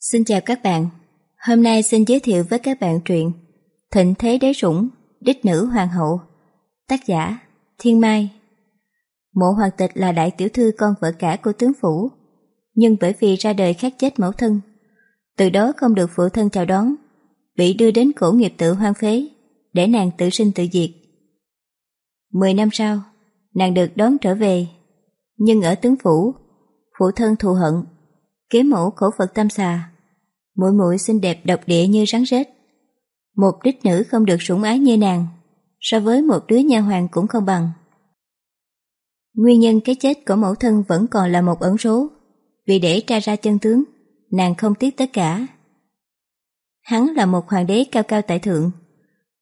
Xin chào các bạn. Hôm nay xin giới thiệu với các bạn truyện Thịnh Thế Đế Sủng, Đích Nữ Hoàng Hậu. Tác giả Thiên Mai. Mộ hoàng tịch là đại tiểu thư con vợ cả của tướng phủ, nhưng bởi vì ra đời khác chết mẫu thân, từ đó không được phụ thân chào đón, bị đưa đến cổ nghiệp tự hoang phế, để nàng tự sinh tự diệt. Mười năm sau, nàng được đón trở về, nhưng ở tướng phủ, phụ thân thù hận, kế mẫu khổ Phật tam xà, mũi mũi xinh đẹp độc địa như rắn rết. Một đích nữ không được sủng ái như nàng, so với một đứa nha hoàng cũng không bằng. Nguyên nhân cái chết của mẫu thân vẫn còn là một ẩn số, vì để tra ra chân tướng, nàng không tiếc tất cả. Hắn là một hoàng đế cao cao tại thượng,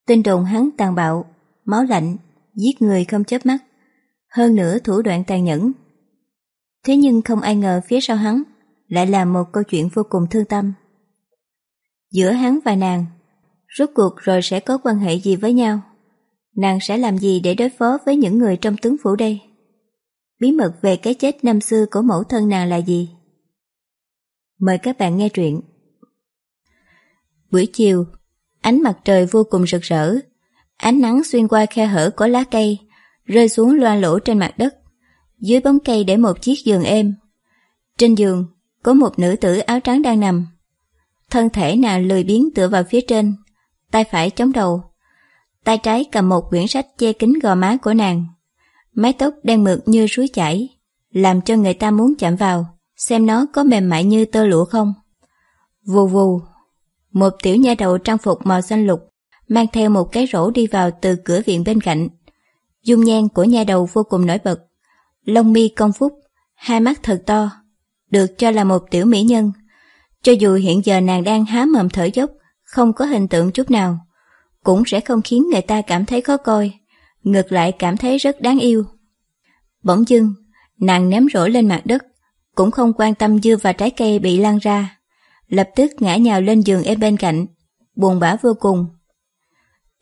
tin đồn hắn tàn bạo, máu lạnh, giết người không chớp mắt, hơn nữa thủ đoạn tàn nhẫn. Thế nhưng không ai ngờ phía sau hắn lại là một câu chuyện vô cùng thương tâm. Giữa hắn và nàng, rốt cuộc rồi sẽ có quan hệ gì với nhau? Nàng sẽ làm gì để đối phó với những người trong tướng phủ đây? Bí mật về cái chết năm xưa của mẫu thân nàng là gì? Mời các bạn nghe truyện. Buổi chiều, ánh mặt trời vô cùng rực rỡ, ánh nắng xuyên qua khe hở của lá cây, rơi xuống loa lỗ trên mặt đất. Dưới bóng cây để một chiếc giường êm. Trên giường, có một nữ tử áo trắng đang nằm. Thân thể nàng lười biếng tựa vào phía trên, tay phải chống đầu. Tay trái cầm một quyển sách che kín gò má của nàng. Mái tóc đen mượt như suối chảy, làm cho người ta muốn chạm vào, xem nó có mềm mại như tơ lụa không. Vù vù, một tiểu nha đầu trang phục màu xanh lục, mang theo một cái rổ đi vào từ cửa viện bên cạnh. Dung nhan của nha đầu vô cùng nổi bật, lông mi công phúc, hai mắt thật to, được cho là một tiểu mỹ nhân. Cho dù hiện giờ nàng đang há mồm thở dốc, không có hình tượng chút nào, cũng sẽ không khiến người ta cảm thấy khó coi, ngược lại cảm thấy rất đáng yêu. Bỗng dưng, nàng ném rổ lên mặt đất, cũng không quan tâm dưa và trái cây bị lan ra, lập tức ngã nhào lên giường em bên cạnh, buồn bã vô cùng.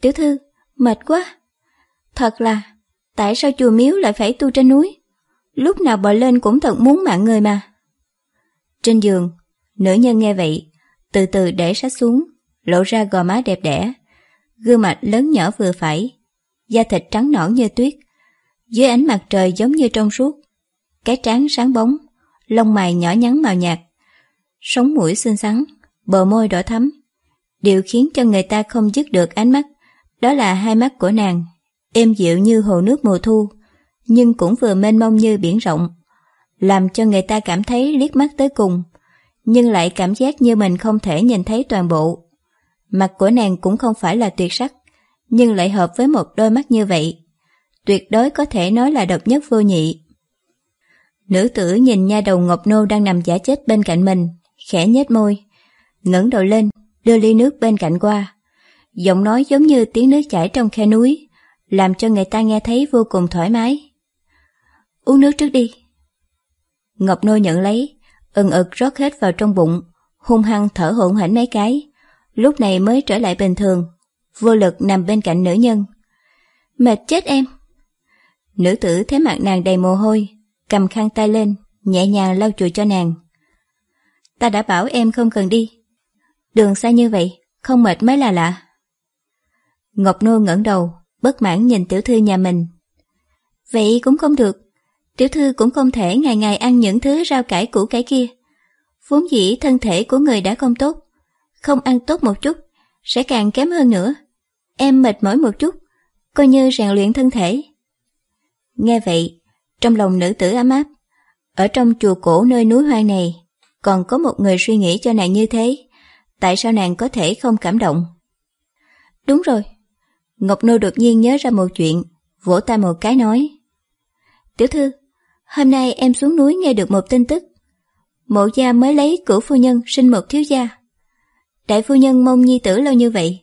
Tiểu thư, mệt quá. Thật là, tại sao chùa miếu lại phải tu trên núi? Lúc nào bò lên cũng thật muốn mạng người mà. Trên giường, nữ nhân nghe vậy, từ từ để sách xuống, lộ ra gò má đẹp đẽ, gương mặt lớn nhỏ vừa phải, da thịt trắng nõn như tuyết, dưới ánh mặt trời giống như trong suốt, cái trán sáng bóng, lông mày nhỏ nhắn màu nhạt, sống mũi xinh xắn, bờ môi đỏ thắm. Điều khiến cho người ta không dứt được ánh mắt, đó là hai mắt của nàng, êm dịu như hồ nước mùa thu, nhưng cũng vừa mênh mông như biển rộng làm cho người ta cảm thấy liếc mắt tới cùng, nhưng lại cảm giác như mình không thể nhìn thấy toàn bộ. Mặt của nàng cũng không phải là tuyệt sắc, nhưng lại hợp với một đôi mắt như vậy. Tuyệt đối có thể nói là độc nhất vô nhị. Nữ tử nhìn nha đầu Ngọc Nô đang nằm giả chết bên cạnh mình, khẽ nhếch môi, ngẩng đầu lên, đưa ly nước bên cạnh qua. Giọng nói giống như tiếng nước chảy trong khe núi, làm cho người ta nghe thấy vô cùng thoải mái. Uống nước trước đi. Ngọc Nô nhận lấy, ừng ực rót hết vào trong bụng, hung hăng thở hổn hển mấy cái, lúc này mới trở lại bình thường, vô lực nằm bên cạnh nữ nhân. Mệt chết em! Nữ tử thấy mặt nàng đầy mồ hôi, cầm khăn tay lên, nhẹ nhàng lau chùi cho nàng. Ta đã bảo em không cần đi. Đường xa như vậy, không mệt mới là lạ. Ngọc Nô ngẩng đầu, bất mãn nhìn tiểu thư nhà mình. Vậy cũng không được, Tiểu thư cũng không thể ngày ngày ăn những thứ rau cải củ cải kia. Vốn dĩ thân thể của người đã không tốt, không ăn tốt một chút, sẽ càng kém hơn nữa. Em mệt mỏi một chút, coi như rèn luyện thân thể. Nghe vậy, trong lòng nữ tử ấm áp, ở trong chùa cổ nơi núi hoang này, còn có một người suy nghĩ cho nàng như thế, tại sao nàng có thể không cảm động? Đúng rồi, Ngọc Nô đột nhiên nhớ ra một chuyện, vỗ tay một cái nói. Tiểu thư, Hôm nay em xuống núi nghe được một tin tức. Mộ gia mới lấy cửu phu nhân sinh một thiếu gia. Đại phu nhân mong nhi tử lâu như vậy.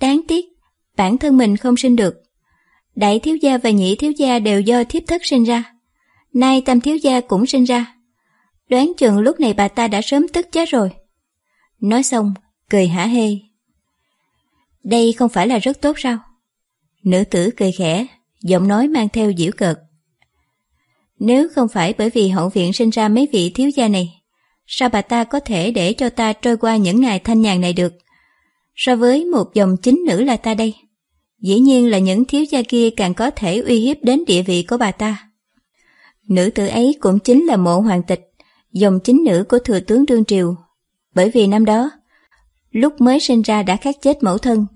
Đáng tiếc, bản thân mình không sinh được. Đại thiếu gia và nhị thiếu gia đều do thiếp thất sinh ra. Nay tam thiếu gia cũng sinh ra. Đoán chừng lúc này bà ta đã sớm tức chết rồi. Nói xong, cười hả hê. Đây không phải là rất tốt sao? Nữ tử cười khẽ, giọng nói mang theo diễu cợt. Nếu không phải bởi vì hậu viện sinh ra mấy vị thiếu gia này, sao bà ta có thể để cho ta trôi qua những ngày thanh nhàn này được? So với một dòng chính nữ là ta đây, dĩ nhiên là những thiếu gia kia càng có thể uy hiếp đến địa vị của bà ta. Nữ tử ấy cũng chính là mộ hoàng tịch, dòng chính nữ của thừa tướng Đương Triều. Bởi vì năm đó, lúc mới sinh ra đã khát chết mẫu thân,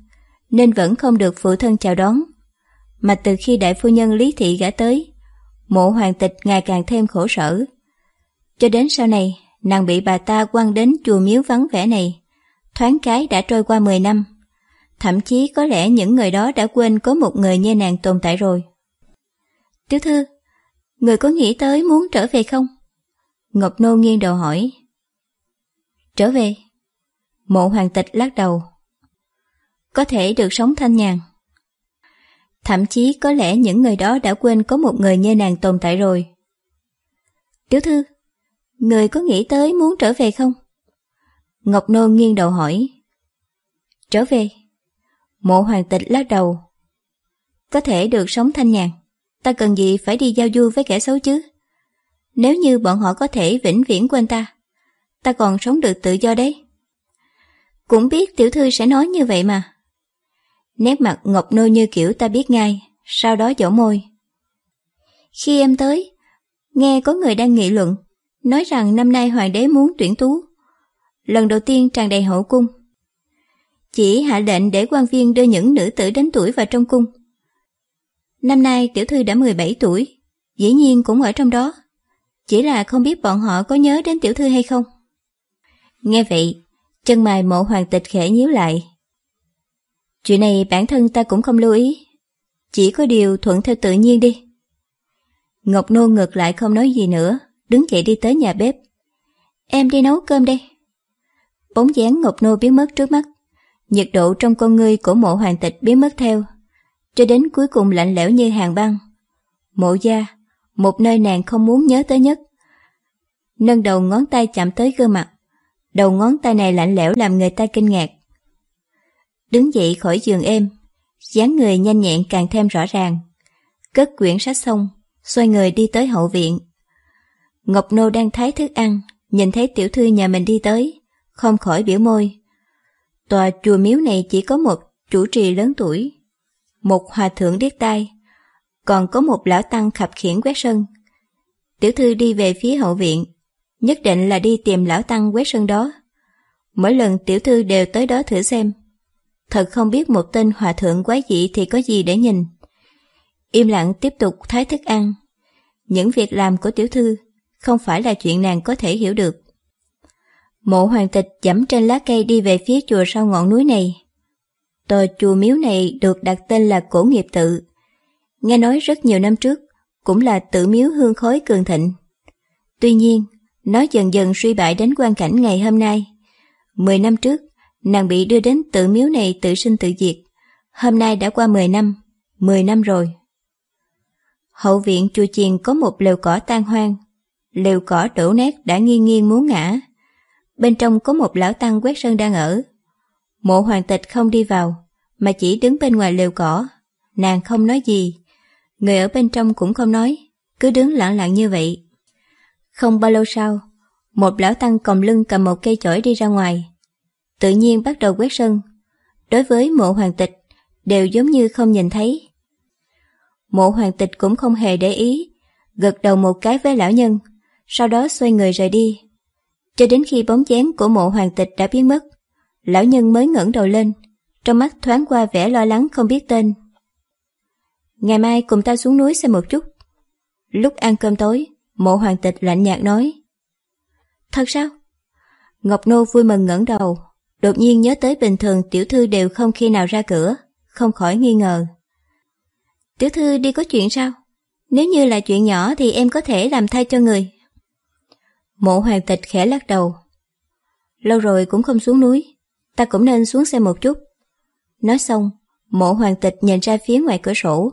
nên vẫn không được phụ thân chào đón. Mà từ khi đại phu nhân Lý Thị gã tới, mộ hoàng tịch ngày càng thêm khổ sở. Cho đến sau này, nàng bị bà ta quăng đến chùa miếu vắng vẻ này. Thoáng cái đã trôi qua 10 năm. Thậm chí có lẽ những người đó đã quên có một người như nàng tồn tại rồi. Tiểu thư, người có nghĩ tới muốn trở về không? Ngọc Nô nghiêng đầu hỏi. Trở về? Mộ hoàng tịch lắc đầu. Có thể được sống thanh nhàn. Thậm chí có lẽ những người đó đã quên có một người như nàng tồn tại rồi. Tiểu thư, người có nghĩ tới muốn trở về không? Ngọc Nô nghiêng đầu hỏi. Trở về? Mộ hoàng tịch lắc đầu. Có thể được sống thanh nhàn, ta cần gì phải đi giao du với kẻ xấu chứ? Nếu như bọn họ có thể vĩnh viễn quên ta, ta còn sống được tự do đấy. Cũng biết tiểu thư sẽ nói như vậy mà. Nét mặt ngọc nô như kiểu ta biết ngay, sau đó dỗ môi. Khi em tới, nghe có người đang nghị luận, nói rằng năm nay hoàng đế muốn tuyển tú. Lần đầu tiên tràn đầy hậu cung. Chỉ hạ lệnh để quan viên đưa những nữ tử đến tuổi vào trong cung. Năm nay tiểu thư đã 17 tuổi, dĩ nhiên cũng ở trong đó. Chỉ là không biết bọn họ có nhớ đến tiểu thư hay không. Nghe vậy, chân mày mộ hoàng tịch khẽ nhíu lại. Chuyện này bản thân ta cũng không lưu ý. Chỉ có điều thuận theo tự nhiên đi. Ngọc Nô ngược lại không nói gì nữa, đứng dậy đi tới nhà bếp. Em đi nấu cơm đây. Bóng dáng Ngọc Nô biến mất trước mắt. Nhiệt độ trong con ngươi của mộ hoàng tịch biến mất theo, cho đến cuối cùng lạnh lẽo như hàng băng. Mộ gia, một nơi nàng không muốn nhớ tới nhất. Nâng đầu ngón tay chạm tới gương mặt, đầu ngón tay này lạnh lẽo làm người ta kinh ngạc. Đứng dậy khỏi giường êm, dáng người nhanh nhẹn càng thêm rõ ràng. Cất quyển sách xong, xoay người đi tới hậu viện. Ngọc Nô đang thái thức ăn, nhìn thấy tiểu thư nhà mình đi tới, không khỏi biểu môi. Tòa chùa miếu này chỉ có một chủ trì lớn tuổi, một hòa thượng điếc tai, còn có một lão tăng khập khiển quét sân. Tiểu thư đi về phía hậu viện, nhất định là đi tìm lão tăng quét sân đó. Mỗi lần tiểu thư đều tới đó thử xem. Thật không biết một tên hòa thượng quái dị thì có gì để nhìn. Im lặng tiếp tục thái thức ăn. Những việc làm của tiểu thư không phải là chuyện nàng có thể hiểu được. Mộ hoàng tịch dẫm trên lá cây đi về phía chùa sau ngọn núi này. Tòa chùa miếu này được đặt tên là Cổ Nghiệp Tự. Nghe nói rất nhiều năm trước, cũng là tự miếu hương khói cường thịnh. Tuy nhiên, nó dần dần suy bại đến quan cảnh ngày hôm nay. Mười năm trước, nàng bị đưa đến tự miếu này tự sinh tự diệt. Hôm nay đã qua mười năm, mười năm rồi. Hậu viện chùa chiền có một lều cỏ tan hoang. Lều cỏ đổ nát đã nghiêng nghiêng muốn ngã. Bên trong có một lão tăng quét sơn đang ở. Mộ hoàng tịch không đi vào, mà chỉ đứng bên ngoài lều cỏ. Nàng không nói gì, người ở bên trong cũng không nói, cứ đứng lặng lặng như vậy. Không bao lâu sau, một lão tăng còng lưng cầm một cây chổi đi ra ngoài. Tự nhiên bắt đầu quét sân. Đối với mộ hoàng tịch, đều giống như không nhìn thấy. Mộ hoàng tịch cũng không hề để ý, gật đầu một cái với lão nhân, sau đó xoay người rời đi. Cho đến khi bóng dáng của mộ hoàng tịch đã biến mất, lão nhân mới ngẩng đầu lên, trong mắt thoáng qua vẻ lo lắng không biết tên. Ngày mai cùng ta xuống núi xem một chút. Lúc ăn cơm tối, mộ hoàng tịch lạnh nhạt nói. Thật sao? Ngọc Nô vui mừng ngẩng đầu, đột nhiên nhớ tới bình thường tiểu thư đều không khi nào ra cửa, không khỏi nghi ngờ. Tiểu thư đi có chuyện sao? Nếu như là chuyện nhỏ thì em có thể làm thay cho người. Mộ hoàng tịch khẽ lắc đầu. Lâu rồi cũng không xuống núi, ta cũng nên xuống xem một chút. Nói xong, mộ hoàng tịch nhìn ra phía ngoài cửa sổ,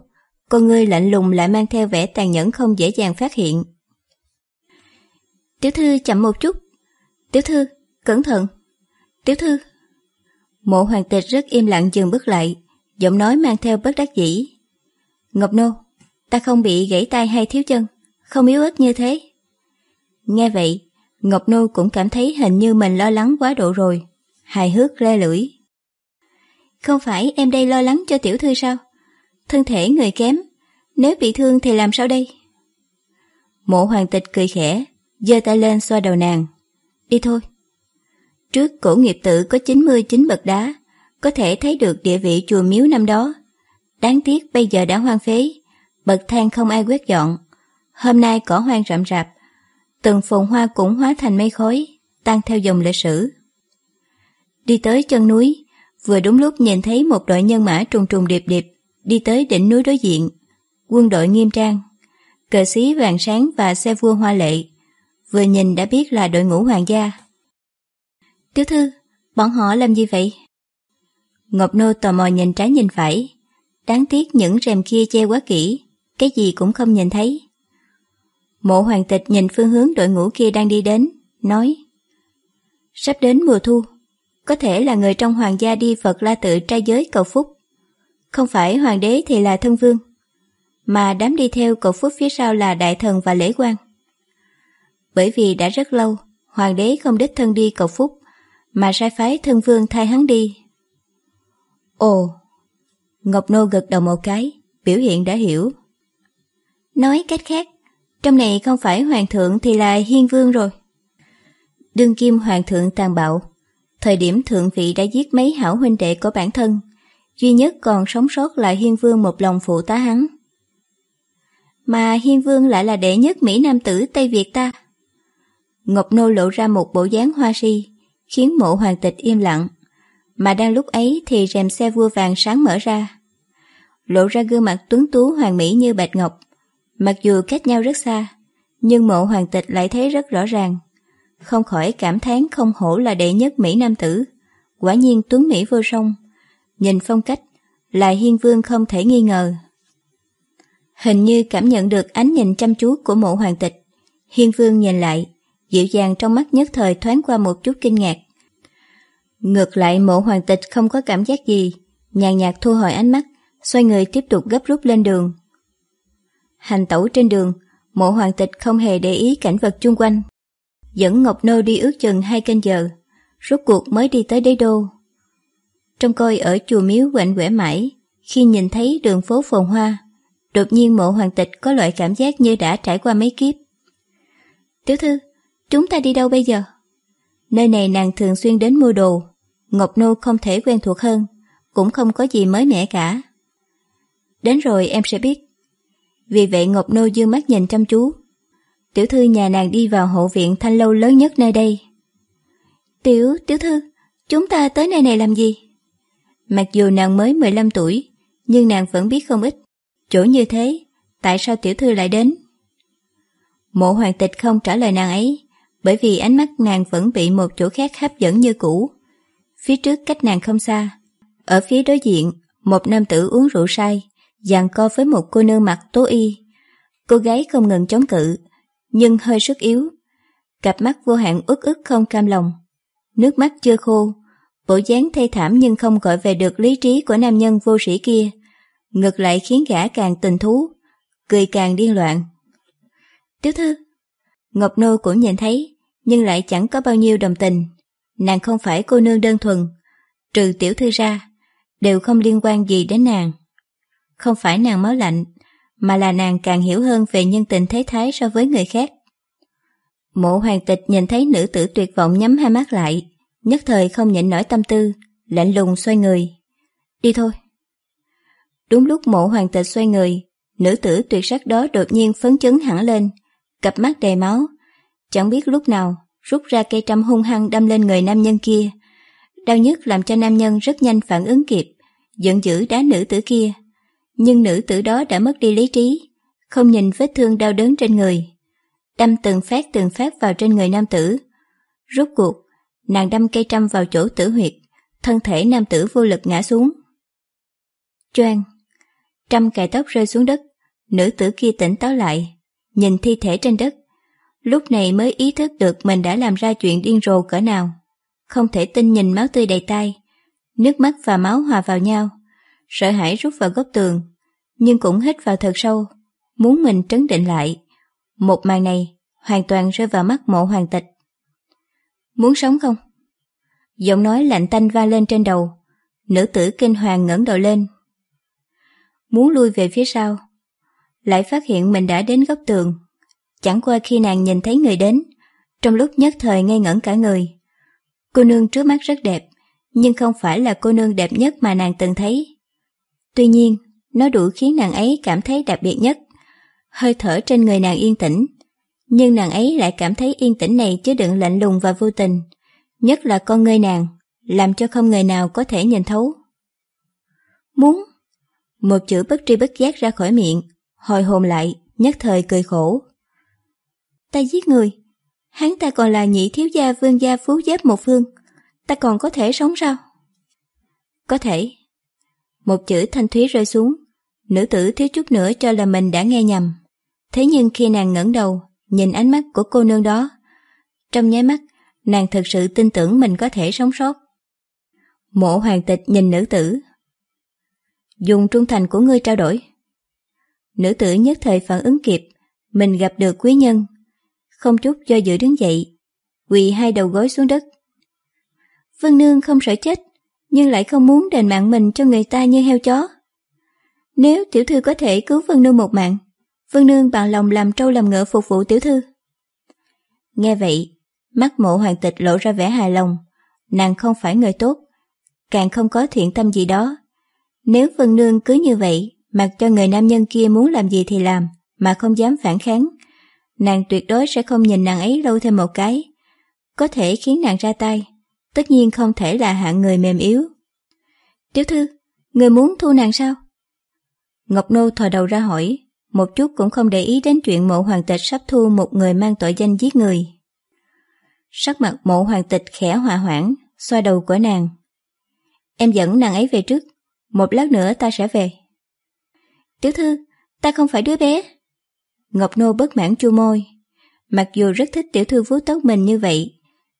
con ngươi lạnh lùng lại mang theo vẻ tàn nhẫn không dễ dàng phát hiện. Tiểu thư chậm một chút. Tiểu thư, cẩn thận. Tiểu thư. Mộ hoàng tịch rất im lặng dừng bước lại, giọng nói mang theo bất đắc dĩ. Ngọc Nô, ta không bị gãy tay hay thiếu chân, không yếu ớt như thế. Nghe vậy, Ngọc Nô cũng cảm thấy hình như mình lo lắng quá độ rồi. Hài hước le lưỡi. Không phải em đây lo lắng cho tiểu thư sao? Thân thể người kém, nếu bị thương thì làm sao đây? Mộ hoàng tịch cười khẽ, giơ tay lên xoa đầu nàng. Đi thôi. Trước cổ nghiệp tự có 99 bậc đá, có thể thấy được địa vị chùa miếu năm đó. Đáng tiếc bây giờ đã hoang phế, bậc thang không ai quét dọn. Hôm nay cỏ hoang rậm rạp, từng phồn hoa cũng hóa thành mây khói, tan theo dòng lịch sử. Đi tới chân núi, vừa đúng lúc nhìn thấy một đội nhân mã trùng trùng điệp điệp đi tới đỉnh núi đối diện. Quân đội nghiêm trang, cờ xí vàng sáng và xe vua hoa lệ, vừa nhìn đã biết là đội ngũ hoàng gia. Tiểu thư, bọn họ làm gì vậy? Ngọc Nô tò mò nhìn trái nhìn phải, đáng tiếc những rèm kia che quá kỹ, cái gì cũng không nhìn thấy. Mộ hoàng tịch nhìn phương hướng đội ngũ kia đang đi đến, nói Sắp đến mùa thu, có thể là người trong hoàng gia đi Phật La tự trai giới cầu phúc. Không phải hoàng đế thì là thân vương, mà đám đi theo cầu phúc phía sau là đại thần và lễ quan. Bởi vì đã rất lâu, hoàng đế không đích thân đi cầu phúc, mà sai phái thân vương thay hắn đi. Ồ, Ngọc Nô gật đầu một cái, biểu hiện đã hiểu. Nói cách khác, trong này không phải hoàng thượng thì là hiên vương rồi. Đương kim hoàng thượng tàn bạo, thời điểm thượng vị đã giết mấy hảo huynh đệ của bản thân, duy nhất còn sống sót là hiên vương một lòng phụ tá hắn. Mà hiên vương lại là đệ nhất Mỹ Nam tử Tây Việt ta. Ngọc Nô lộ ra một bộ dáng hoa si, khiến mộ hoàng tịch im lặng. Mà đang lúc ấy thì rèm xe vua vàng sáng mở ra. Lộ ra gương mặt tuấn tú hoàng mỹ như bạch ngọc. Mặc dù cách nhau rất xa, nhưng mộ hoàng tịch lại thấy rất rõ ràng. Không khỏi cảm thán không hổ là đệ nhất Mỹ Nam tử. Quả nhiên tuấn Mỹ vô song. Nhìn phong cách, là hiên vương không thể nghi ngờ. Hình như cảm nhận được ánh nhìn chăm chú của mộ hoàng tịch. Hiên vương nhìn lại, dịu dàng trong mắt nhất thời thoáng qua một chút kinh ngạc. Ngược lại mộ hoàng tịch không có cảm giác gì, nhàn nhạt thu hồi ánh mắt, xoay người tiếp tục gấp rút lên đường. Hành tẩu trên đường, mộ hoàng tịch không hề để ý cảnh vật chung quanh. Dẫn Ngọc Nô đi ước chừng hai canh giờ, rốt cuộc mới đi tới đế đô. Trong coi ở chùa miếu quạnh quẻ mãi, khi nhìn thấy đường phố phồn hoa, đột nhiên mộ hoàng tịch có loại cảm giác như đã trải qua mấy kiếp. Tiểu thư, chúng ta đi đâu bây giờ? Nơi này nàng thường xuyên đến mua đồ, Ngọc Nô không thể quen thuộc hơn, cũng không có gì mới mẻ cả. Đến rồi em sẽ biết. Vì vậy Ngọc Nô dương mắt nhìn chăm chú. Tiểu thư nhà nàng đi vào hộ viện thanh lâu lớn nhất nơi đây. Tiểu, tiểu thư, chúng ta tới nơi này làm gì? Mặc dù nàng mới 15 tuổi, nhưng nàng vẫn biết không ít. Chỗ như thế, tại sao tiểu thư lại đến? Mộ hoàng tịch không trả lời nàng ấy, bởi vì ánh mắt nàng vẫn bị một chỗ khác hấp dẫn như cũ. Phía trước cách nàng không xa, ở phía đối diện, một nam tử uống rượu say, giằng co với một cô nương mặc tố y. Cô gái không ngừng chống cự, nhưng hơi sức yếu. Cặp mắt vô hạn ức ức không cam lòng. Nước mắt chưa khô, bộ dáng thê thảm nhưng không gọi về được lý trí của nam nhân vô sĩ kia. Ngược lại khiến gã càng tình thú, cười càng điên loạn. Tiểu thư, Ngọc Nô cũng nhìn thấy, nhưng lại chẳng có bao nhiêu đồng tình. Nàng không phải cô nương đơn thuần, trừ tiểu thư ra, đều không liên quan gì đến nàng. Không phải nàng máu lạnh, mà là nàng càng hiểu hơn về nhân tình thế thái so với người khác. Mộ hoàng tịch nhìn thấy nữ tử tuyệt vọng nhắm hai mắt lại, nhất thời không nhịn nổi tâm tư, lạnh lùng xoay người. Đi thôi. Đúng lúc mộ hoàng tịch xoay người, nữ tử tuyệt sắc đó đột nhiên phấn chấn hẳn lên, cặp mắt đầy máu, chẳng biết lúc nào rút ra cây trăm hung hăng đâm lên người nam nhân kia. Đau nhức làm cho nam nhân rất nhanh phản ứng kịp, giận dữ đá nữ tử kia. Nhưng nữ tử đó đã mất đi lý trí, không nhìn vết thương đau đớn trên người. Đâm từng phát từng phát vào trên người nam tử. Rút cuộc, nàng đâm cây trăm vào chỗ tử huyệt, thân thể nam tử vô lực ngã xuống. Choang, trăm cài tóc rơi xuống đất, nữ tử kia tỉnh táo lại, nhìn thi thể trên đất. Lúc này mới ý thức được mình đã làm ra chuyện điên rồ cỡ nào. Không thể tin nhìn máu tươi đầy tay, nước mắt và máu hòa vào nhau. Sợ hãi rút vào góc tường, nhưng cũng hít vào thật sâu, muốn mình trấn định lại. Một màn này hoàn toàn rơi vào mắt mộ hoàng tịch. Muốn sống không? Giọng nói lạnh tanh va lên trên đầu. Nữ tử kinh hoàng ngẩng đầu lên. Muốn lui về phía sau. Lại phát hiện mình đã đến góc tường. Chẳng qua khi nàng nhìn thấy người đến, trong lúc nhất thời ngây ngẩn cả người. Cô nương trước mắt rất đẹp, nhưng không phải là cô nương đẹp nhất mà nàng từng thấy. Tuy nhiên, nó đủ khiến nàng ấy cảm thấy đặc biệt nhất. Hơi thở trên người nàng yên tĩnh, nhưng nàng ấy lại cảm thấy yên tĩnh này chứa đựng lạnh lùng và vô tình, nhất là con ngươi nàng, làm cho không người nào có thể nhìn thấu. Muốn Một chữ bất tri bất giác ra khỏi miệng, hồi hồn lại, nhất thời cười khổ. Ta giết người, hắn ta còn là nhị thiếu gia vương gia phú giáp một phương, ta còn có thể sống sao? Có thể. Một chữ thanh thúy rơi xuống, nữ tử thiếu chút nữa cho là mình đã nghe nhầm. Thế nhưng khi nàng ngẩng đầu, nhìn ánh mắt của cô nương đó, trong nháy mắt, nàng thật sự tin tưởng mình có thể sống sót. Mộ hoàng tịch nhìn nữ tử. Dùng trung thành của ngươi trao đổi. Nữ tử nhất thời phản ứng kịp, mình gặp được quý nhân. Không chút do dự đứng dậy, quỳ hai đầu gối xuống đất. Vân Nương không sợ chết, nhưng lại không muốn đền mạng mình cho người ta như heo chó. Nếu tiểu thư có thể cứu Vân Nương một mạng, Vân Nương bằng lòng làm trâu làm ngựa phục vụ tiểu thư. Nghe vậy, mắt mộ hoàng tịch lộ ra vẻ hài lòng. Nàng không phải người tốt, càng không có thiện tâm gì đó. Nếu Vân Nương cứ như vậy, mặc cho người nam nhân kia muốn làm gì thì làm, mà không dám phản kháng, nàng tuyệt đối sẽ không nhìn nàng ấy lâu thêm một cái. Có thể khiến nàng ra tay, tất nhiên không thể là hạng người mềm yếu. Tiểu thư, người muốn thu nàng sao? Ngọc Nô thò đầu ra hỏi, một chút cũng không để ý đến chuyện mộ hoàng tịch sắp thu một người mang tội danh giết người. Sắc mặt mộ hoàng tịch khẽ hòa hoãn, xoa đầu của nàng. Em dẫn nàng ấy về trước, một lát nữa ta sẽ về. Tiểu thư, ta không phải đứa bé. Ngọc Nô bất mãn chua môi. Mặc dù rất thích tiểu thư vuốt tóc mình như vậy,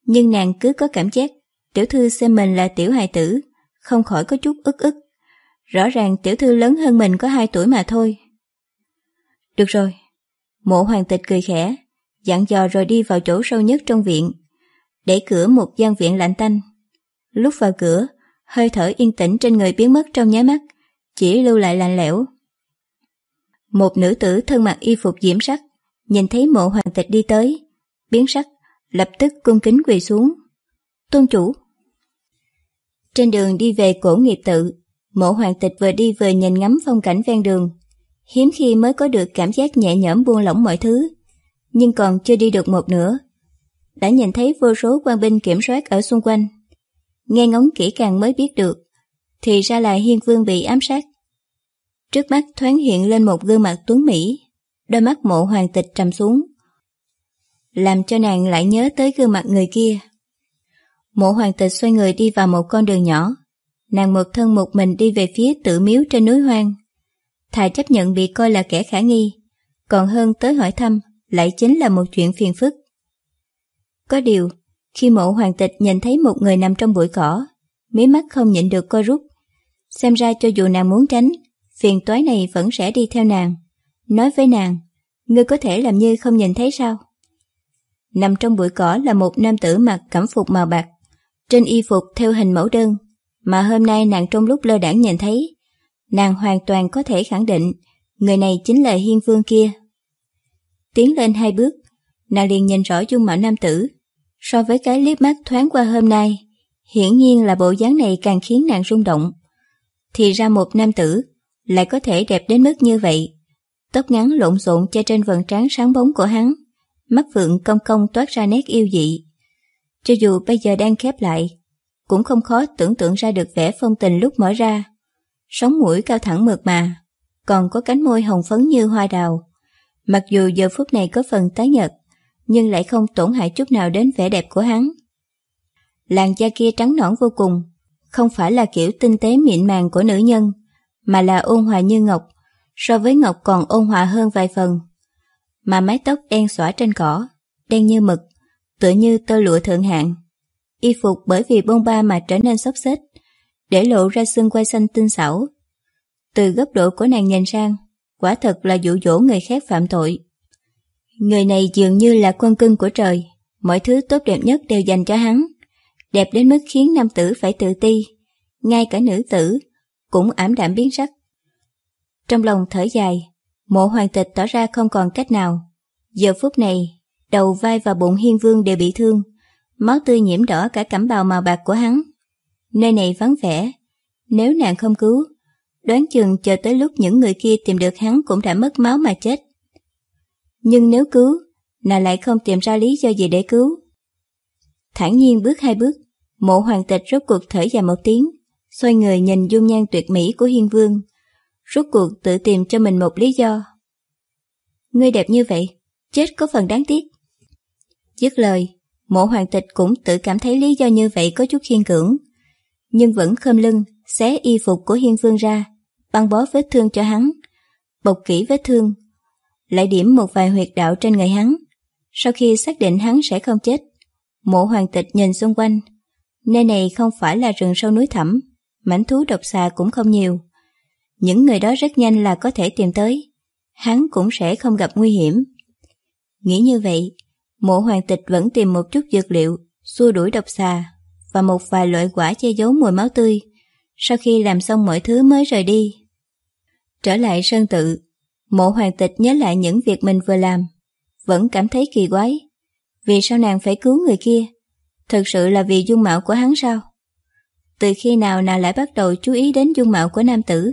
nhưng nàng cứ có cảm giác tiểu thư xem mình là tiểu hài tử, không khỏi có chút ức ức. Rõ ràng tiểu thư lớn hơn mình có hai tuổi mà thôi. Được rồi. Mộ hoàng tịch cười khẽ, dặn dò rồi đi vào chỗ sâu nhất trong viện, để cửa một gian viện lạnh tanh. Lúc vào cửa, hơi thở yên tĩnh trên người biến mất trong nháy mắt, chỉ lưu lại lạnh lẽo. Một nữ tử thân mặc y phục diễm sắc, nhìn thấy mộ hoàng tịch đi tới, biến sắc, lập tức cung kính quỳ xuống. Tôn chủ. Trên đường đi về cổ nghiệp tự, mộ hoàng tịch vừa đi vừa nhìn ngắm phong cảnh ven đường, hiếm khi mới có được cảm giác nhẹ nhõm buông lỏng mọi thứ, nhưng còn chưa đi được một nửa. Đã nhìn thấy vô số quan binh kiểm soát ở xung quanh. Nghe ngóng kỹ càng mới biết được, thì ra là hiên vương bị ám sát. Trước mắt thoáng hiện lên một gương mặt tuấn Mỹ, đôi mắt mộ hoàng tịch trầm xuống. Làm cho nàng lại nhớ tới gương mặt người kia. Mộ hoàng tịch xoay người đi vào một con đường nhỏ. Nàng một thân một mình đi về phía tự miếu trên núi hoang. Thà chấp nhận bị coi là kẻ khả nghi, còn hơn tới hỏi thăm lại chính là một chuyện phiền phức. Có điều, khi mộ hoàng tịch nhìn thấy một người nằm trong bụi cỏ, mí mắt không nhịn được coi rút. Xem ra cho dù nàng muốn tránh, phiền toái này vẫn sẽ đi theo nàng. Nói với nàng, ngươi có thể làm như không nhìn thấy sao? Nằm trong bụi cỏ là một nam tử mặc cẩm phục màu bạc, trên y phục theo hình mẫu đơn, mà hôm nay nàng trong lúc lơ đảng nhìn thấy, nàng hoàn toàn có thể khẳng định người này chính là hiên vương kia. Tiến lên hai bước, nàng liền nhìn rõ dung mạo nam tử. So với cái liếc mắt thoáng qua hôm nay, hiển nhiên là bộ dáng này càng khiến nàng rung động. Thì ra một nam tử lại có thể đẹp đến mức như vậy. Tóc ngắn lộn xộn che trên vầng trán sáng bóng của hắn, mắt vượng cong cong toát ra nét yêu dị. Cho dù bây giờ đang khép lại, cũng không khó tưởng tượng ra được vẻ phong tình lúc mở ra. Sống mũi cao thẳng mượt mà, còn có cánh môi hồng phấn như hoa đào. Mặc dù giờ phút này có phần tái nhật, nhưng lại không tổn hại chút nào đến vẻ đẹp của hắn. Làn da kia trắng nõn vô cùng, không phải là kiểu tinh tế mịn màng của nữ nhân, mà là ôn hòa như ngọc, so với ngọc còn ôn hòa hơn vài phần. Mà mái tóc đen xõa trên cỏ, đen như mực, tựa như tơ lụa thượng hạng. Y phục bởi vì bông ba mà trở nên xốc xếch, để lộ ra xương quai xanh tinh xảo. Từ góc độ của nàng nhìn sang, quả thật là dụ dỗ người khác phạm tội. Người này dường như là quân cưng của trời, Mọi thứ tốt đẹp nhất đều dành cho hắn, đẹp đến mức khiến nam tử phải tự ti, ngay cả nữ tử cũng ảm đạm biến sắc. Trong lòng thở dài, mộ hoàng tịch tỏ ra không còn cách nào. Giờ phút này, đầu vai và bụng hiên vương đều bị thương, máu tươi nhiễm đỏ cả cẩm bào màu bạc của hắn. Nơi này vắng vẻ, nếu nàng không cứu, đoán chừng chờ tới lúc những người kia tìm được hắn cũng đã mất máu mà chết. Nhưng nếu cứu, nàng lại không tìm ra lý do gì để cứu. Thản nhiên bước hai bước, mộ hoàng tịch rốt cuộc thở dài một tiếng, xoay người nhìn dung nhan tuyệt mỹ của hiên vương, rốt cuộc tự tìm cho mình một lý do. Ngươi đẹp như vậy, chết có phần đáng tiếc. Dứt lời, mộ hoàng tịch cũng tự cảm thấy lý do như vậy có chút khiên cưỡng, nhưng vẫn khom lưng, xé y phục của hiên vương ra, băng bó vết thương cho hắn, bọc kỹ vết thương, lại điểm một vài huyệt đạo trên người hắn. Sau khi xác định hắn sẽ không chết, mộ hoàng tịch nhìn xung quanh, nơi này không phải là rừng sâu núi thẳm, mảnh thú độc xà cũng không nhiều. Những người đó rất nhanh là có thể tìm tới, hắn cũng sẽ không gặp nguy hiểm. Nghĩ như vậy, mộ hoàng tịch vẫn tìm một chút dược liệu, xua đuổi độc xà và một vài loại quả che giấu mùi máu tươi, sau khi làm xong mọi thứ mới rời đi. Trở lại sơn tự, mộ hoàng tịch nhớ lại những việc mình vừa làm, vẫn cảm thấy kỳ quái. Vì sao nàng phải cứu người kia? Thực sự là vì dung mạo của hắn sao? Từ khi nào nàng lại bắt đầu chú ý đến dung mạo của nam tử?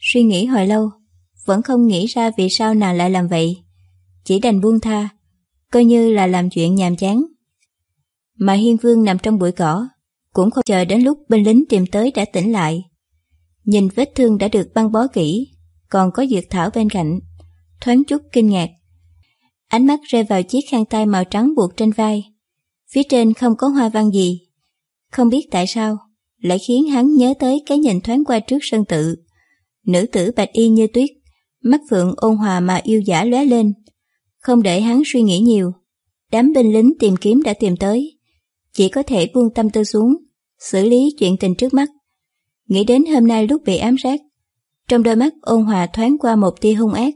Suy nghĩ hồi lâu, vẫn không nghĩ ra vì sao nàng lại làm vậy. Chỉ đành buông tha, coi như là làm chuyện nhàm chán. Mà Hiên Vương nằm trong bụi cỏ, cũng không chờ đến lúc binh lính tìm tới đã tỉnh lại. Nhìn vết thương đã được băng bó kỹ, còn có dược thảo bên cạnh, thoáng chút kinh ngạc. Ánh mắt rơi vào chiếc khăn tay màu trắng buộc trên vai. Phía trên không có hoa văn gì. Không biết tại sao, lại khiến hắn nhớ tới cái nhìn thoáng qua trước sân tự. Nữ tử bạch y như tuyết, mắt phượng ôn hòa mà yêu giả lóe lên. Không để hắn suy nghĩ nhiều, đám binh lính tìm kiếm đã tìm tới. Chỉ có thể buông tâm tư xuống, xử lý chuyện tình trước mắt. Nghĩ đến hôm nay lúc bị ám sát, trong đôi mắt ôn hòa thoáng qua một tia hung ác.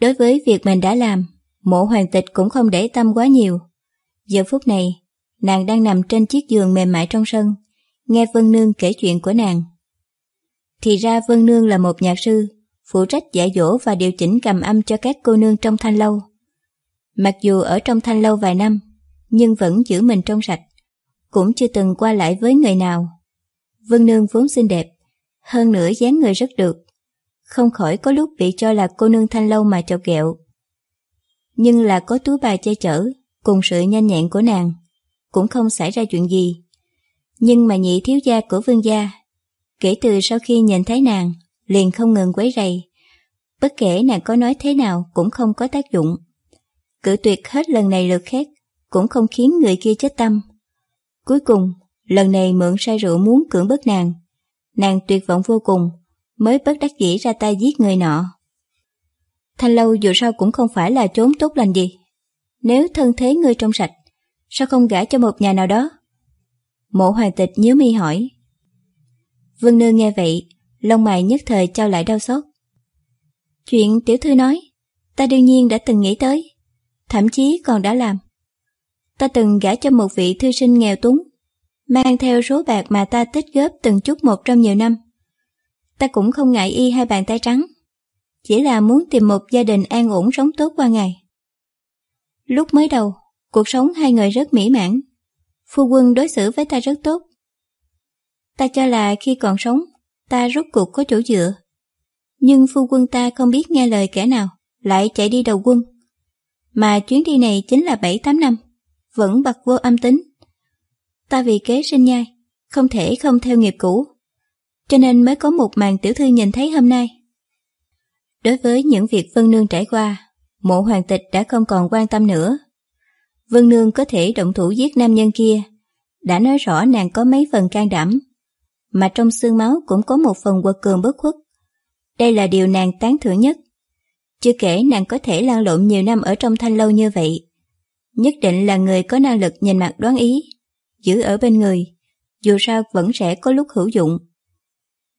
Đối với việc mình đã làm, mộ hoàng tịch cũng không để tâm quá nhiều. Giờ phút này, nàng đang nằm trên chiếc giường mềm mại trong sân, nghe Vân Nương kể chuyện của nàng. Thì ra Vân Nương là một nhạc sư, phụ trách dạy dỗ và điều chỉnh cầm âm cho các cô nương trong thanh lâu. Mặc dù ở trong thanh lâu vài năm, nhưng vẫn giữ mình trong sạch, cũng chưa từng qua lại với người nào. Vân Nương vốn xinh đẹp, hơn nữa dáng người rất được, không khỏi có lúc bị cho là cô nương thanh lâu mà chọc kẹo. Nhưng là có túi bài che chở, cùng sự nhanh nhẹn của nàng, cũng không xảy ra chuyện gì. Nhưng mà nhị thiếu gia của vương gia, kể từ sau khi nhìn thấy nàng, liền không ngừng quấy rầy. Bất kể nàng có nói thế nào cũng không có tác dụng. Cử tuyệt hết lần này lượt khác, cũng không khiến người kia chết tâm. Cuối cùng, lần này mượn say rượu muốn cưỡng bức nàng. Nàng tuyệt vọng vô cùng, mới bất đắc dĩ ra tay giết người nọ. Thanh lâu dù sao cũng không phải là trốn tốt lành gì. Nếu thân thế ngươi trong sạch, sao không gả cho một nhà nào đó? Mộ hoàng tịch nhớ mi hỏi. Vân Nương nghe vậy, lông mày nhất thời trao lại đau xót. Chuyện tiểu thư nói, ta đương nhiên đã từng nghĩ tới, thậm chí còn đã làm. Ta từng gả cho một vị thư sinh nghèo túng, mang theo số bạc mà ta tích góp từng chút một trong nhiều năm. Ta cũng không ngại y hai bàn tay trắng, chỉ là muốn tìm một gia đình an ổn sống tốt qua ngày. Lúc mới đầu, cuộc sống hai người rất mỹ mãn, phu quân đối xử với ta rất tốt. Ta cho là khi còn sống, ta rốt cuộc có chỗ dựa. Nhưng phu quân ta không biết nghe lời kẻ nào, lại chạy đi đầu quân. Mà chuyến đi này chính là 7-8 năm, vẫn bật vô âm tính. Ta vì kế sinh nhai, không thể không theo nghiệp cũ, cho nên mới có một màn tiểu thư nhìn thấy hôm nay. Đối với những việc Vân Nương trải qua, mộ hoàng tịch đã không còn quan tâm nữa. Vân Nương có thể động thủ giết nam nhân kia, đã nói rõ nàng có mấy phần can đảm, mà trong xương máu cũng có một phần quật cường bất khuất. Đây là điều nàng tán thưởng nhất. Chưa kể nàng có thể lan lộn nhiều năm ở trong thanh lâu như vậy. Nhất định là người có năng lực nhìn mặt đoán ý, giữ ở bên người, dù sao vẫn sẽ có lúc hữu dụng.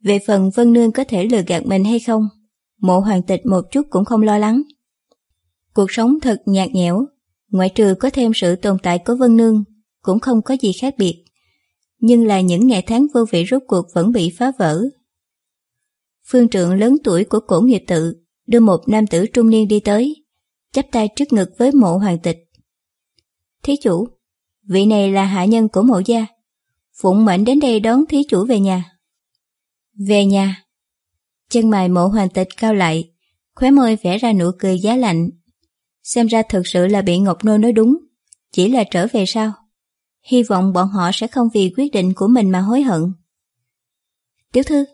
Về phần Vân Nương có thể lừa gạt mình hay không, mộ hoàng tịch một chút cũng không lo lắng. Cuộc sống thật nhạt nhẽo, Ngoại trừ có thêm sự tồn tại của Vân Nương, cũng không có gì khác biệt. Nhưng là những ngày tháng vô vị rốt cuộc vẫn bị phá vỡ. Phương trượng lớn tuổi của cổ nghiệp tự đưa một nam tử trung niên đi tới, chắp tay trước ngực với mộ hoàng tịch. Thí chủ, vị này là hạ nhân của mộ gia, phụng mệnh đến đây đón thí chủ về nhà. Về nhà. Chân mày mộ hoàng tịch cao lại, khóe môi vẽ ra nụ cười giá lạnh. Xem ra thực sự là bị Ngọc Nô nói đúng, chỉ là trở về sao. Hy vọng bọn họ sẽ không vì quyết định của mình mà hối hận. Tiểu thư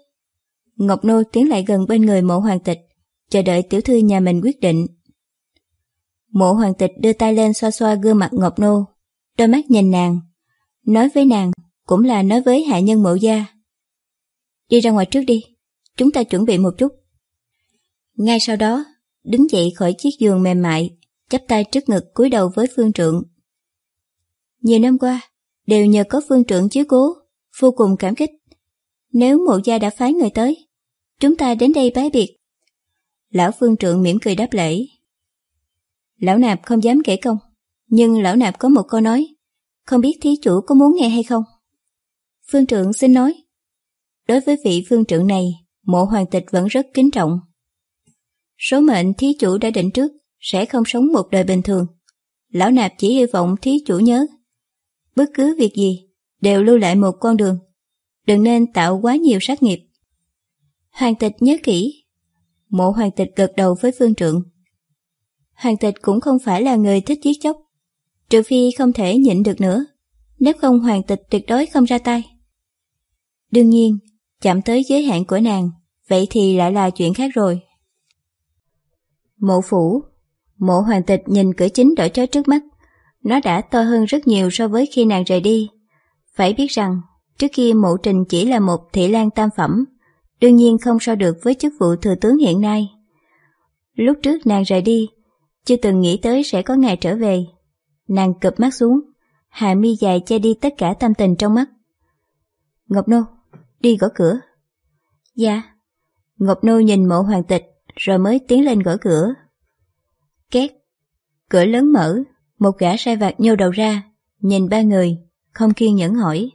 Ngọc Nô tiến lại gần bên người mộ hoàng tịch, chờ đợi tiểu thư nhà mình quyết định. Mộ hoàng tịch đưa tay lên xoa xoa gương mặt Ngọc Nô, đôi mắt nhìn nàng, nói với nàng cũng là nói với hạ nhân mộ gia. Đi ra ngoài trước đi, chúng ta chuẩn bị một chút. Ngay sau đó, đứng dậy khỏi chiếc giường mềm mại, chắp tay trước ngực cúi đầu với phương trượng. Nhiều năm qua, đều nhờ có phương trượng chiếu cố, vô cùng cảm kích. Nếu mộ gia đã phái người tới, chúng ta đến đây bái biệt. Lão phương trượng mỉm cười đáp lễ. Lão nạp không dám kể công, nhưng lão nạp có một câu nói, không biết thí chủ có muốn nghe hay không? Phương trượng xin nói. Đối với vị phương trượng này, mộ hoàng tịch vẫn rất kính trọng. Số mệnh thí chủ đã định trước, sẽ không sống một đời bình thường. Lão nạp chỉ hy vọng thí chủ nhớ. Bất cứ việc gì, đều lưu lại một con đường. Đừng nên tạo quá nhiều sát nghiệp. Hoàng tịch nhớ kỹ. Mộ hoàng tịch gật đầu với phương trượng. Hoàng tịch cũng không phải là người thích giết chóc. Trừ phi không thể nhịn được nữa. Nếu không hoàng tịch tuyệt đối không ra tay. Đương nhiên, chạm tới giới hạn của nàng, vậy thì lại là chuyện khác rồi. Mộ phủ Mộ hoàng tịch nhìn cửa chính đổi trói trước mắt. Nó đã to hơn rất nhiều so với khi nàng rời đi. Phải biết rằng, trước kia mộ trình chỉ là một thị lan tam phẩm, đương nhiên không so được với chức vụ thừa tướng hiện nay. Lúc trước nàng rời đi, chưa từng nghĩ tới sẽ có ngày trở về. Nàng cụp mắt xuống, hạ mi dài che đi tất cả tâm tình trong mắt. Ngọc Nô, đi gõ cửa. Dạ. Ngọc Nô nhìn mộ hoàng tịch, rồi mới tiến lên gõ cửa. Két. Cửa lớn mở, một gã sai vặt nhô đầu ra, nhìn ba người, không kiên nhẫn hỏi.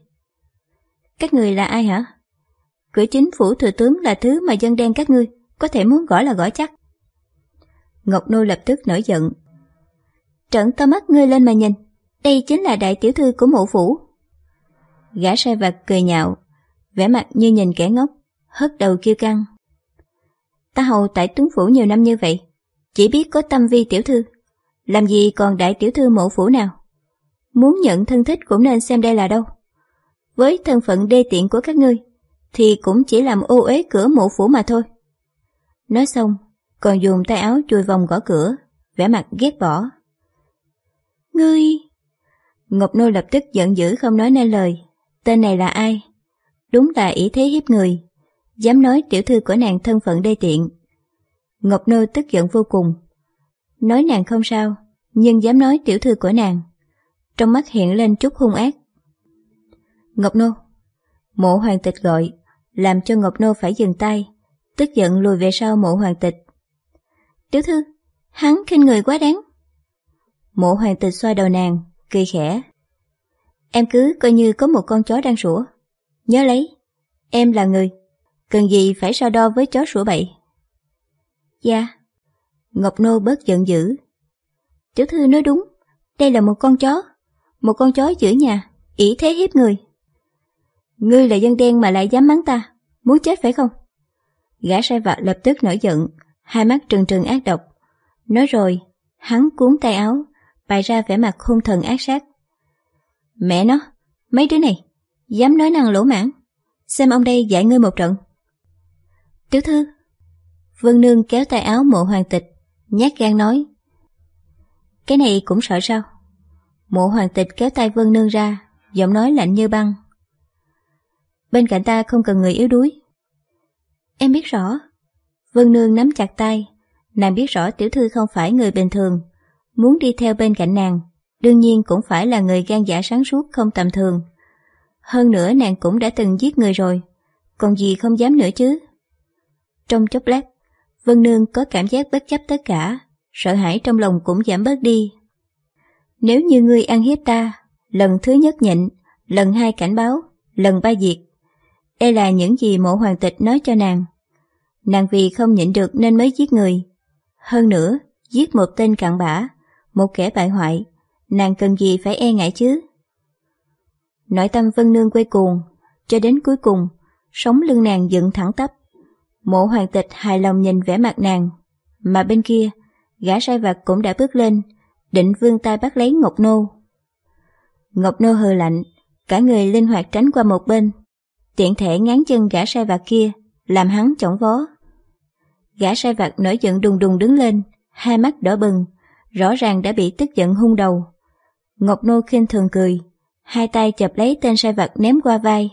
Các người là ai hả? Cửa chính phủ thừa tướng là thứ mà dân đen các ngươi có thể muốn gõ là gõ chắc. Ngọc Nô lập tức nổi giận. Trận to mắt ngươi lên mà nhìn, đây chính là đại tiểu thư của mộ phủ. Gã sai vặt cười nhạo, vẻ mặt như nhìn kẻ ngốc, hất đầu kêu căng. Ta hầu tại tuấn phủ nhiều năm như vậy, chỉ biết có tâm vi tiểu thư, làm gì còn đại tiểu thư mộ phủ nào. Muốn nhận thân thích cũng nên xem đây là đâu. Với thân phận đê tiện của các ngươi, thì cũng chỉ làm ô uế cửa mộ phủ mà thôi. Nói xong, còn dùng tay áo chui vòng gõ cửa, vẻ mặt ghét bỏ. Ngươi... Ngọc Nô lập tức giận dữ không nói nên lời. Tên này là ai? Đúng là ý thế hiếp người. Dám nói tiểu thư của nàng thân phận đê tiện. Ngọc Nô tức giận vô cùng. Nói nàng không sao, nhưng dám nói tiểu thư của nàng. Trong mắt hiện lên chút hung ác. Ngọc Nô. Mộ hoàng tịch gọi, làm cho Ngọc Nô phải dừng tay, tức giận lùi về sau mộ hoàng tịch. Tiểu thư, hắn khinh người quá đáng. Mộ hoàng tịch xoa đầu nàng, cười khẽ. Em cứ coi như có một con chó đang sủa. Nhớ lấy, em là người, cần gì phải so đo với chó sủa bậy. Dạ. Ngọc Nô bớt giận dữ. Tiểu thư nói đúng, đây là một con chó, một con chó giữ nhà, ỷ thế hiếp người. Ngươi là dân đen mà lại dám mắng ta, muốn chết phải không? Gã sai vặt lập tức nổi giận, hai mắt trừng trừng ác độc. Nói rồi, hắn cuốn tay áo, bày ra vẻ mặt hung thần ác sát. Mẹ nó, mấy đứa này, dám nói năng lỗ mãn, xem ông đây dạy ngươi một trận. Tiểu thư, Vân Nương kéo tay áo mộ hoàng tịch, nhát gan nói. Cái này cũng sợ sao? Mộ hoàng tịch kéo tay Vân Nương ra, giọng nói lạnh như băng. Bên cạnh ta không cần người yếu đuối. Em biết rõ. Vân Nương nắm chặt tay, nàng biết rõ tiểu thư không phải người bình thường, muốn đi theo bên cạnh nàng, đương nhiên cũng phải là người gan giả sáng suốt không tầm thường. Hơn nữa nàng cũng đã từng giết người rồi, còn gì không dám nữa chứ. Trong chốc lát, Vân Nương có cảm giác bất chấp tất cả, sợ hãi trong lòng cũng giảm bớt đi. Nếu như ngươi ăn hiếp ta, lần thứ nhất nhịn, lần hai cảnh báo, lần ba diệt. Đây là những gì mộ hoàng tịch nói cho nàng. Nàng vì không nhịn được nên mới giết người. Hơn nữa, giết một tên cặn bã, một kẻ bại hoại, nàng cần gì phải e ngại chứ? Nội tâm Vân Nương quay cuồng, cho đến cuối cùng, sống lưng nàng dựng thẳng tắp. Mộ hoàng tịch hài lòng nhìn vẻ mặt nàng, mà bên kia, gã sai vặt cũng đã bước lên, định vươn tay bắt lấy Ngọc Nô. Ngọc Nô hừ lạnh, cả người linh hoạt tránh qua một bên, tiện thể ngán chân gã sai vặt kia, làm hắn chỏng vó. Gã sai vặt nổi giận đùng đùng đứng lên, hai mắt đỏ bừng, rõ ràng đã bị tức giận hung đầu. Ngọc Nô khinh thường cười, hai tay chập lấy tên sai vặt ném qua vai.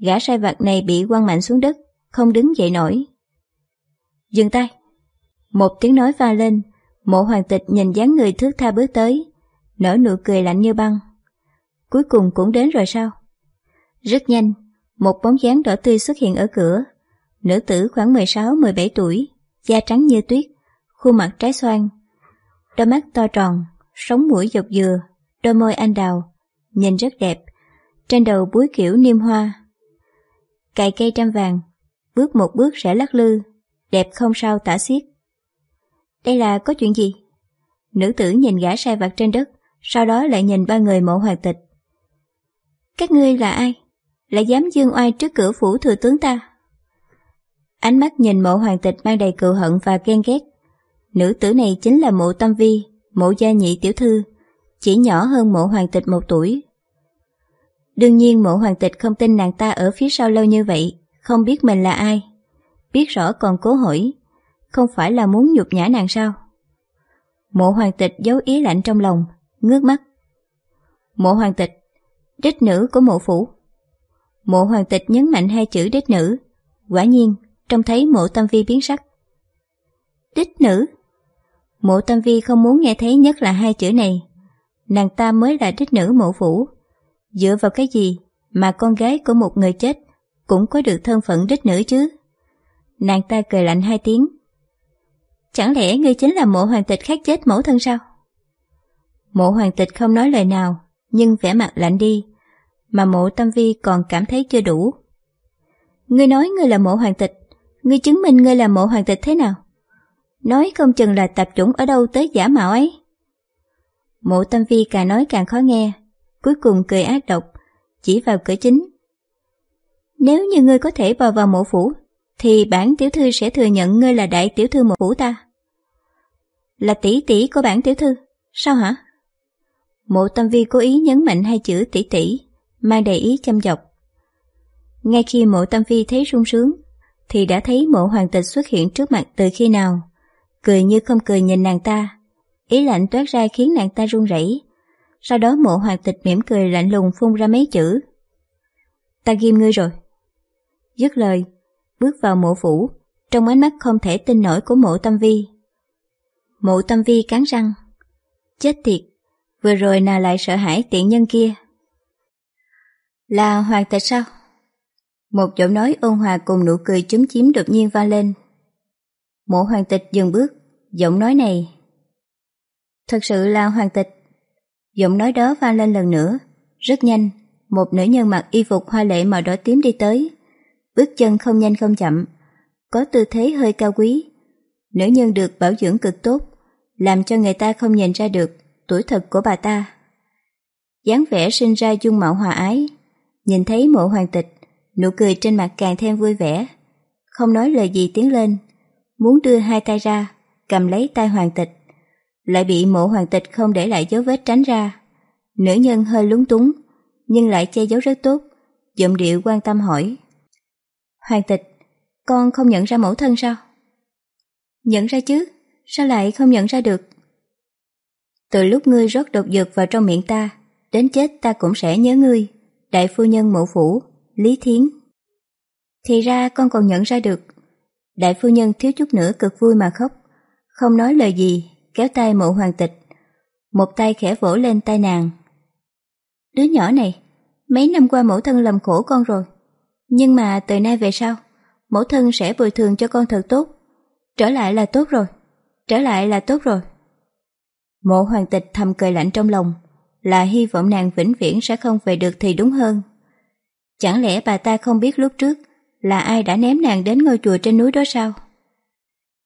Gã sai vặt này bị quăng mạnh xuống đất, không đứng dậy nổi. Dừng tay! Một tiếng nói va lên, mộ hoàng tịch nhìn dáng người thước tha bước tới, nở nụ cười lạnh như băng. Cuối cùng cũng đến rồi sao? Rất nhanh, một bóng dáng đỏ tươi xuất hiện ở cửa. Nữ tử khoảng 16-17 tuổi, da trắng như tuyết, khuôn mặt trái xoan. Đôi mắt to tròn, sống mũi dọc dừa, đôi môi anh đào, nhìn rất đẹp. Trên đầu búi kiểu niêm hoa. Cài cây trăm vàng, bước một bước sẽ lắc lư, đẹp không sao tả xiết. Đây là có chuyện gì? Nữ tử nhìn gã sai vặt trên đất, sau đó lại nhìn ba người mộ hoàng tịch. Các ngươi là ai? Lại dám dương oai trước cửa phủ thừa tướng ta? Ánh mắt nhìn mộ hoàng tịch mang đầy cựu hận và ghen ghét. Nữ tử này chính là mộ tâm vi, mộ gia nhị tiểu thư, chỉ nhỏ hơn mộ hoàng tịch một tuổi. Đương nhiên mộ hoàng tịch không tin nàng ta ở phía sau lâu như vậy, không biết mình là ai. Biết rõ còn cố hỏi, không phải là muốn nhục nhã nàng sao? Mộ hoàng tịch giấu ý lạnh trong lòng, ngước mắt. Mộ hoàng tịch, đích nữ của mộ phủ. Mộ hoàng tịch nhấn mạnh hai chữ đích nữ, quả nhiên, trông thấy mộ tâm vi biến sắc. Đích nữ? Mộ tâm vi không muốn nghe thấy nhất là hai chữ này. Nàng ta mới là đích nữ mộ phủ. Dựa vào cái gì mà con gái của một người chết cũng có được thân phận đích nữ chứ? Nàng ta cười lạnh hai tiếng. Chẳng lẽ ngươi chính là mộ hoàng tịch khác chết mẫu thân sao? Mộ hoàng tịch không nói lời nào, nhưng vẻ mặt lạnh đi, mà mộ tâm vi còn cảm thấy chưa đủ. Ngươi nói ngươi là mộ hoàng tịch, ngươi chứng minh ngươi là mộ hoàng tịch thế nào? Nói không chừng là tập chủng ở đâu tới giả mạo ấy. Mộ tâm vi càng nói càng khó nghe, cuối cùng cười ác độc, chỉ vào cửa chính. Nếu như ngươi có thể vào vào mộ phủ, thì bản tiểu thư sẽ thừa nhận ngươi là đại tiểu thư mộ phủ ta. Là tỷ tỷ của bản tiểu thư, sao hả? Mộ tâm vi cố ý nhấn mạnh hai chữ tỷ tỷ, mang đầy ý chăm dọc. Ngay khi mộ tâm vi thấy sung sướng, thì đã thấy mộ hoàng tịch xuất hiện trước mặt từ khi nào. Cười như không cười nhìn nàng ta, ý lạnh toát ra khiến nàng ta run rẩy. Sau đó mộ hoàng tịch mỉm cười lạnh lùng phun ra mấy chữ. Ta ghim ngươi rồi. Dứt lời, bước vào mộ phủ, trong ánh mắt không thể tin nổi của mộ tâm vi. Mộ tâm vi cắn răng. Chết tiệt, vừa rồi nào lại sợ hãi tiện nhân kia. Là hoàng tịch sao? Một giọng nói ôn hòa cùng nụ cười chúm chím đột nhiên va lên. Mộ hoàng tịch dừng bước, giọng nói này. Thật sự là hoàng tịch. Giọng nói đó va lên lần nữa, rất nhanh, một nữ nhân mặc y phục hoa lệ màu đỏ tím đi tới. Bước chân không nhanh không chậm, có tư thế hơi cao quý. Nữ nhân được bảo dưỡng cực tốt, làm cho người ta không nhìn ra được tuổi thật của bà ta. dáng vẻ sinh ra dung mạo hòa ái, nhìn thấy mộ hoàng tịch, nụ cười trên mặt càng thêm vui vẻ. Không nói lời gì tiến lên, muốn đưa hai tay ra, cầm lấy tay hoàng tịch. Lại bị mộ hoàng tịch không để lại dấu vết tránh ra. Nữ nhân hơi lúng túng, nhưng lại che giấu rất tốt, giọng điệu quan tâm hỏi. Hoàng tịch, con không nhận ra mẫu thân sao? Nhận ra chứ, sao lại không nhận ra được? Từ lúc ngươi rót độc dược vào trong miệng ta, đến chết ta cũng sẽ nhớ ngươi, đại phu nhân mộ phủ, Lý Thiến. Thì ra con còn nhận ra được. Đại phu nhân thiếu chút nữa cực vui mà khóc, không nói lời gì, kéo tay mộ hoàng tịch. Một tay khẽ vỗ lên tay nàng. Đứa nhỏ này, mấy năm qua mẫu thân làm khổ con rồi. Nhưng mà từ nay về sau, mẫu thân sẽ bồi thường cho con thật tốt. Trở lại là tốt rồi, trở lại là tốt rồi. Mộ hoàng tịch thầm cười lạnh trong lòng, là hy vọng nàng vĩnh viễn sẽ không về được thì đúng hơn. Chẳng lẽ bà ta không biết lúc trước là ai đã ném nàng đến ngôi chùa trên núi đó sao?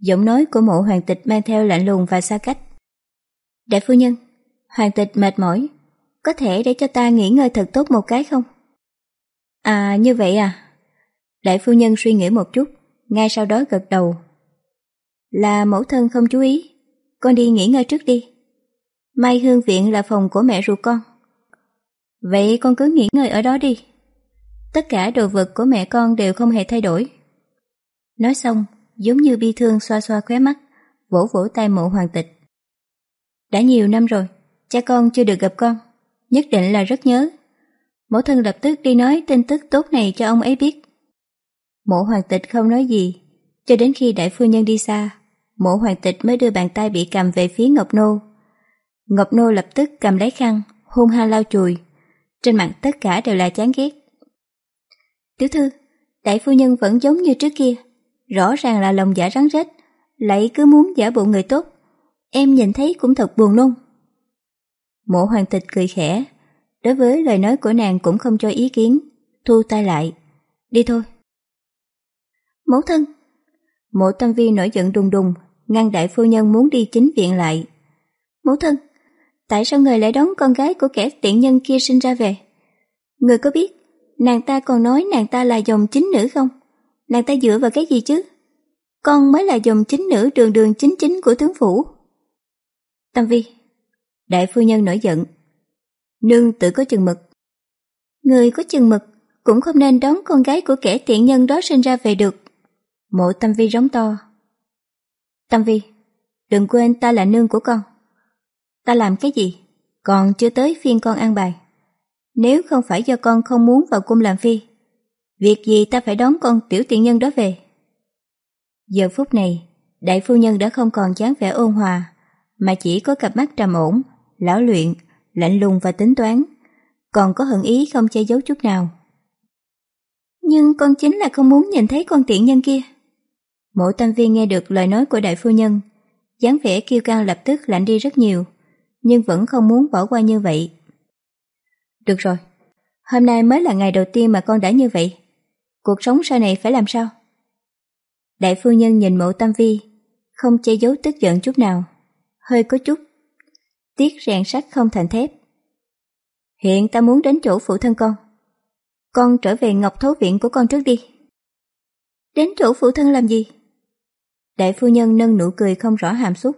Giọng nói của mộ hoàng tịch mang theo lạnh lùng và xa cách. Đại phu nhân, hoàng tịch mệt mỏi, có thể để cho ta nghỉ ngơi thật tốt một cái không? À, như vậy à? Đại phu nhân suy nghĩ một chút, ngay sau đó gật đầu. Là mẫu thân không chú ý, con đi nghỉ ngơi trước đi. Mai hương viện là phòng của mẹ ruột con. Vậy con cứ nghỉ ngơi ở đó đi. Tất cả đồ vật của mẹ con đều không hề thay đổi. Nói xong, giống như bi thương xoa xoa khóe mắt, vỗ vỗ tay mộ hoàng tịch. Đã nhiều năm rồi, cha con chưa được gặp con, nhất định là rất nhớ. Mẫu thân lập tức đi nói tin tức tốt này cho ông ấy biết. Mộ hoàng tịch không nói gì, cho đến khi đại phu nhân đi xa, mộ hoàng tịch mới đưa bàn tay bị cầm về phía Ngọc Nô. Ngọc Nô lập tức cầm lấy khăn, hung ha lau chùi. Trên mặt tất cả đều là chán ghét. Tiểu thư, đại phu nhân vẫn giống như trước kia, rõ ràng là lòng giả rắn rết, lại cứ muốn giả bộ người tốt. Em nhìn thấy cũng thật buồn luôn. Mộ hoàng tịch cười khẽ, đối với lời nói của nàng cũng không cho ý kiến, thu tay lại. Đi thôi. Mẫu thân. Mộ tâm vi nổi giận đùng đùng, ngăn đại phu nhân muốn đi chính viện lại. Mẫu thân, tại sao người lại đón con gái của kẻ tiện nhân kia sinh ra về? Người có biết, nàng ta còn nói nàng ta là dòng chính nữ không? Nàng ta dựa vào cái gì chứ? Con mới là dòng chính nữ đường đường chính chính của tướng phủ. Tâm vi, đại phu nhân nổi giận. Nương tự có chừng mực. Người có chừng mực cũng không nên đón con gái của kẻ tiện nhân đó sinh ra về được. Mộ Tâm Vi rống to. Tâm Vi, đừng quên ta là nương của con. Ta làm cái gì? Còn chưa tới phiên con ăn bài. Nếu không phải do con không muốn vào cung làm phi, việc gì ta phải đón con tiểu tiện nhân đó về? Giờ phút này, đại phu nhân đã không còn dáng vẻ ôn hòa, mà chỉ có cặp mắt trầm ổn, lão luyện, lạnh lùng và tính toán, còn có hận ý không che giấu chút nào. Nhưng con chính là không muốn nhìn thấy con tiện nhân kia. Mộ tâm viên nghe được lời nói của đại phu nhân, dáng vẻ kiêu căng lập tức lạnh đi rất nhiều, nhưng vẫn không muốn bỏ qua như vậy. Được rồi, hôm nay mới là ngày đầu tiên mà con đã như vậy. Cuộc sống sau này phải làm sao? Đại phu nhân nhìn mộ tâm vi, không che giấu tức giận chút nào, hơi có chút. Tiếc rèn sắt không thành thép. Hiện ta muốn đến chỗ phụ thân con. Con trở về ngọc thấu viện của con trước đi. Đến chỗ phụ thân làm gì? Đại phu nhân nâng nụ cười không rõ hàm xúc.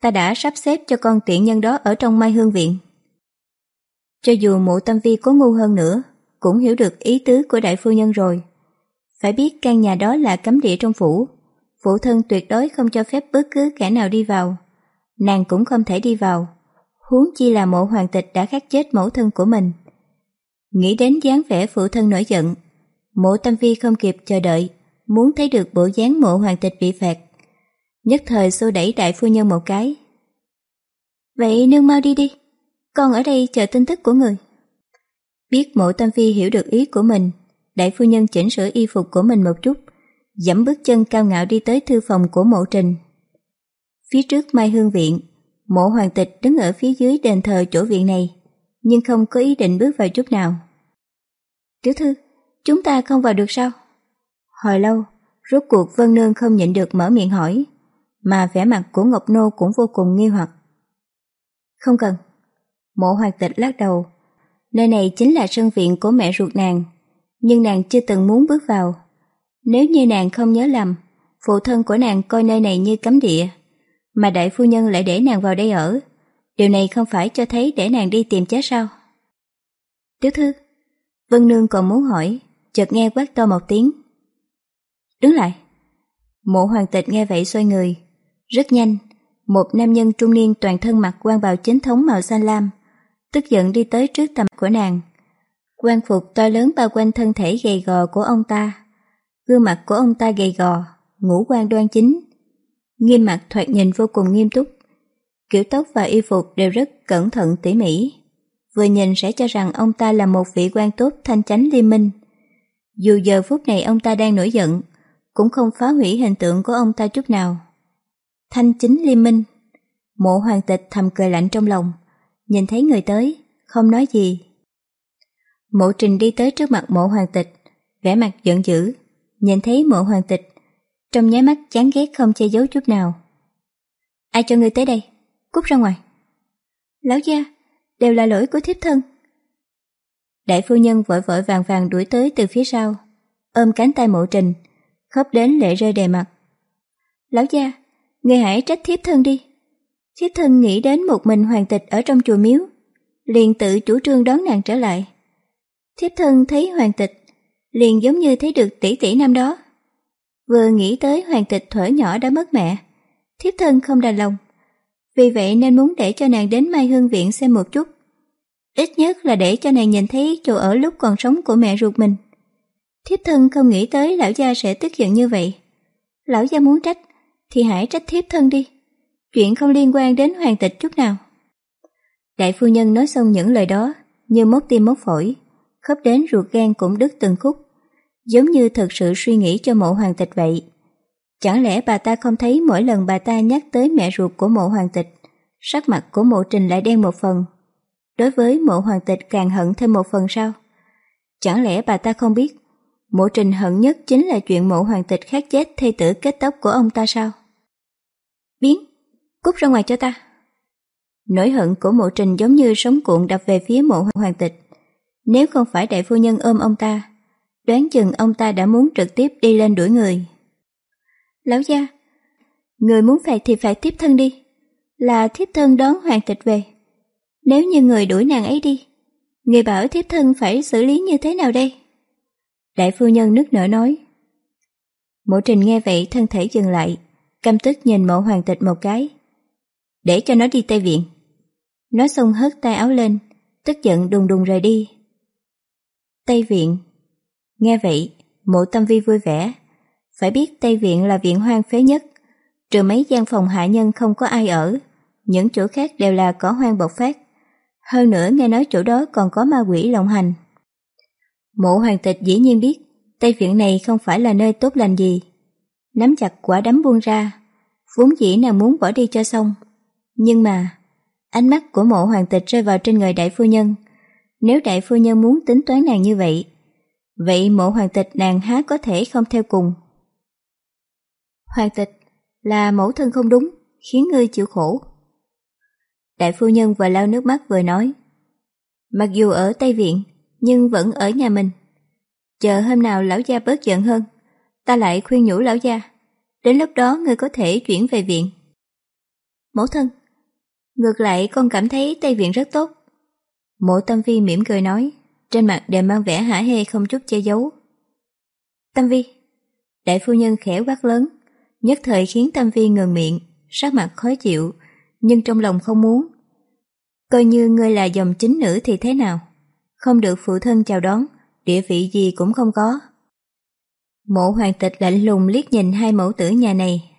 Ta đã sắp xếp cho con tiện nhân đó ở trong mai hương viện. Cho dù mộ tâm vi có ngu hơn nữa, cũng hiểu được ý tứ của đại phu nhân rồi. Phải biết căn nhà đó là cấm địa trong phủ, phụ thân tuyệt đối không cho phép bất cứ kẻ nào đi vào. Nàng cũng không thể đi vào, huống chi là mộ hoàng tịch đã khắc chết mẫu thân của mình. Nghĩ đến dáng vẻ phụ thân nổi giận, mộ tâm vi không kịp chờ đợi, muốn thấy được bộ dáng mộ hoàng tịch bị phạt. Nhất thời xô đẩy đại phu nhân một cái. Vậy nương mau đi đi, con ở đây chờ tin tức của người. Biết mộ tâm phi hiểu được ý của mình, đại phu nhân chỉnh sửa y phục của mình một chút, dẫm bước chân cao ngạo đi tới thư phòng của mộ trình. Phía trước Mai Hương Viện, mộ hoàng tịch đứng ở phía dưới đền thờ chỗ viện này, nhưng không có ý định bước vào chút nào. Tiểu thư, chúng ta không vào được sao? Hồi lâu, rốt cuộc Vân Nương không nhịn được mở miệng hỏi, mà vẻ mặt của Ngọc Nô cũng vô cùng nghi hoặc. Không cần. Mộ hoàng tịch lắc đầu. Nơi này chính là sân viện của mẹ ruột nàng, nhưng nàng chưa từng muốn bước vào. Nếu như nàng không nhớ lầm, phụ thân của nàng coi nơi này như cấm địa, mà đại phu nhân lại để nàng vào đây ở. Điều này không phải cho thấy để nàng đi tìm chết sao? Tiểu thư, Vân Nương còn muốn hỏi, chợt nghe quát to một tiếng. Đứng lại. Mộ hoàng tịch nghe vậy xoay người. Rất nhanh, một nam nhân trung niên toàn thân mặc quan bào chính thống màu xanh lam, tức giận đi tới trước tầm của nàng. Quan phục to lớn bao quanh thân thể gầy gò của ông ta. Gương mặt của ông ta gầy gò, ngũ quan đoan chính. Nghiêm mặt thoạt nhìn vô cùng nghiêm túc. Kiểu tóc và y phục đều rất cẩn thận tỉ mỉ. Vừa nhìn sẽ cho rằng ông ta là một vị quan tốt thanh chánh liên minh. Dù giờ phút này ông ta đang nổi giận, cũng không phá hủy hình tượng của ông ta chút nào. Thanh chính liên minh. Mộ hoàng tịch thầm cười lạnh trong lòng, nhìn thấy người tới, không nói gì. Mộ trình đi tới trước mặt mộ hoàng tịch, vẻ mặt giận dữ, nhìn thấy mộ hoàng tịch, trong nháy mắt chán ghét không che giấu chút nào. Ai cho ngươi tới đây? Cút ra ngoài. Lão gia, đều là lỗi của thiếp thân. Đại phu nhân vội vội vàng vàng đuổi tới từ phía sau, ôm cánh tay mộ trình, khóc đến lệ rơi đầy mặt. Lão gia, người hãy trách thiếp thân đi. Thiếp thân nghĩ đến một mình hoàng tịch ở trong chùa miếu, liền tự chủ trương đón nàng trở lại. Thiếp thân thấy hoàng tịch, liền giống như thấy được tỷ tỷ năm đó. Vừa nghĩ tới hoàng tịch thuở nhỏ đã mất mẹ, thiếp thân không đành lòng. Vì vậy nên muốn để cho nàng đến Mai Hương Viện xem một chút. Ít nhất là để cho nàng nhìn thấy chỗ ở lúc còn sống của mẹ ruột mình. Thiếp thân không nghĩ tới lão gia sẽ tức giận như vậy. Lão gia muốn trách, thì hãy trách thiếp thân đi. Chuyện không liên quan đến hoàng tịch chút nào. Đại phu nhân nói xong những lời đó, như móc tim móc phổi, khớp đến ruột gan cũng đứt từng khúc, giống như thật sự suy nghĩ cho mộ hoàng tịch vậy. Chẳng lẽ bà ta không thấy mỗi lần bà ta nhắc tới mẹ ruột của mộ hoàng tịch, sắc mặt của mộ trình lại đen một phần. Đối với mộ hoàng tịch càng hận thêm một phần sao? Chẳng lẽ bà ta không biết Mộ trình hận nhất chính là chuyện mộ hoàng tịch khác chết thê tử kết tóc của ông ta sao? Biến, cút ra ngoài cho ta. Nỗi hận của mộ trình giống như sóng cuộn đập về phía mộ hoàng tịch. Nếu không phải đại phu nhân ôm ông ta, đoán chừng ông ta đã muốn trực tiếp đi lên đuổi người. Lão gia, người muốn phạt thì phải tiếp thân đi, là thiếp thân đón hoàng tịch về. Nếu như người đuổi nàng ấy đi, người bảo thiếp thân phải xử lý như thế nào đây? Đại phu nhân nức nở nói. Mộ trình nghe vậy thân thể dừng lại, căm tức nhìn mộ hoàng tịch một cái. Để cho nó đi Tây Viện. Nói xong hất tay áo lên, tức giận đùng đùng rời đi. Tây Viện Nghe vậy, mộ tâm vi vui vẻ. Phải biết Tây Viện là viện hoang phế nhất, trừ mấy gian phòng hạ nhân không có ai ở, những chỗ khác đều là cỏ hoang bộc phát. Hơn nữa nghe nói chỗ đó còn có ma quỷ lộng hành. Mộ hoàng tịch dĩ nhiên biết Tây Viện này không phải là nơi tốt lành gì. Nắm chặt quả đấm buông ra, vốn dĩ nàng muốn bỏ đi cho xong. Nhưng mà, ánh mắt của mộ hoàng tịch rơi vào trên người đại phu nhân. Nếu đại phu nhân muốn tính toán nàng như vậy, vậy mộ hoàng tịch nàng há có thể không theo cùng. Hoàng tịch là mẫu thân không đúng, khiến ngươi chịu khổ. Đại phu nhân vừa lau nước mắt vừa nói. Mặc dù ở Tây Viện, nhưng vẫn ở nhà mình. Chờ hôm nào lão gia bớt giận hơn, ta lại khuyên nhủ lão gia, đến lúc đó ngươi có thể chuyển về viện. Mẫu thân, ngược lại con cảm thấy Tây Viện rất tốt. Mộ Tâm Vi mỉm cười nói, trên mặt đều mang vẻ hả hê không chút che giấu. Tâm Vi, đại phu nhân khẽ quát lớn, nhất thời khiến Tâm Vi ngừng miệng, sắc mặt khó chịu, nhưng trong lòng không muốn. Coi như ngươi là dòng chính nữ thì thế nào? không được phụ thân chào đón, địa vị gì cũng không có. Mộ hoàng tịch lạnh lùng liếc nhìn hai mẫu tử nhà này.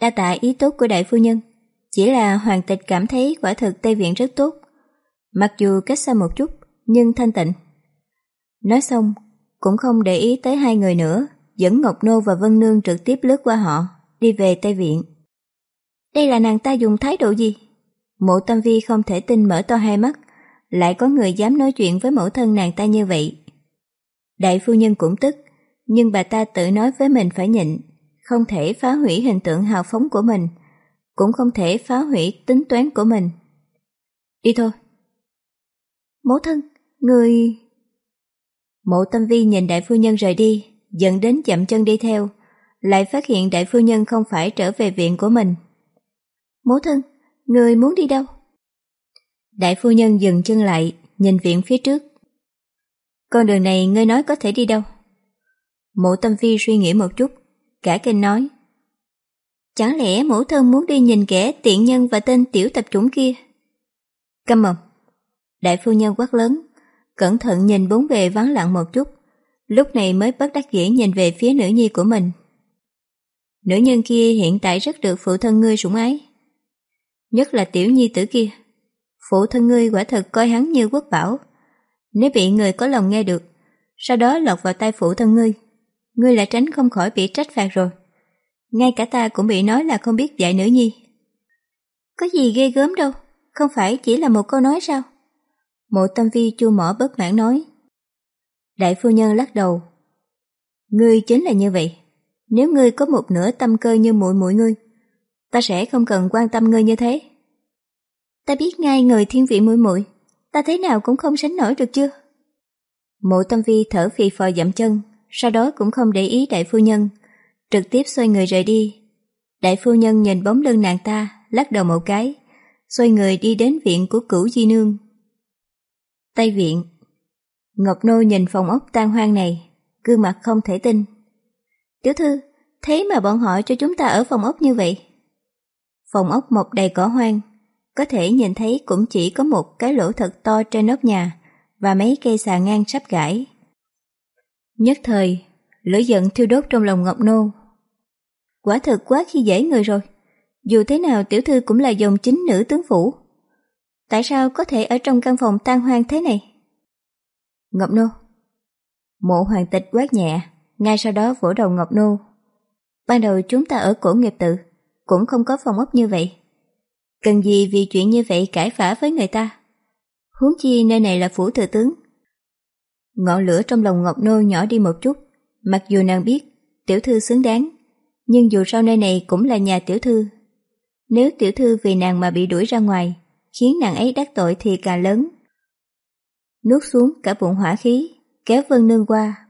Đa tạ ý tốt của đại phu nhân, chỉ là hoàng tịch cảm thấy quả thực Tây Viện rất tốt, mặc dù cách xa một chút, nhưng thanh tịnh. Nói xong, cũng không để ý tới hai người nữa, dẫn Ngọc Nô và Vân Nương trực tiếp lướt qua họ, đi về Tây Viện. Đây là nàng ta dùng thái độ gì? Mộ Tâm Vi không thể tin mở to hai mắt, lại có người dám nói chuyện với mẫu thân nàng ta như vậy. Đại phu nhân cũng tức, nhưng bà ta tự nói với mình phải nhịn, không thể phá hủy hình tượng hào phóng của mình, cũng không thể phá hủy tính toán của mình. Đi thôi. Mẫu thân, người... Mộ tâm vi nhìn đại phu nhân rời đi, dẫn đến chậm chân đi theo, lại phát hiện đại phu nhân không phải trở về viện của mình. Mẫu thân, người muốn đi đâu? Đại phu nhân dừng chân lại, nhìn viện phía trước. Con đường này ngươi nói có thể đi đâu? Mộ tâm phi suy nghĩ một chút, cả kinh nói. Chẳng lẽ mẫu thân muốn đi nhìn kẻ tiện nhân và tên tiểu tập chủng kia? Câm mồm. Đại phu nhân quát lớn, cẩn thận nhìn bốn bề vắng lặng một chút, lúc này mới bất đắc dĩ nhìn về phía nữ nhi của mình. Nữ nhân kia hiện tại rất được phụ thân ngươi sủng ái. Nhất là tiểu nhi tử kia. Phụ thân ngươi quả thật coi hắn như quốc bảo. Nếu bị người có lòng nghe được, sau đó lọt vào tay phụ thân ngươi, ngươi lại tránh không khỏi bị trách phạt rồi. Ngay cả ta cũng bị nói là không biết dạy nữ nhi. Có gì ghê gớm đâu, không phải chỉ là một câu nói sao? Mộ tâm vi chua mỏ bất mãn nói. Đại phu nhân lắc đầu. Ngươi chính là như vậy. Nếu ngươi có một nửa tâm cơ như muội muội ngươi, ta sẽ không cần quan tâm ngươi như thế. Ta biết ngay người thiên vị muội muội, ta thế nào cũng không sánh nổi được chưa? Mộ tâm vi thở phì phò dậm chân, sau đó cũng không để ý đại phu nhân, trực tiếp xoay người rời đi. Đại phu nhân nhìn bóng lưng nàng ta, lắc đầu một cái, xoay người đi đến viện của cửu di nương. Tây viện Ngọc Nô nhìn phòng ốc tan hoang này, gương mặt không thể tin. Tiểu thư, thế mà bọn họ cho chúng ta ở phòng ốc như vậy? Phòng ốc mọc đầy cỏ hoang, có thể nhìn thấy cũng chỉ có một cái lỗ thật to trên nóc nhà và mấy cây xà ngang sắp gãy. Nhất thời, lửa giận thiêu đốt trong lòng Ngọc Nô. Quả thật quá khi dễ người rồi. Dù thế nào tiểu thư cũng là dòng chính nữ tướng phủ. Tại sao có thể ở trong căn phòng tan hoang thế này? Ngọc Nô Mộ hoàng tịch quát nhẹ, ngay sau đó vỗ đầu Ngọc Nô. Ban đầu chúng ta ở cổ nghiệp tự, cũng không có phòng ốc như vậy. Cần gì vì chuyện như vậy cãi phả với người ta? Huống chi nơi này là phủ thừa tướng. Ngọn lửa trong lòng Ngọc Nô nhỏ đi một chút, mặc dù nàng biết tiểu thư xứng đáng, nhưng dù sao nơi này cũng là nhà tiểu thư. Nếu tiểu thư vì nàng mà bị đuổi ra ngoài, khiến nàng ấy đắc tội thì càng lớn. Nuốt xuống cả bụng hỏa khí, kéo Vân Nương qua.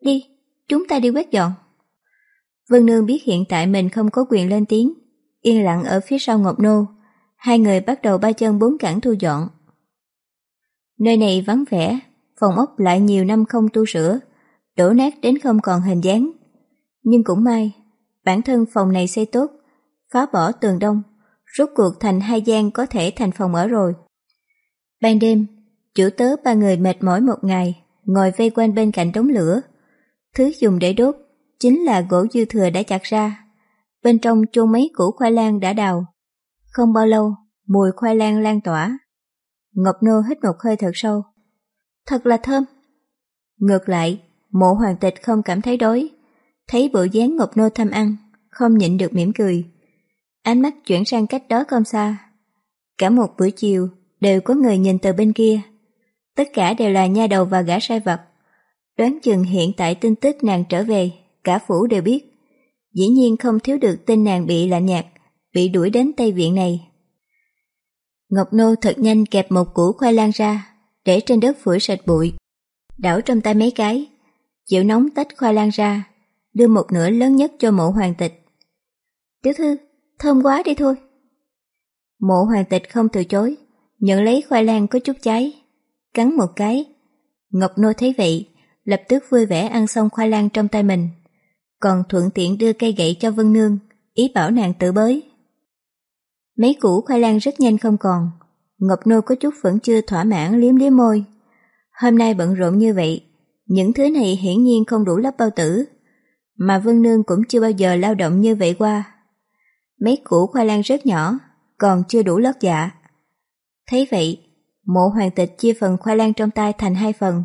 Đi, chúng ta đi quét dọn. Vân Nương biết hiện tại mình không có quyền lên tiếng, yên lặng ở phía sau Ngọc Nô. Hai người bắt đầu ba chân bốn cẳng thu dọn. Nơi này vắng vẻ, phòng ốc lại nhiều năm không tu sửa, đổ nát đến không còn hình dáng. Nhưng cũng may, bản thân phòng này xây tốt, phá bỏ tường đông, rốt cuộc thành hai gian có thể thành phòng ở rồi. Ban đêm, chủ tớ ba người mệt mỏi một ngày, ngồi vây quanh bên cạnh đống lửa. Thứ dùng để đốt chính là gỗ dư thừa đã chặt ra. Bên trong chôn mấy củ khoai lang đã đào. Không bao lâu, mùi khoai lang lan tỏa. Ngọc Nô hít một hơi thật sâu. Thật là thơm. Ngược lại, mộ hoàng tịch không cảm thấy đói. Thấy bộ dáng Ngọc Nô thăm ăn, không nhịn được mỉm cười. Ánh mắt chuyển sang cách đó không xa. Cả một buổi chiều, đều có người nhìn từ bên kia. Tất cả đều là nha đầu và gã sai vật. Đoán chừng hiện tại tin tức nàng trở về, cả phủ đều biết. Dĩ nhiên không thiếu được tin nàng bị lạnh nhạt, bị đuổi đến Tây Viện này. Ngọc Nô thật nhanh kẹp một củ khoai lang ra, để trên đất phủi sạch bụi. Đảo trong tay mấy cái, chịu nóng tách khoai lang ra, đưa một nửa lớn nhất cho mộ hoàng tịch. Tiểu thư, thơm quá đi thôi. Mộ hoàng tịch không từ chối, nhận lấy khoai lang có chút cháy, cắn một cái. Ngọc Nô thấy vậy, lập tức vui vẻ ăn xong khoai lang trong tay mình, còn thuận tiện đưa cây gậy cho Vân Nương, ý bảo nàng tự bới. Mấy củ khoai lang rất nhanh không còn, Ngọc Nô có chút vẫn chưa thỏa mãn liếm liếm môi. Hôm nay bận rộn như vậy, những thứ này hiển nhiên không đủ lấp bao tử, mà Vân Nương cũng chưa bao giờ lao động như vậy qua. Mấy củ khoai lang rất nhỏ, còn chưa đủ lót dạ. Thấy vậy, mộ hoàng tịch chia phần khoai lang trong tay thành hai phần,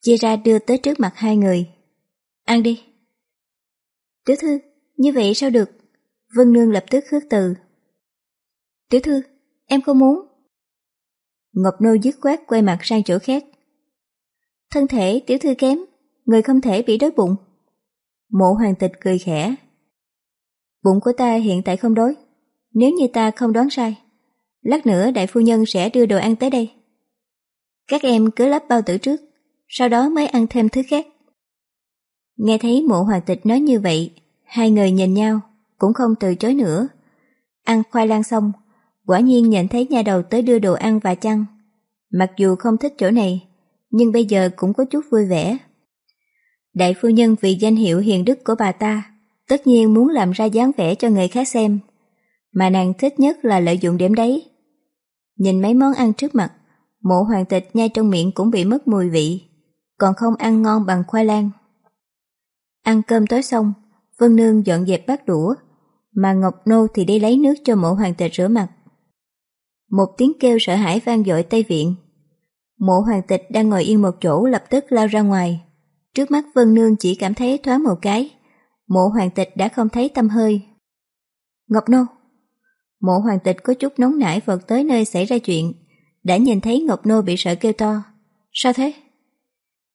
chia ra đưa tới trước mặt hai người. Ăn đi. Tiểu thư, như vậy sao được? Vân Nương lập tức khước từ. Tiểu thư, em không muốn. Ngọc Nô dứt khoát quay mặt sang chỗ khác. Thân thể tiểu thư kém, người không thể bị đói bụng. Mộ hoàng tịch cười khẽ. Bụng của ta hiện tại không đói. Nếu như ta không đoán sai, lát nữa đại phu nhân sẽ đưa đồ ăn tới đây. Các em cứ lắp bao tử trước, sau đó mới ăn thêm thứ khác. Nghe thấy mộ hoàng tịch nói như vậy, hai người nhìn nhau, cũng không từ chối nữa. Ăn khoai lang xong, quả nhiên nhận thấy nhà đầu tới đưa đồ ăn và chăn. Mặc dù không thích chỗ này, nhưng bây giờ cũng có chút vui vẻ. Đại phu nhân vì danh hiệu hiền đức của bà ta, tất nhiên muốn làm ra dáng vẻ cho người khác xem. Mà nàng thích nhất là lợi dụng điểm đấy. Nhìn mấy món ăn trước mặt, mộ hoàng tịch nhai trong miệng cũng bị mất mùi vị, còn không ăn ngon bằng khoai lang. Ăn cơm tối xong, Vân Nương dọn dẹp bát đũa, mà Ngọc Nô thì đi lấy nước cho mộ hoàng tịch rửa mặt. Một tiếng kêu sợ hãi vang dội Tây Viện. Mộ hoàng tịch đang ngồi yên một chỗ lập tức lao ra ngoài. Trước mắt Vân Nương chỉ cảm thấy thoáng một cái. Mộ hoàng tịch đã không thấy tâm hơi. Ngọc Nô! Mộ hoàng tịch có chút nóng nảy vọt tới nơi xảy ra chuyện, đã nhìn thấy Ngọc Nô bị sợ kêu to. Sao thế?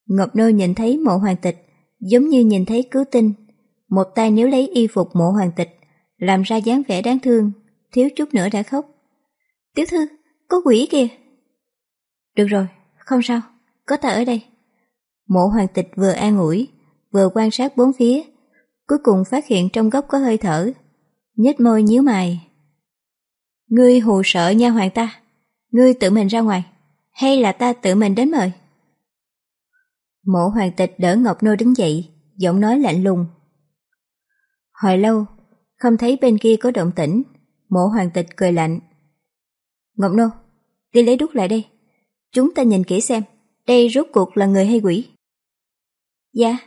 Ngọc Nô nhìn thấy mộ hoàng tịch, giống như nhìn thấy cứu tinh. Một tay nếu lấy y phục mộ hoàng tịch, làm ra dáng vẻ đáng thương, thiếu chút nữa đã khóc. Tiểu thư, có quỷ kìa. Được rồi, không sao, có ta ở đây. Mộ hoàng tịch vừa an ủi, vừa quan sát bốn phía, cuối cùng phát hiện trong góc có hơi thở, nhếch môi nhíu mày. Ngươi hù sợ nha hoàng ta, ngươi tự mình ra ngoài, hay là ta tự mình đến mời? Mộ hoàng tịch đỡ Ngọc Nô đứng dậy, giọng nói lạnh lùng. Hồi lâu, không thấy bên kia có động tĩnh, mộ hoàng tịch cười lạnh. Ngọc Nô, đi lấy đúc lại đây. Chúng ta nhìn kỹ xem, đây rốt cuộc là người hay quỷ. Dạ.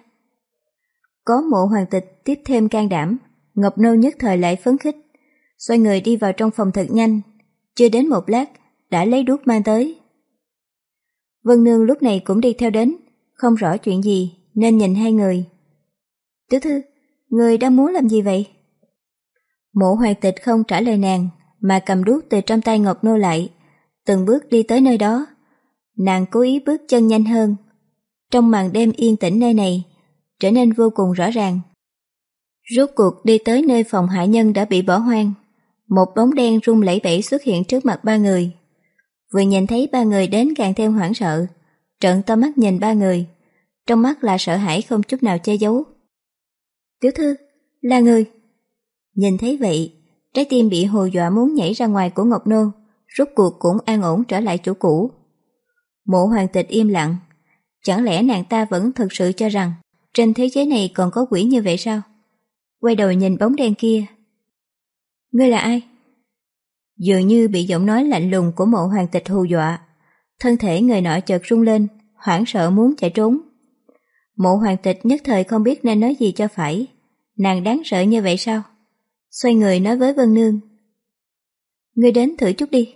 Có mộ hoàng tịch tiếp thêm can đảm, Ngọc Nô nhất thời lại phấn khích. Xoay người đi vào trong phòng thật nhanh, chưa đến một lát, đã lấy đuốc mang tới. Vân Nương lúc này cũng đi theo đến, không rõ chuyện gì nên nhìn hai người. Tiểu thư, người đang muốn làm gì vậy? Mộ hoàng tịch không trả lời nàng, mà cầm đuốc từ trong tay Ngọc Nô lại, từng bước đi tới nơi đó. Nàng cố ý bước chân nhanh hơn. Trong màn đêm yên tĩnh nơi này, trở nên vô cùng rõ ràng. Rốt cuộc đi tới nơi phòng hạ nhân đã bị bỏ hoang. Một bóng đen rung lẫy bẫy xuất hiện trước mặt ba người. Vừa nhìn thấy ba người đến càng thêm hoảng sợ, trợn to mắt nhìn ba người. Trong mắt là sợ hãi không chút nào che giấu. Tiểu thư, là người. Nhìn thấy vậy, trái tim bị hồ dọa muốn nhảy ra ngoài của Ngọc Nô, rốt cuộc cũng an ổn trở lại chỗ cũ. Mộ hoàng tịch im lặng, chẳng lẽ nàng ta vẫn thực sự cho rằng trên thế giới này còn có quỷ như vậy sao? Quay đầu nhìn bóng đen kia. Ngươi là ai? Dường như bị giọng nói lạnh lùng của mộ hoàng tịch hù dọa, thân thể người nọ chợt rung lên, hoảng sợ muốn chạy trốn. Mộ hoàng tịch nhất thời không biết nên nói gì cho phải, nàng đáng sợ như vậy sao? Xoay người nói với Vân Nương. Ngươi đến thử chút đi.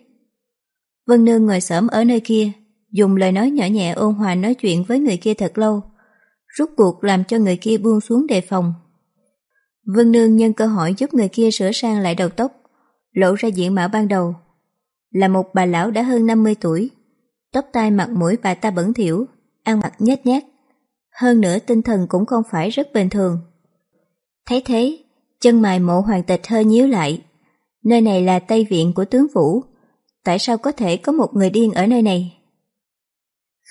Vân Nương ngồi sớm ở nơi kia, dùng lời nói nhỏ nhẹ ôn hòa nói chuyện với người kia thật lâu, rút cuộc làm cho người kia buông xuống đề phòng. Vân Nương nhân cơ hội giúp người kia sửa sang lại đầu tóc, lộ ra diện mạo ban đầu. Là một bà lão đã hơn 50 tuổi, tóc tai mặt mũi bà ta bẩn thỉu, ăn mặc nhét nhát. Hơn nữa tinh thần cũng không phải rất bình thường. Thấy thế, chân mày mộ hoàng tịch hơi nhíu lại. Nơi này là Tây Viện của tướng Vũ. Tại sao có thể có một người điên ở nơi này?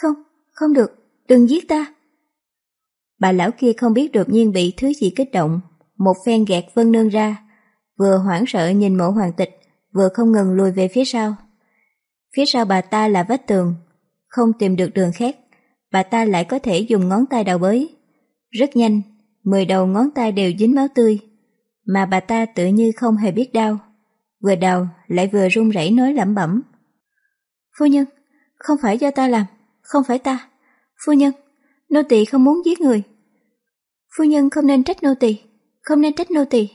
Không, không được, đừng giết ta. Bà lão kia không biết đột nhiên bị thứ gì kích động, một phen gạt Vân Nương ra, vừa hoảng sợ nhìn mộ hoàng tịch, vừa không ngừng lùi về phía sau. Phía sau bà ta là vách tường, không tìm được đường khác, bà ta lại có thể dùng ngón tay đào bới. Rất nhanh, mười đầu ngón tay đều dính máu tươi, mà bà ta tự như không hề biết đau. Vừa đào lại vừa run rẩy nói lẩm bẩm. Phu nhân, không phải do ta làm, không phải ta. Phu nhân, nô tỳ không muốn giết người. Phu nhân không nên trách nô tỳ, không nên trách nô tỳ.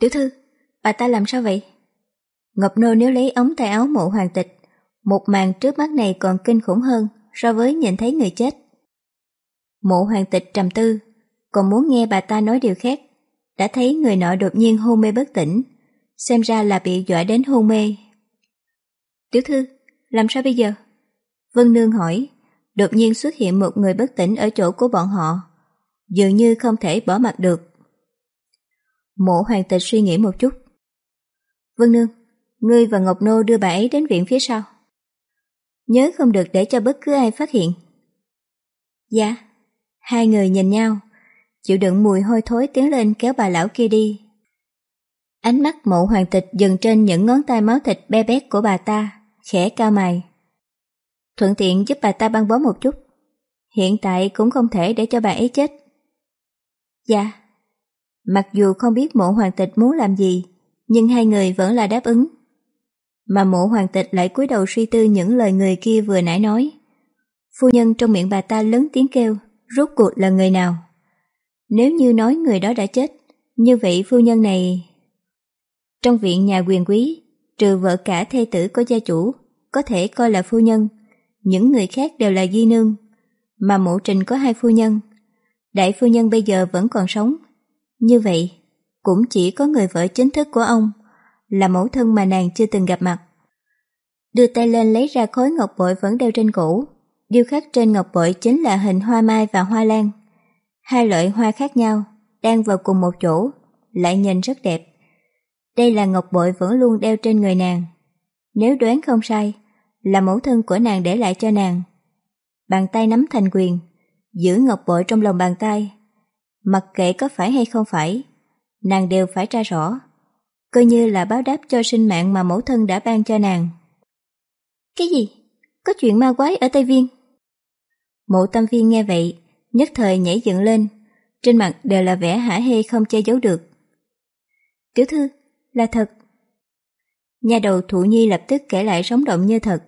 Tiểu thư, bà ta làm sao vậy? Ngọc Nô nếu lấy ống tay áo mộ hoàng tịch, một màn trước mắt này còn kinh khủng hơn so với nhìn thấy người chết. Mộ hoàng tịch trầm tư, còn muốn nghe bà ta nói điều khác, đã thấy người nọ đột nhiên hôn mê bất tỉnh, xem ra là bị dọa đến hôn mê. Tiểu thư, làm sao bây giờ? Vân Nương hỏi, đột nhiên xuất hiện một người bất tỉnh ở chỗ của bọn họ, dường như không thể bỏ mặt được. Mộ hoàng tịch suy nghĩ một chút. Vân Nương, ngươi và Ngọc Nô đưa bà ấy đến viện phía sau. Nhớ không được để cho bất cứ ai phát hiện. Dạ. Hai người nhìn nhau, chịu đựng mùi hôi thối tiến lên kéo bà lão kia đi. Ánh mắt mộ hoàng tịch dừng trên những ngón tay máu thịt be bét của bà ta, khẽ cao mày. Thuận tiện giúp bà ta băng bó một chút. Hiện tại cũng không thể để cho bà ấy chết. Dạ. Mặc dù không biết mộ hoàng tịch muốn làm gì, nhưng hai người vẫn là đáp ứng. Mà mộ hoàng tịch lại cúi đầu suy tư những lời người kia vừa nãy nói. Phu nhân trong miệng bà ta lớn tiếng kêu, rốt cuộc là người nào? Nếu như nói người đó đã chết, như vậy phu nhân này... Trong viện nhà quyền quý, trừ vợ cả thê tử của gia chủ, có thể coi là phu nhân, những người khác đều là di nương, mà mộ trình có hai phu nhân. Đại phu nhân bây giờ vẫn còn sống, như vậy cũng chỉ có người vợ chính thức của ông là mẫu thân mà nàng chưa từng gặp mặt. Đưa tay lên lấy ra khối ngọc bội vẫn đeo trên cổ. Điêu khắc trên ngọc bội chính là hình hoa mai và hoa lan. Hai loại hoa khác nhau, đang vào cùng một chỗ, lại nhìn rất đẹp. Đây là ngọc bội vẫn luôn đeo trên người nàng. Nếu đoán không sai, là mẫu thân của nàng để lại cho nàng. Bàn tay nắm thành quyền, giữ ngọc bội trong lòng bàn tay. Mặc kệ có phải hay không phải, nàng đều phải tra rõ. Coi như là báo đáp cho sinh mạng mà mẫu thân đã ban cho nàng. Cái gì? Có chuyện ma quái ở Tây Viên? Mộ tâm viên nghe vậy, nhất thời nhảy dựng lên, trên mặt đều là vẻ hả hê không che giấu được. Tiểu thư, là thật. Nhà đầu thụ nhi lập tức kể lại sống động như thật.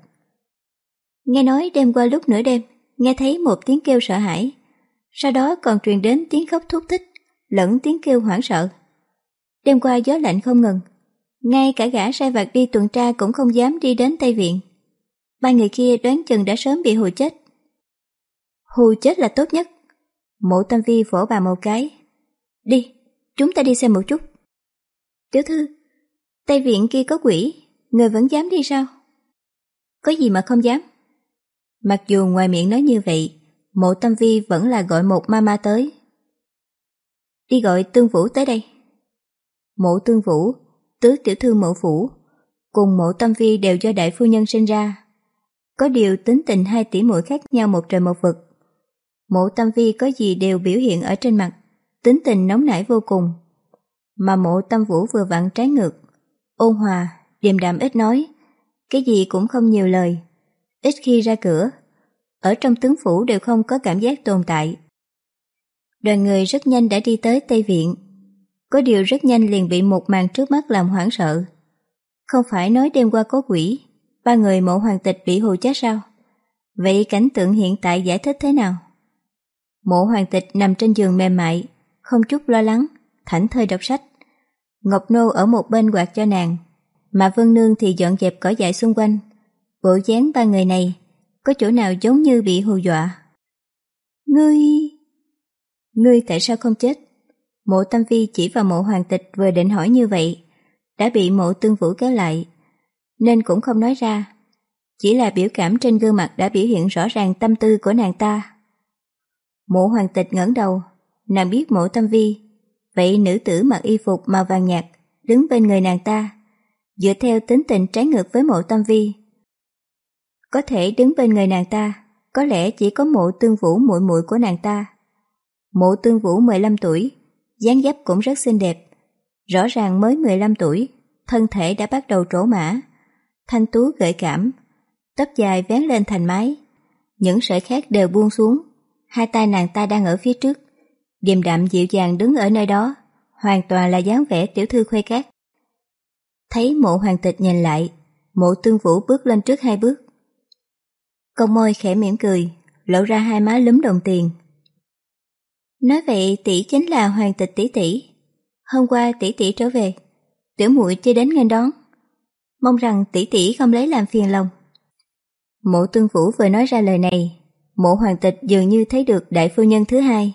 Nghe nói đêm qua lúc nửa đêm, nghe thấy một tiếng kêu sợ hãi, sau đó còn truyền đến tiếng khóc thúc thích, lẫn tiếng kêu hoảng sợ. Đêm qua gió lạnh không ngừng, ngay cả gã sai vặt đi tuần tra cũng không dám đi đến Tây Viện. Ba người kia đoán chừng đã sớm bị hù chết. Hù chết là tốt nhất. Mộ tâm vi vỗ bà một cái. Đi, chúng ta đi xem một chút. Tiểu thư, Tây Viện kia có quỷ, người vẫn dám đi sao? Có gì mà không dám? Mặc dù ngoài miệng nói như vậy, mộ tâm vi vẫn là gọi một mama tới. Đi gọi tương vũ tới đây. Mộ tương vũ, tứ tiểu thư mộ phủ, cùng mộ tâm vi đều do đại phu nhân sinh ra. Có điều tính tình hai tỷ muội khác nhau một trời một vực. Mộ tâm vi có gì đều biểu hiện ở trên mặt, tính tình nóng nảy vô cùng. Mà mộ tâm vũ vừa vặn trái ngược, ôn hòa, điềm đạm ít nói, cái gì cũng không nhiều lời, ít khi ra cửa. Ở trong tướng phủ đều không có cảm giác tồn tại. Đoàn người rất nhanh đã đi tới Tây Viện. Có điều rất nhanh liền bị một màn trước mắt làm hoảng sợ. Không phải nói đêm qua có quỷ, ba người mộ hoàng tịch bị hù chết sao? Vậy cảnh tượng hiện tại giải thích thế nào? Mộ hoàng tịch nằm trên giường mềm mại, không chút lo lắng, thảnh thơi đọc sách. Ngọc Nô ở một bên quạt cho nàng, mà Vân Nương thì dọn dẹp cỏ dại xung quanh. Bộ dáng ba người này, có chỗ nào giống như bị hù dọa? Ngươi... Ngươi tại sao không chết? Mộ Tâm Vi chỉ vào mộ hoàng tịch vừa định hỏi như vậy, đã bị mộ tương vũ kéo lại, nên cũng không nói ra. Chỉ là biểu cảm trên gương mặt đã biểu hiện rõ ràng tâm tư của nàng ta. Mộ hoàng tịch ngẩng đầu, nàng biết mộ tâm vi, vậy nữ tử mặc y phục màu vàng nhạt, đứng bên người nàng ta, dựa theo tính tình trái ngược với mộ tâm vi. Có thể đứng bên người nàng ta, có lẽ chỉ có mộ tương vũ muội muội của nàng ta. Mộ tương vũ 15 tuổi, dáng dấp cũng rất xinh đẹp, rõ ràng mới 15 tuổi, thân thể đã bắt đầu trổ mã, thanh tú gợi cảm, tóc dài vén lên thành mái, những sợi khác đều buông xuống, hai tay nàng ta đang ở phía trước, điềm đạm dịu dàng đứng ở nơi đó, hoàn toàn là dáng vẻ tiểu thư khuê cát. Thấy mộ hoàng tịch nhìn lại, mộ tương vũ bước lên trước hai bước cầu môi khẽ mỉm cười, lộ ra hai má lúm đồng tiền. Nói vậy tỷ chính là hoàng tịch tỷ tỷ. Hôm qua tỷ tỷ trở về, tiểu muội chưa đến nghênh đón. Mong rằng tỷ tỷ không lấy làm phiền lòng. Mộ tương vũ vừa nói ra lời này, mộ hoàng tịch dường như thấy được đại phu nhân thứ hai.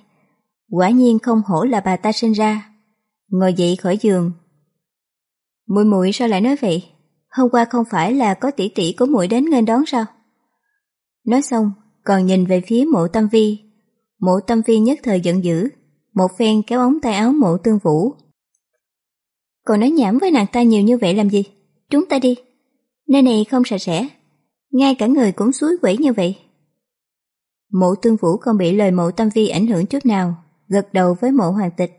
Quả nhiên không hổ là bà ta sinh ra. Ngồi dậy khỏi giường. Muội muội sao lại nói vậy? Hôm qua không phải là có tỷ tỷ của muội đến nghênh đón sao? Nói xong, còn nhìn về phía mộ tâm vi. Mộ tâm vi nhất thời giận dữ, một phen kéo ống tay áo mộ tương vũ. Còn nói nhảm với nàng ta nhiều như vậy làm gì? Chúng ta đi. Nơi này không sạch sẽ. Ngay cả người cũng suối quỷ như vậy. Mộ tương vũ không bị lời mộ tâm vi ảnh hưởng chút nào, gật đầu với mộ hoàng tịch.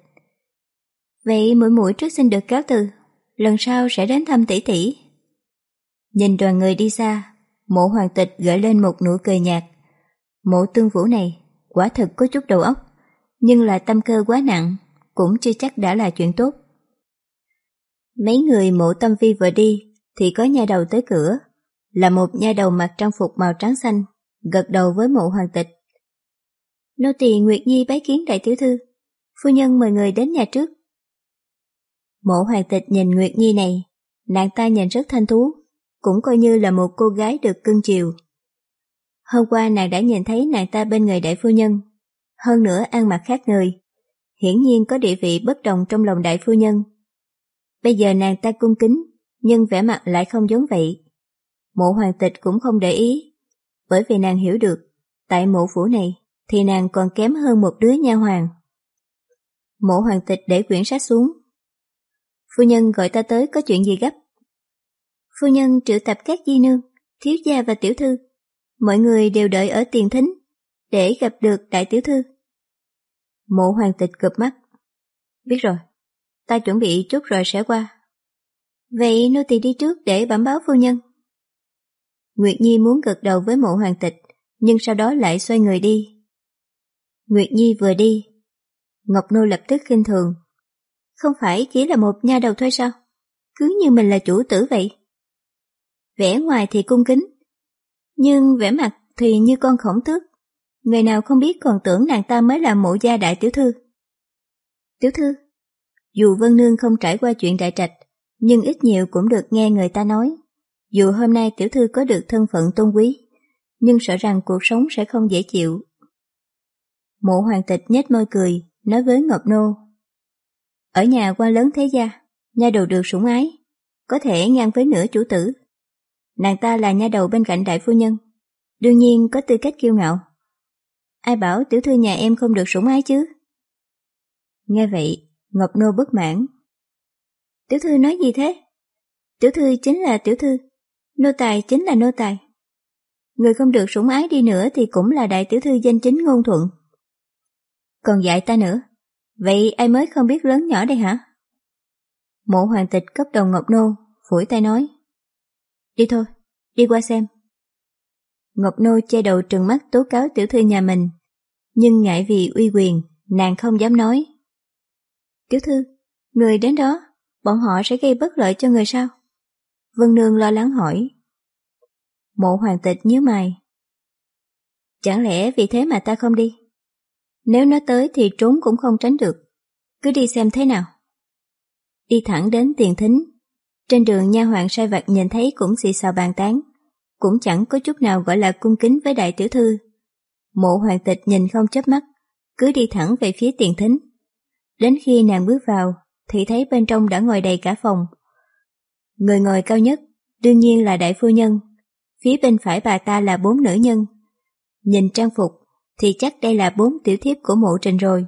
Vậy mỗi mũi trước xin được cáo từ, lần sau sẽ đến thăm tỷ tỷ. Nhìn đoàn người đi xa, mộ hoàng tịch gợi lên một nụ cười nhạt. Mộ tương vũ này quả thực có chút đầu óc, nhưng là tâm cơ quá nặng, cũng chưa chắc đã là chuyện tốt. Mấy người mộ tâm vi vừa đi, thì có nha đầu tới cửa, là một nha đầu mặc trang phục màu trắng xanh, gật đầu với mộ hoàng tịch. Nô tỳ Nguyệt Nhi bái kiến đại tiểu thư, phu nhân mời người đến nhà trước. Mộ hoàng tịch nhìn Nguyệt Nhi này, nàng ta nhìn rất thanh thú, cũng coi như là một cô gái được cưng chiều. Hôm qua nàng đã nhìn thấy nàng ta bên người đại phu nhân, hơn nữa ăn mặc khác người, hiển nhiên có địa vị bất đồng trong lòng đại phu nhân. Bây giờ nàng ta cung kính, nhưng vẻ mặt lại không giống vậy. Mộ hoàng tịch cũng không để ý, bởi vì nàng hiểu được, tại mộ phủ này thì nàng còn kém hơn một đứa nha hoàng. Mộ hoàng tịch để quyển sách xuống. Phu nhân gọi ta tới có chuyện gì gấp? Phu nhân triệu tập các di nương, thiếu gia và tiểu thư. Mọi người đều đợi ở tiền thính để gặp được đại tiểu thư. Mộ hoàng tịch cụp mắt. Biết rồi, ta chuẩn bị chút rồi sẽ qua. Vậy nô tỳ đi trước để bẩm báo phu nhân. Nguyệt Nhi muốn gật đầu với mộ hoàng tịch, nhưng sau đó lại xoay người đi. Nguyệt Nhi vừa đi, Ngọc Nô lập tức khinh thường. Không phải chỉ là một nha đầu thôi sao? Cứ như mình là chủ tử vậy. Vẻ ngoài thì cung kính, nhưng vẻ mặt thì như con khổng tước. Người nào không biết còn tưởng nàng ta mới là mộ gia đại tiểu thư. Tiểu thư, dù Vân Nương không trải qua chuyện đại trạch, nhưng ít nhiều cũng được nghe người ta nói. Dù hôm nay tiểu thư có được thân phận tôn quý, nhưng sợ rằng cuộc sống sẽ không dễ chịu. Mộ hoàng tịch nhếch môi cười, nói với Ngọc Nô. Ở nhà quan lớn thế gia, nha đầu được sủng ái, có thể ngang với nửa chủ tử. Nàng ta là nha đầu bên cạnh đại phu nhân, đương nhiên có tư cách kiêu ngạo. Ai bảo tiểu thư nhà em không được sủng ái chứ? Nghe vậy, Ngọc Nô bất mãn. Tiểu thư nói gì thế? Tiểu thư chính là tiểu thư, nô tài chính là nô tài. Người không được sủng ái đi nữa thì cũng là đại tiểu thư danh chính ngôn thuận. Còn dạy ta nữa, vậy ai mới không biết lớn nhỏ đây hả? Mộ hoàng tịch cấp đầu Ngọc Nô, phủi tay nói. Đi thôi, đi qua xem. Ngọc Nô che đầu trừng mắt tố cáo tiểu thư nhà mình, nhưng ngại vì uy quyền, nàng không dám nói. Tiểu thư, người đến đó, bọn họ sẽ gây bất lợi cho người sao? Vân Nương lo lắng hỏi. Mộ hoàng tịch nhớ mày. Chẳng lẽ vì thế mà ta không đi? Nếu nó tới thì trốn cũng không tránh được. Cứ đi xem thế nào. Đi thẳng đến tiền thính. Trên đường nha hoàng sai vặt nhìn thấy cũng xì xào bàn tán. Cũng chẳng có chút nào gọi là cung kính với đại tiểu thư. Mộ hoàng tịch nhìn không chớp mắt, cứ đi thẳng về phía tiền thính. Đến khi nàng bước vào, thì thấy bên trong đã ngồi đầy cả phòng. Người ngồi cao nhất, đương nhiên là đại phu nhân. Phía bên phải bà ta là bốn nữ nhân. Nhìn trang phục, thì chắc đây là bốn tiểu thiếp của mộ trình rồi.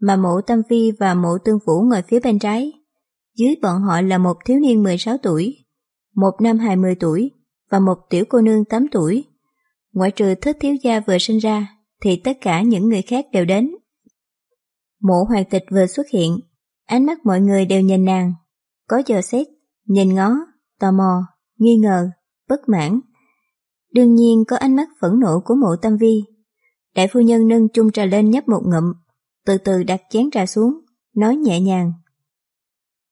Mà mộ Tâm Phi và mộ Tương Vũ ngồi phía bên trái. Dưới bọn họ là một thiếu niên 16 tuổi, một nam 20 tuổi và một tiểu cô nương 8 tuổi. Ngoại trừ thất thiếu gia vừa sinh ra, thì tất cả những người khác đều đến. Mộ hoàng tịch vừa xuất hiện, ánh mắt mọi người đều nhìn nàng. Có dò xét, nhìn ngó, tò mò, nghi ngờ, bất mãn, Đương nhiên có ánh mắt phẫn nộ của mộ tâm vi. Đại phu nhân nâng chung trà lên nhấp một ngụm, từ từ đặt chén trà xuống, nói nhẹ nhàng.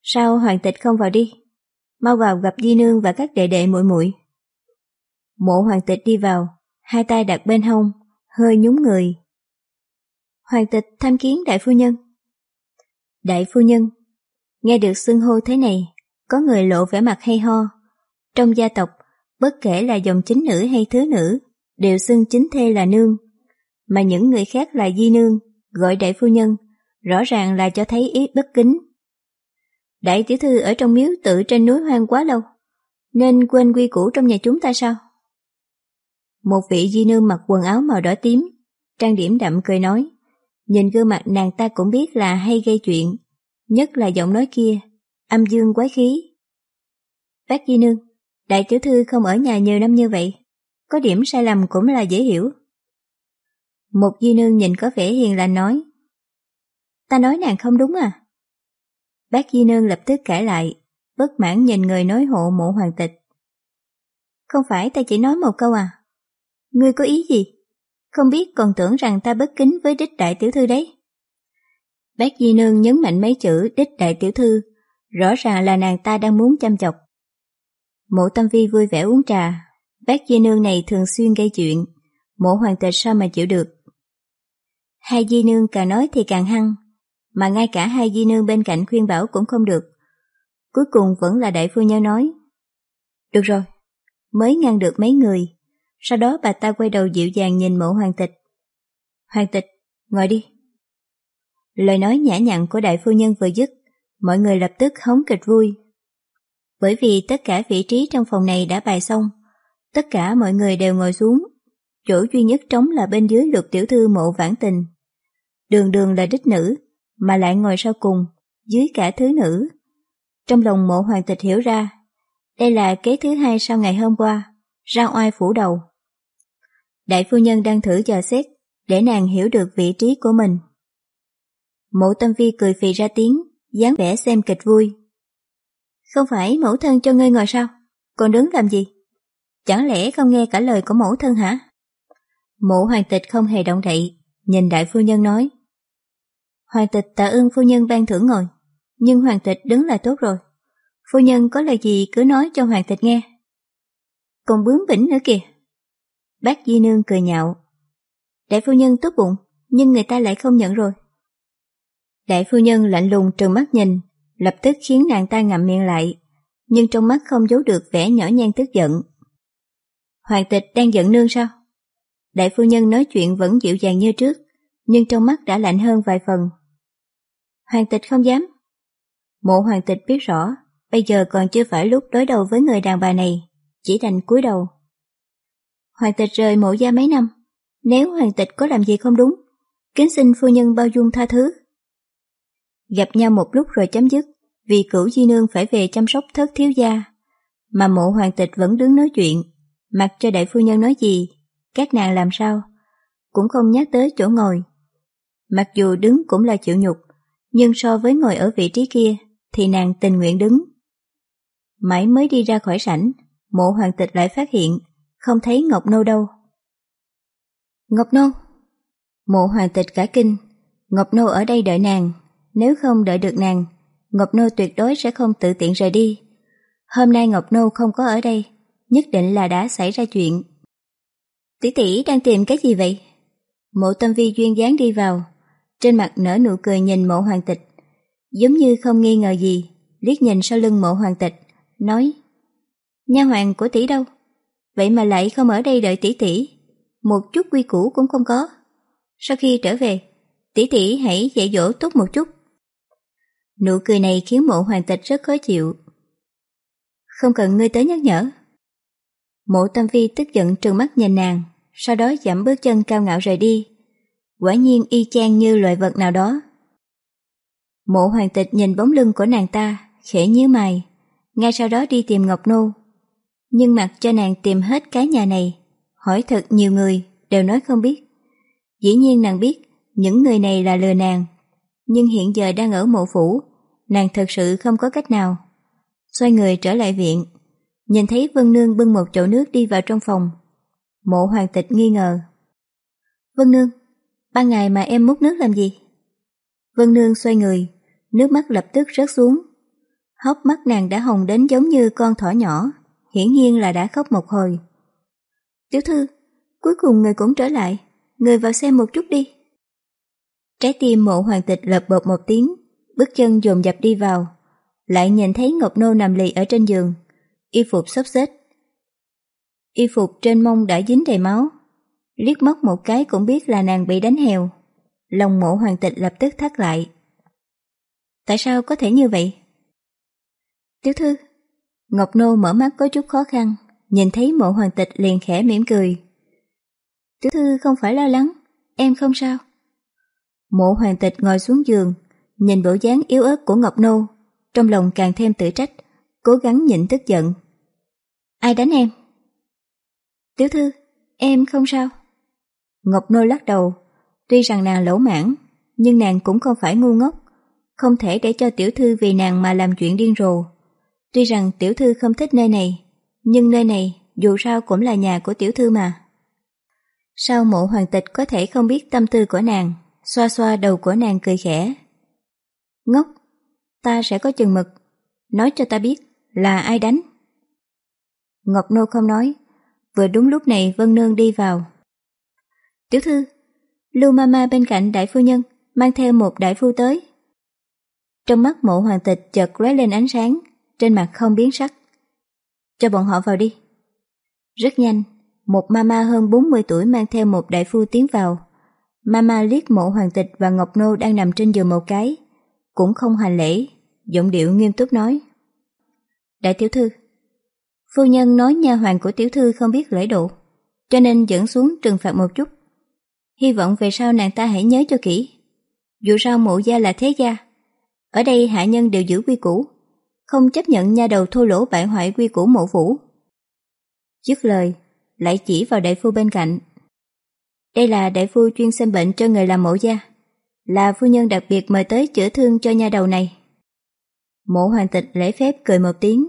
Sao hoàng tịch không vào đi? Mau vào gặp Di Nương và các đệ đệ muội muội. Mộ hoàng tịch đi vào, hai tay đặt bên hông, hơi nhún người. Hoàng tịch tham kiến đại phu nhân. Đại phu nhân, nghe được xưng hô thế này, có người lộ vẻ mặt hay ho. Trong gia tộc, bất kể là dòng chính nữ hay thứ nữ, đều xưng chính thê là nương, mà những người khác là di nương, gọi đại phu nhân, rõ ràng là cho thấy ý bất kính. Đại tiểu thư ở trong miếu tự trên núi hoang quá lâu, nên quên quy củ trong nhà chúng ta sao? Một vị di nương mặc quần áo màu đỏ tím, trang điểm đậm cười nói, nhìn gương mặt nàng ta cũng biết là hay gây chuyện, nhất là giọng nói kia, âm dương quái khí. Bác di nương, Đại tiểu thư không ở nhà nhiều năm như vậy, có điểm sai lầm cũng là dễ hiểu. Một di nương nhìn có vẻ hiền lành nói. Ta nói nàng không đúng à? Bác di nương lập tức cãi lại, bất mãn nhìn người nói hộ mộ hoàng tịch. Không phải ta chỉ nói một câu à? Ngươi có ý gì? Không biết còn tưởng rằng ta bất kính với đích đại tiểu thư đấy. Bác Di Nương nhấn mạnh mấy chữ đích đại tiểu thư, rõ ràng là nàng ta đang muốn chăm chọc. Mộ Tâm Vi vui vẻ uống trà, bác di nương này thường xuyên gây chuyện, mộ hoàng tịch sao mà chịu được. Hai di nương càng nói thì càng hăng, mà ngay cả hai di nương bên cạnh khuyên bảo cũng không được. Cuối cùng vẫn là đại phu nhân nói. Được rồi, mới ngăn được mấy người, sau đó bà ta quay đầu dịu dàng nhìn mộ hoàng tịch. Hoàng tịch, ngồi đi. Lời nói nhã nhặn của đại phu nhân vừa dứt, mọi người lập tức hóng kịch vui. Bởi vì tất cả vị trí trong phòng này đã bài xong, tất cả mọi người đều ngồi xuống. Chỗ duy nhất trống là bên dưới lục tiểu thư mộ vãn tình. Đường đường là đích nữ, mà lại ngồi sau cùng, dưới cả thứ nữ. Trong lòng mộ hoàng tịch hiểu ra, đây là kế thứ hai sau ngày hôm qua, ra oai phủ đầu. Đại phu nhân đang thử dò xét, để nàng hiểu được vị trí của mình. Mộ tâm vi cười phì ra tiếng, dáng vẻ xem kịch vui. Không phải mẫu thân cho ngươi ngồi sao? Còn đứng làm gì? Chẳng lẽ không nghe cả lời của mẫu thân hả? Mộ hoàng tịch không hề động đậy, nhìn đại phu nhân nói. Hoàng tịch tạ ơn phu nhân ban thưởng ngồi, nhưng hoàng tịch đứng là tốt rồi. Phu nhân có lời gì cứ nói cho hoàng tịch nghe. Còn bướng bỉnh nữa kìa. Bác Di Nương cười nhạo. Đại phu nhân tốt bụng, nhưng người ta lại không nhận rồi. Đại phu nhân lạnh lùng trừng mắt nhìn, lập tức khiến nàng ta ngậm miệng lại, nhưng trong mắt không giấu được vẻ nhỏ nhan tức giận. Hoàng tịch đang giận nương sao? Đại phu nhân nói chuyện vẫn dịu dàng như trước, nhưng trong mắt đã lạnh hơn vài phần. Hoàng tịch không dám. Mộ hoàng tịch biết rõ, bây giờ còn chưa phải lúc đối đầu với người đàn bà này, chỉ đành cúi đầu. Hoàng tịch rời mộ gia mấy năm, nếu hoàng tịch có làm gì không đúng, kính xin phu nhân bao dung tha thứ. Gặp nhau một lúc rồi chấm dứt, vì cửu di nương phải về chăm sóc thất thiếu gia, mà mộ hoàng tịch vẫn đứng nói chuyện, mặc cho đại phu nhân nói gì, các nàng làm sao, cũng không nhắc tới chỗ ngồi. Mặc dù đứng cũng là chịu nhục, nhưng so với ngồi ở vị trí kia thì nàng tình nguyện đứng. Mãi mới đi ra khỏi sảnh, mộ hoàng tịch lại phát hiện không thấy Ngọc Nô đâu. Ngọc Nô! Mộ hoàng tịch cả kinh, Ngọc Nô ở đây đợi nàng, nếu không đợi được nàng, Ngọc Nô tuyệt đối sẽ không tự tiện rời đi. Hôm nay Ngọc Nô không có ở đây, nhất định là đã xảy ra chuyện. Tỷ tỷ đang tìm cái gì vậy? Mộ tâm vi duyên dáng đi vào, trên mặt nở nụ cười nhìn mộ hoàng tịch, giống như không nghi ngờ gì, liếc nhìn sau lưng mộ hoàng tịch, nói Nha hoàng của tỷ đâu? Vậy mà lại không ở đây đợi tỷ tỷ, một chút quy củ cũng không có. Sau khi trở về, tỷ tỷ hãy dạy dỗ tốt một chút. Nụ cười này khiến mộ hoàng tịch rất khó chịu. Không cần ngươi tới nhắc nhở. Mộ tâm vi tức giận trừng mắt nhìn nàng, sau đó giảm bước chân cao ngạo rời đi. Quả nhiên y chang như loại vật nào đó. Mộ hoàng tịch nhìn bóng lưng của nàng ta, khẽ nhíu mày, ngay sau đó đi tìm Ngọc Nô. Nhưng mặc cho nàng tìm hết cái nhà này, hỏi thật nhiều người, đều nói không biết. Dĩ nhiên nàng biết, những người này là lừa nàng, nhưng hiện giờ đang ở mộ phủ, nàng thật sự không có cách nào. Xoay người trở lại viện, nhìn thấy Vân Nương bưng một chậu nước đi vào trong phòng. Mộ hoàng tịch nghi ngờ. Vân Nương, ban ngày mà em múc nước làm gì? Vân Nương xoay người, nước mắt lập tức rớt xuống. Hốc mắt nàng đã hồng đến giống như con thỏ nhỏ, hiển nhiên là đã khóc một hồi. Tiểu thư, cuối cùng người cũng trở lại, người vào xem một chút đi. Trái tim mộ hoàng tịch lập bột một tiếng, bước chân dồn dập đi vào, lại nhìn thấy Ngọc Nô nằm lì ở trên giường, y phục xốc xếch. Y phục trên mông đã dính đầy máu, liếc mắt một cái cũng biết là nàng bị đánh hèo. Lòng mộ hoàng tịch lập tức thắt lại. Tại sao có thể như vậy? Tiểu thư, Ngọc Nô mở mắt có chút khó khăn, nhìn thấy mộ hoàng tịch liền khẽ mỉm cười. Tiểu thư không phải lo lắng, em không sao. Mộ hoàng tịch ngồi xuống giường, nhìn bộ dáng yếu ớt của Ngọc Nô, trong lòng càng thêm tự trách, cố gắng nhịn tức giận. Ai đánh em? Tiểu thư, em không sao. Ngọc Nô lắc đầu, tuy rằng nàng lỗ mãn, nhưng nàng cũng không phải ngu ngốc, không thể để cho tiểu thư vì nàng mà làm chuyện điên rồ. Tuy rằng tiểu thư không thích nơi này, nhưng nơi này dù sao cũng là nhà của tiểu thư mà. Sao mộ hoàng tịch có thể không biết tâm tư của nàng, xoa xoa đầu của nàng cười khẽ. Ngốc, ta sẽ có chừng mực, nói cho ta biết là ai đánh. Ngọc Nô không nói, vừa đúng lúc này Vân Nương đi vào. Tiểu thư, Lưu Mama bên cạnh đại phu nhân mang theo một đại phu tới. Trong mắt mộ hoàng tịch chợt lóe lên ánh sáng, trên mặt không biến sắc. Cho bọn họ vào đi. Rất nhanh, một mama hơn 40 tuổi mang theo một đại phu tiến vào. Mama liếc mộ hoàng tịch và Ngọc Nô đang nằm trên giường một cái, cũng không hành lễ, giọng điệu nghiêm túc nói. Đại tiểu thư, phu nhân nói nha hoàng của tiểu thư không biết lễ độ, cho nên dẫn xuống trừng phạt một chút. Hy vọng về sau nàng ta hãy nhớ cho kỹ. Dù sao mộ gia là thế gia, ở đây hạ nhân đều giữ quy củ, không chấp nhận nha đầu thô lỗ bại hoại quy củ mộ phủ. Dứt lời, lại chỉ vào đại phu bên cạnh. Đây là đại phu chuyên xem bệnh cho người làm mộ gia, là phu nhân đặc biệt mời tới chữa thương cho nha đầu này. Mộ hoàng tịch lễ phép cười một tiếng.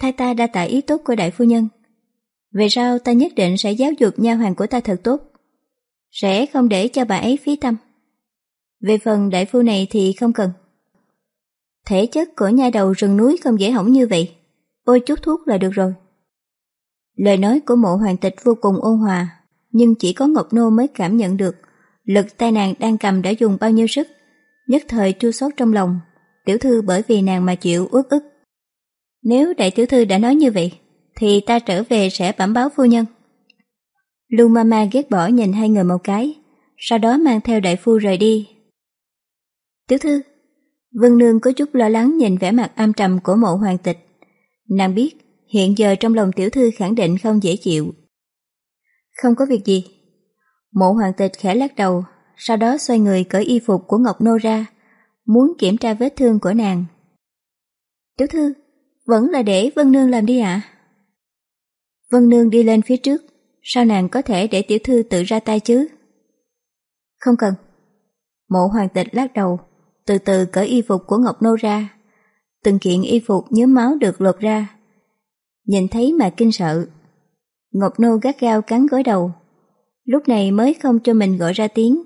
Thay ta đã tạ ý tốt của đại phu nhân. Về sau ta nhất định sẽ giáo dục nha hoàng của ta thật tốt. Sẽ không để cho bà ấy phí tâm. Về phần đại phu này thì không cần. Thể chất của nha đầu rừng núi không dễ hỏng như vậy. Bôi chút thuốc là được rồi. Lời nói của mộ hoàng tịch vô cùng ôn hòa, nhưng chỉ có Ngọc Nô mới cảm nhận được lực tay nàng đang cầm đã dùng bao nhiêu sức. Nhất thời chua xót trong lòng, tiểu thư bởi vì nàng mà chịu uất ức. Nếu đại tiểu thư đã nói như vậy, thì ta trở về sẽ bẩm báo phu nhân. Lưu Mama ghét bỏ nhìn hai người một cái, sau đó mang theo đại phu rời đi. Tiểu thư, Vân Nương có chút lo lắng nhìn vẻ mặt âm trầm của mộ hoàng tịch. Nàng biết, hiện giờ trong lòng tiểu thư khẳng định không dễ chịu. Không có việc gì. Mộ hoàng tịch khẽ lắc đầu, sau đó xoay người cởi y phục của Ngọc Nô ra, muốn kiểm tra vết thương của nàng. Tiểu thư, vẫn là để Vân Nương làm đi ạ. Vân Nương đi lên phía trước, sao nàng có thể để tiểu thư tự ra tay chứ? Không cần. Mộ hoàng tịch lắc đầu, từ từ cởi y phục của Ngọc Nô ra. Từng kiện y phục nhớ máu được lột ra. Nhìn thấy mà kinh sợ. Ngọc Nô gắt gao cắn gối đầu. Lúc này mới không cho mình gọi ra tiếng.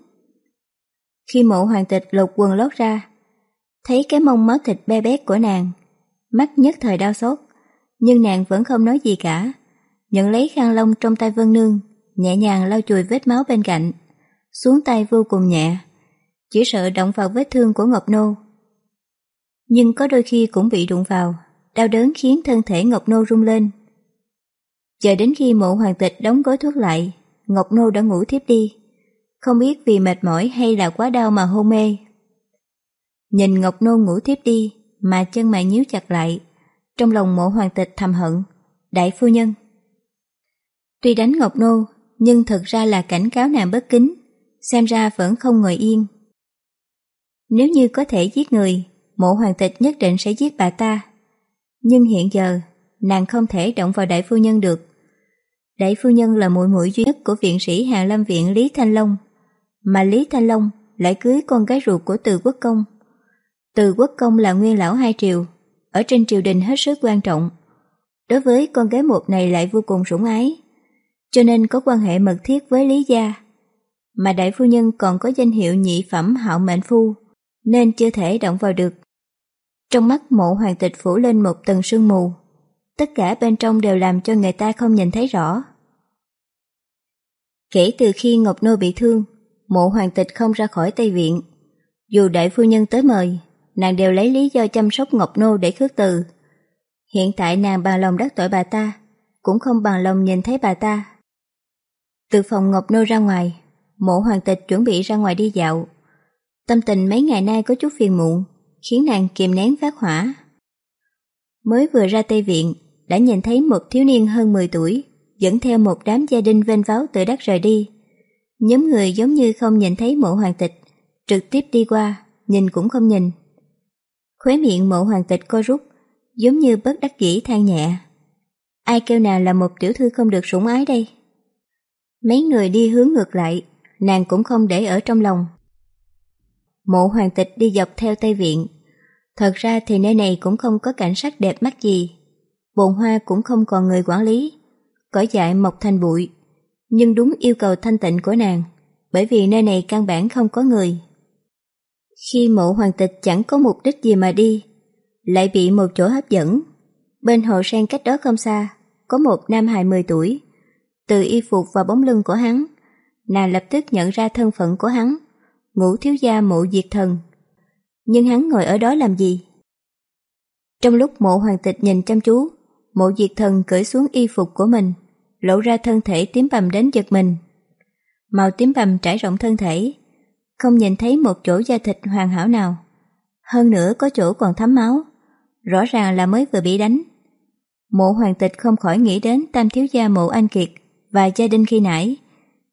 Khi mộ hoàng tịch lột quần lót ra, thấy cái mông máu thịt be bét của nàng, mắt nhất thời đau xót, nhưng nàng vẫn không nói gì cả. Nhận lấy khăn lông trong tay Vân Nương, nhẹ nhàng lau chùi vết máu bên cạnh, xuống tay vô cùng nhẹ chỉ sợ động vào vết thương của Ngọc Nô. Nhưng có đôi khi cũng bị đụng vào, đau đớn khiến thân thể Ngọc Nô rung lên. Chờ đến khi mộ hoàng tịch đóng gói thuốc lại, Ngọc Nô đã ngủ thiếp đi, không biết vì mệt mỏi hay là quá đau mà hôn mê. Nhìn Ngọc Nô ngủ thiếp đi, mà chân mày nhíu chặt lại, trong lòng mộ hoàng tịch thầm hận, đại phu nhân. Tuy đánh Ngọc Nô, nhưng thật ra là cảnh cáo nàng bất kính, xem ra vẫn không ngồi yên. Nếu như có thể giết người, mộ hoàng tịch nhất định sẽ giết bà ta. Nhưng hiện giờ, nàng không thể động vào đại phu nhân được. Đại phu nhân là muội muội duy nhất của viện sĩ Hàng Lâm Viện Lý Thanh Long, mà Lý Thanh Long lại cưới con gái ruột của Từ Quốc Công. Từ Quốc Công là nguyên lão hai triều, ở trên triều đình hết sức quan trọng. Đối với con gái một này lại vô cùng sủng ái, cho nên có quan hệ mật thiết với Lý Gia. Mà đại phu nhân còn có danh hiệu nhị phẩm hạo mệnh phu, nên chưa thể động vào được. Trong mắt mộ hoàng tịch phủ lên một tầng sương mù, tất cả bên trong đều làm cho người ta không nhìn thấy rõ. Kể từ khi Ngọc Nô bị thương, mộ hoàng tịch không ra khỏi Tây Viện. Dù đại phu nhân tới mời, nàng đều lấy lý do chăm sóc Ngọc Nô để khước từ. Hiện tại nàng bằng lòng đắc tội bà ta, cũng không bằng lòng nhìn thấy bà ta. Từ phòng Ngọc Nô ra ngoài, mộ hoàng tịch chuẩn bị ra ngoài đi dạo, Tâm tình mấy ngày nay có chút phiền muộn, khiến nàng kìm nén phát hỏa. Mới vừa ra Tây Viện, đã nhìn thấy một thiếu niên hơn 10 tuổi, dẫn theo một đám gia đình vênh váo từ đất rời đi. Nhóm người giống như không nhìn thấy mộ hoàng tịch, trực tiếp đi qua, nhìn cũng không nhìn. Khóe miệng mộ hoàng tịch co rút, giống như bất đắc dĩ than nhẹ. Ai kêu nào là một tiểu thư không được sủng ái đây? Mấy người đi hướng ngược lại, nàng cũng không để ở trong lòng, Mộ hoàng tịch đi dọc theo Tây Viện. Thật ra thì nơi này cũng không có cảnh sắc đẹp mắt gì. Bồn hoa cũng không còn người quản lý. Cỏ dại mọc thành bụi. Nhưng đúng yêu cầu thanh tịnh của nàng, bởi vì nơi này căn bản không có người. Khi mộ hoàng tịch chẳng có mục đích gì mà đi, lại bị một chỗ hấp dẫn. Bên hồ sen cách đó không xa, có một nam hài 10 tuổi. Từ y phục và bóng lưng của hắn, nàng lập tức nhận ra thân phận của hắn ngũ thiếu gia mộ diệt thần. Nhưng hắn ngồi ở đó làm gì? Trong lúc mộ hoàng tịch nhìn chăm chú, mộ diệt thần cởi xuống y phục của mình, lộ ra thân thể tím bầm đến giật mình. Màu tím bầm trải rộng thân thể, không nhìn thấy một chỗ da thịt hoàn hảo nào. Hơn nữa có chỗ còn thấm máu, rõ ràng là mới vừa bị đánh. Mộ hoàng tịch không khỏi nghĩ đến tam thiếu gia mộ anh kiệt và gia đình khi nãy.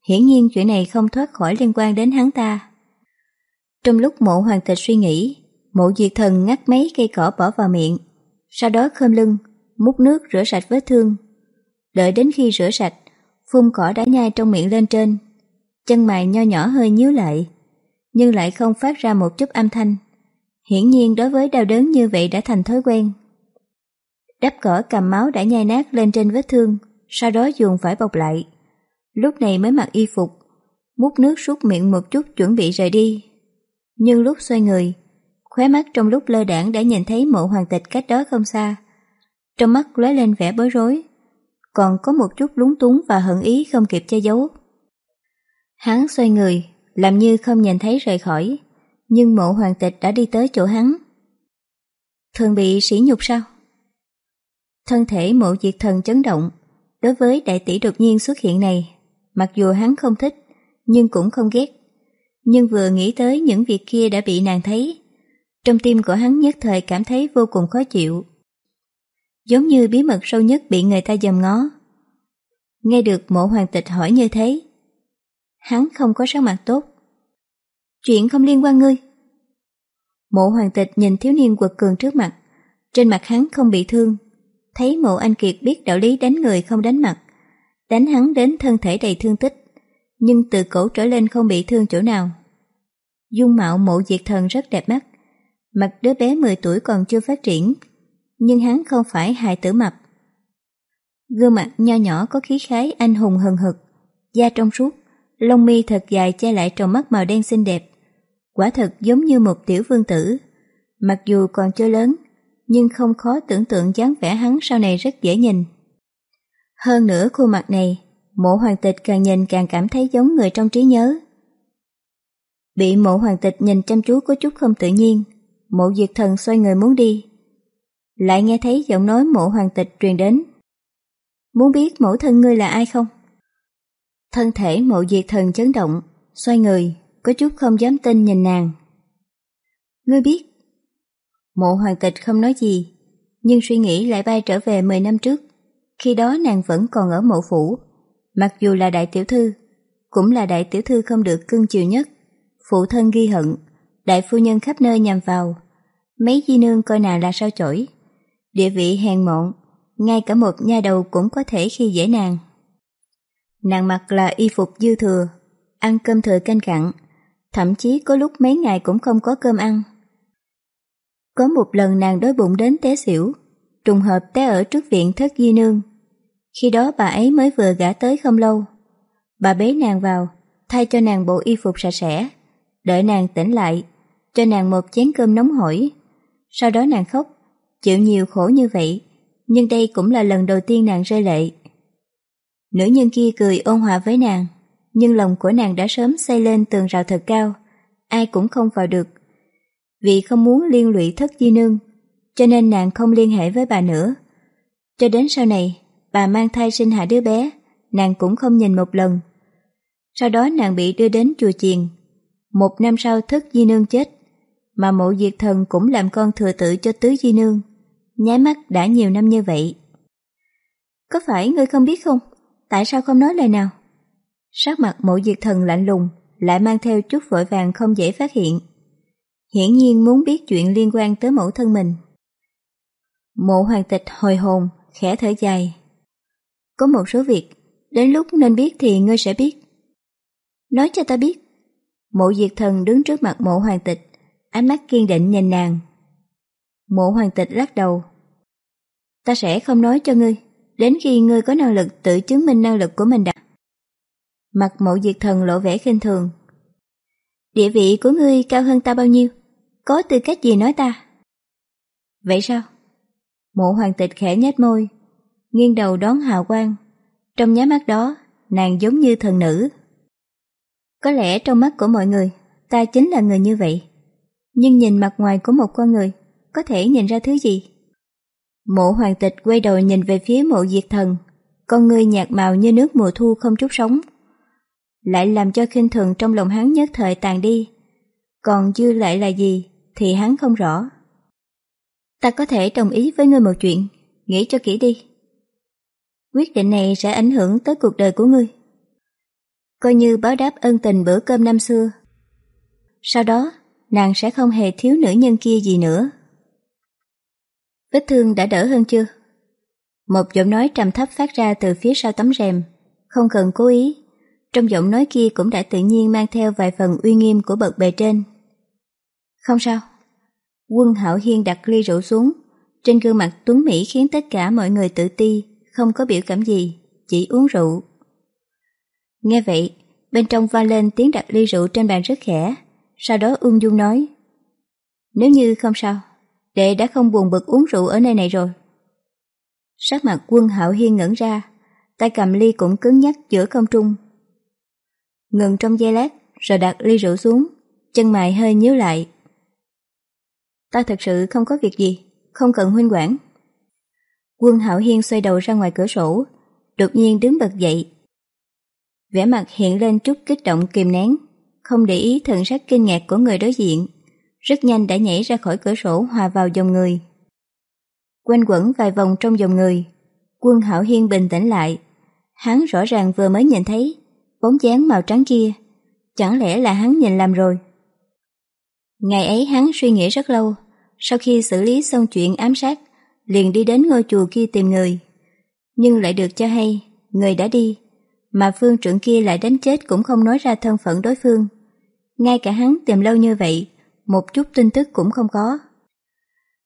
Hiển nhiên chuyện này không thoát khỏi liên quan đến hắn ta. Trong lúc mộ hoàng tịch suy nghĩ, mộ diệt thần ngắt mấy cây cỏ bỏ vào miệng, sau đó khơm lưng, múc nước rửa sạch vết thương. Đợi đến khi rửa sạch, phun cỏ đã nhai trong miệng lên trên. Chân mày nho nhỏ hơi nhíu lại, nhưng lại không phát ra một chút âm thanh. Hiển nhiên đối với đau đớn như vậy đã thành thói quen. Đắp cỏ cầm máu đã nhai nát lên trên vết thương, sau đó dùng phải bọc lại. Lúc này mới mặc y phục, múc nước súc miệng một chút chuẩn bị rời đi. Nhưng lúc xoay người, khóe mắt trong lúc lơ đảng đã nhìn thấy mộ hoàng tịch cách đó không xa. Trong mắt lóe lên vẻ bối rối, còn có một chút lúng túng và hận ý không kịp che giấu. Hắn xoay người, làm như không nhìn thấy rời khỏi, nhưng mộ hoàng tịch đã đi tới chỗ hắn. Thường bị sỉ nhục sao? Thân thể mộ diệt thần chấn động, đối với đại tỷ đột nhiên xuất hiện này, mặc dù hắn không thích, nhưng cũng không ghét. Nhưng vừa nghĩ tới những việc kia đã bị nàng thấy, trong tim của hắn nhất thời cảm thấy vô cùng khó chịu. Giống như bí mật sâu nhất bị người ta dòm ngó. Nghe được mộ hoàng tịch hỏi như thế, hắn không có sắc mặt tốt. Chuyện không liên quan ngươi. Mộ hoàng tịch nhìn thiếu niên quật cường trước mặt, trên mặt hắn không bị thương. Thấy mộ anh Kiệt biết đạo lý đánh người không đánh mặt, đánh hắn đến thân thể đầy thương tích, nhưng từ cổ trở lên không bị thương chỗ nào. Dung mạo mộ diệt thần rất đẹp mắt, mặt đứa bé 10 tuổi còn chưa phát triển, nhưng hắn không phải hài tử mập. Gương mặt nho nhỏ có khí khái anh hùng hừng hực, da trong suốt, lông mi thật dài che lại trong mắt màu đen xinh đẹp. Quả thật giống như một tiểu vương tử. Mặc dù còn chưa lớn, nhưng không khó tưởng tượng dáng vẻ hắn sau này rất dễ nhìn. Hơn nữa khuôn mặt này, mộ hoàng tịch càng nhìn càng cảm thấy giống người trong trí nhớ. Bị mộ hoàng tịch nhìn chăm chú có chút không tự nhiên, mộ diệt thần xoay người muốn đi. Lại nghe thấy giọng nói mộ hoàng tịch truyền đến. Muốn biết mẫu thân ngươi là ai không? Thân thể mộ diệt thần chấn động, xoay người, có chút không dám tin nhìn nàng. Ngươi biết? Mộ hoàng tịch không nói gì, nhưng suy nghĩ lại bay trở về 10 năm trước. Khi đó nàng vẫn còn ở mộ phủ, mặc dù là đại tiểu thư, cũng là đại tiểu thư không được cưng chiều nhất. Phụ thân ghi hận, đại phu nhân khắp nơi nhằm vào. Mấy di nương coi nàng là sao chổi. Địa vị hèn mọn, ngay cả một nha đầu cũng có thể khi dễ nàng. Nàng mặc là y phục dư thừa, ăn cơm thừa canh cặn, thậm chí có lúc mấy ngày cũng không có cơm ăn. Có một lần nàng đói bụng đến té xỉu, trùng hợp té ở trước viện thất di nương. Khi đó bà ấy mới vừa gả tới không lâu. Bà bế nàng vào, thay cho nàng bộ y phục sạch sẽ, đợi nàng tỉnh lại, cho nàng một chén cơm nóng hổi. Sau đó nàng khóc, chịu nhiều khổ như vậy, nhưng đây cũng là lần đầu tiên nàng rơi lệ. Nữ nhân kia cười ôn hòa với nàng, nhưng lòng của nàng đã sớm xây lên tường rào thật cao, ai cũng không vào được. Vì không muốn liên lụy thất di nương, cho nên nàng không liên hệ với bà nữa. Cho đến sau này, bà mang thai sinh hạ đứa bé, nàng cũng không nhìn một lần. Sau đó nàng bị đưa đến chùa chiền. Một năm sau thất di nương chết, mà mộ diệt thần cũng làm con thừa tự cho tứ di nương. Nháy mắt đã nhiều năm như vậy. Có phải ngươi không biết không? Tại sao không nói lời nào? Sắc mặt mộ diệt thần lạnh lùng, lại mang theo chút vội vàng không dễ phát hiện. Hiển nhiên muốn biết chuyện liên quan tới mẫu thân mình. Mộ hoàng tịch hồi hồn, khẽ thở dài. Có một số việc, đến lúc nên biết thì ngươi sẽ biết. Nói cho ta biết. Mộ diệt thần đứng trước mặt mộ hoàng tịch, ánh mắt kiên định nhìn nàng. Mộ hoàng tịch lắc đầu. Ta sẽ không nói cho ngươi, đến khi ngươi có năng lực tự chứng minh năng lực của mình đã. Mặt mộ diệt thần lộ vẻ khinh thường. Địa vị của ngươi cao hơn ta bao nhiêu? Có tư cách gì nói ta? Vậy sao? Mộ hoàng tịch khẽ nhếch môi, nghiêng đầu đón hào quang. Trong nháy mắt đó, nàng giống như thần nữ. Có lẽ trong mắt của mọi người, ta chính là người như vậy. Nhưng nhìn mặt ngoài của một con người, có thể nhìn ra thứ gì? Mộ hoàng tịch quay đầu nhìn về phía mộ diệt thần, con người nhạt màu như nước mùa thu không chút sống. Lại làm cho khinh thường trong lòng hắn nhất thời tàn đi. Còn dư lại là gì thì hắn không rõ. Ta có thể đồng ý với ngươi một chuyện, nghĩ cho kỹ đi. Quyết định này sẽ ảnh hưởng tới cuộc đời của ngươi. Coi như báo đáp ân tình bữa cơm năm xưa. Sau đó, nàng sẽ không hề thiếu nữ nhân kia gì nữa. Vết thương đã đỡ hơn chưa? Một giọng nói trầm thấp phát ra từ phía sau tấm rèm, không cần cố ý. Trong giọng nói kia cũng đã tự nhiên mang theo vài phần uy nghiêm của bậc bề trên. Không sao. Quân Hảo Hiên đặt ly rượu xuống, trên gương mặt tuấn Mỹ khiến tất cả mọi người tự ti, không có biểu cảm gì, chỉ uống rượu. Nghe vậy, bên trong va lên tiếng đặt ly rượu trên bàn rất khẽ, sau đó ung dung nói Nếu như không sao, đệ đã không buồn bực uống rượu ở nơi này rồi. Sắc mặt quân hạo hiên ngẩn ra, tay cầm ly cũng cứng nhắc giữa không trung. Ngừng trong giây lát, rồi đặt ly rượu xuống, chân mày hơi nhíu lại. Ta thật sự không có việc gì, không cần huynh quản. Quân hạo hiên xoay đầu ra ngoài cửa sổ, đột nhiên đứng bật dậy. vẻ mặt hiện lên chút kích động kìm nén, không để ý thần sắc kinh ngạc của người đối diện, rất nhanh đã nhảy ra khỏi cửa sổ hòa vào dòng người. Quanh quẩn vài vòng trong dòng người, quân Hạo hiên bình tĩnh lại. Hắn rõ ràng vừa mới nhìn thấy bóng dáng màu trắng kia, chẳng lẽ là hắn nhìn lầm rồi. Ngày ấy hắn suy nghĩ rất lâu, sau khi xử lý xong chuyện ám sát, liền đi đến ngôi chùa kia tìm người. Nhưng lại được cho hay, người đã đi, mà phương trưởng kia lại đánh chết cũng không nói ra thân phận đối phương. Ngay cả hắn tìm lâu như vậy, một chút tin tức cũng không có.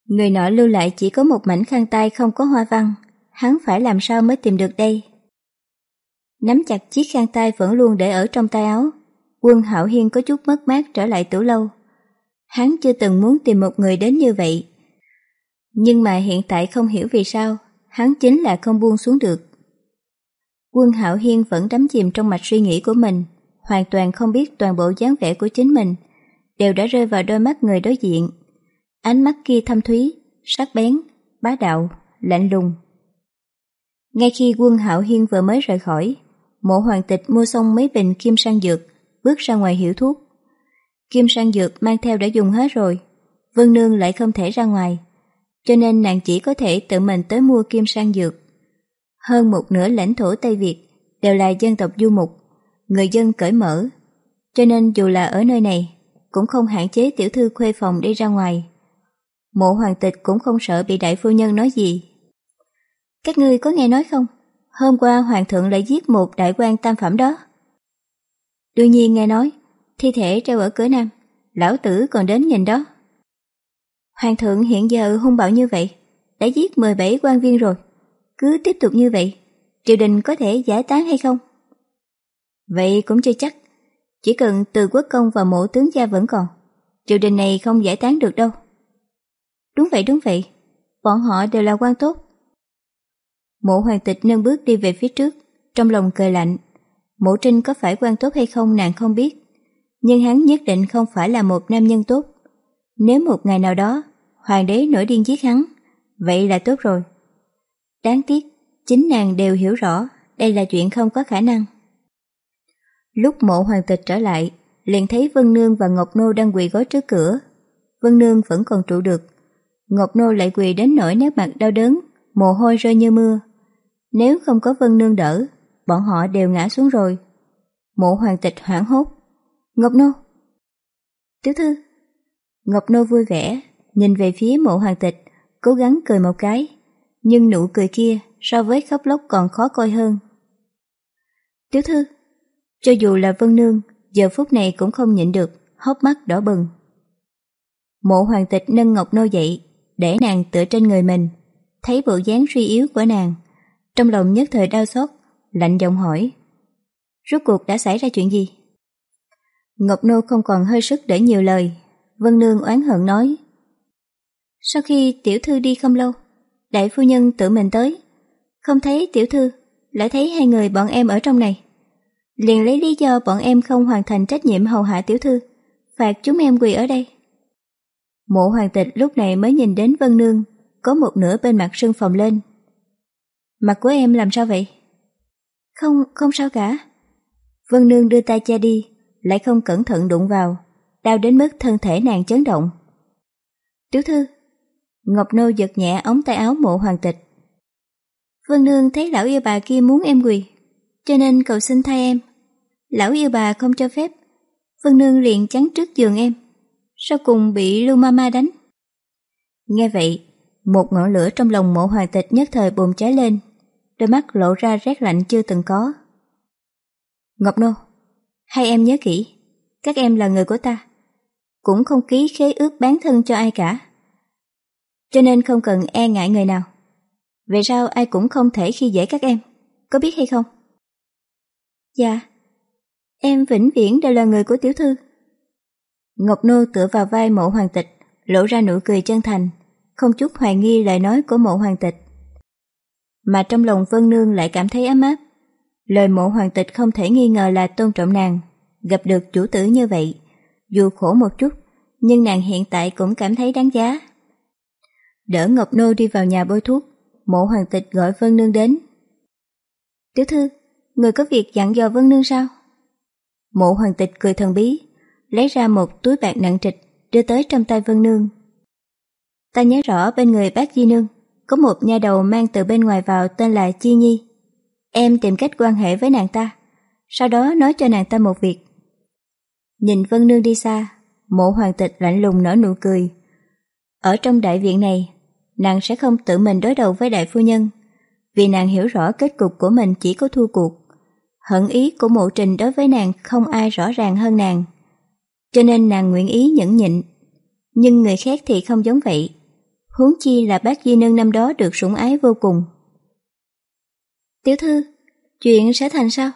Người nọ lưu lại chỉ có một mảnh khăn tay không có hoa văn, hắn phải làm sao mới tìm được đây? Nắm chặt chiếc khăn tay vẫn luôn để ở trong tay áo, quân hảo hiên có chút mất mát trở lại tử lâu. Hắn chưa từng muốn tìm một người đến như vậy. Nhưng mà hiện tại không hiểu vì sao, hắn chính là không buông xuống được. Quân Hạo hiên vẫn đắm chìm trong mạch suy nghĩ của mình, hoàn toàn không biết toàn bộ dáng vẻ của chính mình, đều đã rơi vào đôi mắt người đối diện. Ánh mắt kia thâm thúy, sắc bén, bá đạo, lạnh lùng. Ngay khi quân hạo hiên vừa mới rời khỏi, mộ hoàng tịch mua xong mấy bình kim sang dược, bước ra ngoài hiểu thuốc. Kim sang dược mang theo đã dùng hết rồi, Vân Nương lại không thể ra ngoài, cho nên nàng chỉ có thể tự mình tới mua kim sang dược. Hơn một nửa lãnh thổ Tây Việt đều là dân tộc du mục, người dân cởi mở, cho nên dù là ở nơi này, cũng không hạn chế tiểu thư khuê phòng đi ra ngoài. Mộ hoàng tịch cũng không sợ bị đại phu nhân nói gì. Các ngươi có nghe nói không? Hôm qua hoàng thượng lại giết một đại quan tam phẩm đó. Đương nhiên nghe nói, thi thể treo ở cửa nam, lão tử còn đến nhìn đó. Hoàng thượng hiện giờ hung bạo như vậy, đã giết 17 quan viên rồi. Cứ tiếp tục như vậy, triều đình có thể giải tán hay không? Vậy cũng chưa chắc. Chỉ cần từ quốc công và mộ tướng gia vẫn còn, triều đình này không giải tán được đâu. Đúng vậy, đúng vậy. Bọn họ đều là quan tốt. Mộ hoàng tịch nâng bước đi về phía trước, trong lòng cười lạnh. Mộ trinh có phải quan tốt hay không nàng không biết, nhưng hắn nhất định không phải là một nam nhân tốt. Nếu một ngày nào đó, hoàng đế nổi điên giết hắn, vậy là tốt rồi. Đáng tiếc, chính nàng đều hiểu rõ đây là chuyện không có khả năng. Lúc mộ hoàng tịch trở lại, liền thấy Vân Nương và Ngọc Nô đang quỳ gối trước cửa. Vân Nương vẫn còn trụ được, Ngọc Nô lại quỳ đến nỗi nét mặt đau đớn, mồ hôi rơi như mưa. Nếu không có Vân Nương đỡ, bọn họ đều ngã xuống rồi. Mộ hoàng tịch hoảng hốt. Ngọc Nô! Tiểu thư! Ngọc Nô vui vẻ, nhìn về phía mộ hoàng tịch, cố gắng cười một cái. Nhưng nụ cười kia so với khóc lóc còn khó coi hơn. Tiểu thư! Cho dù là Vân Nương, giờ phút này cũng không nhịn được, hốc mắt đỏ bừng. Mộ hoàng tịch nâng Ngọc Nô dậy, để nàng tựa trên người mình. Thấy bộ dáng suy yếu của nàng, trong lòng nhất thời đau xót, lạnh giọng hỏi. Rốt cuộc đã xảy ra chuyện gì? Ngọc Nô không còn hơi sức để nhiều lời, Vân Nương oán hận nói. Sau khi tiểu thư đi không lâu, đại phu nhân tự mình tới, không thấy tiểu thư, lại thấy hai người bọn em ở trong này. Liền lấy lý do bọn em không hoàn thành trách nhiệm hầu hạ tiểu thư, phạt chúng em quỳ ở đây. Mộ hoàng tịch lúc này mới nhìn đến Vân Nương, có một nửa bên mặt sưng phồng lên. Mặt của em làm sao vậy? Không, không sao cả. Vân Nương đưa tay che đi, lại không cẩn thận đụng vào, đau đến mức thân thể nàng chấn động. Tiểu thư, Ngọc Nô giật nhẹ ống tay áo mộ hoàng tịch. Vân Nương thấy lão yêu bà kia muốn em quỳ, cho nên cầu xin thay em. Lão yêu bà không cho phép, Vân Nương liền chắn trước giường em, sau cùng bị Lưu Mama đánh. Nghe vậy, một ngọn lửa trong lòng mộ hoàng tịch nhất thời bùng cháy lên, đôi mắt lộ ra rét lạnh chưa từng có. Ngọc Nô, hay em nhớ kỹ, các em là người của ta, cũng không ký khế ước bán thân cho ai cả. Cho nên không cần e ngại người nào. Vậy sao ai cũng không thể khi dễ các em, có biết hay không? Dạ, em vĩnh viễn đều là người của tiểu thư. Ngọc Nô tựa vào vai mộ hoàng tịch, lộ ra nụ cười chân thành, không chút hoài nghi lời nói của mộ hoàng tịch. Mà trong lòng Vân Nương lại cảm thấy ấm áp. Lời mộ hoàng tịch không thể nghi ngờ là tôn trọng nàng, gặp được chủ tử như vậy. Dù khổ một chút, nhưng nàng hiện tại cũng cảm thấy đáng giá. Đỡ Ngọc Nô đi vào nhà bôi thuốc, mộ hoàng tịch gọi Vân Nương đến. Tiểu thư, người có việc dặn dò Vân Nương sao? Mộ hoàng tịch cười thần bí, lấy ra một túi bạc nặng trịch, đưa tới trong tay Vân Nương. Ta nhớ rõ bên người bác Di Nương, có một nha đầu mang từ bên ngoài vào tên là Chi Nhi. Em tìm cách quan hệ với nàng ta, sau đó nói cho nàng ta một việc. Nhìn Vân Nương đi xa, mộ hoàng tịch lạnh lùng nở nụ cười. Ở trong đại viện này, nàng sẽ không tự mình đối đầu với đại phu nhân, vì nàng hiểu rõ kết cục của mình chỉ có thua cuộc. Hận ý của mộ trình đối với nàng không ai rõ ràng hơn nàng. Cho nên nàng nguyện ý nhẫn nhịn. Nhưng người khác thì không giống vậy. Huống chi là bác Di Nương năm đó được sủng ái vô cùng. Tiểu thư, chuyện sẽ thành sao?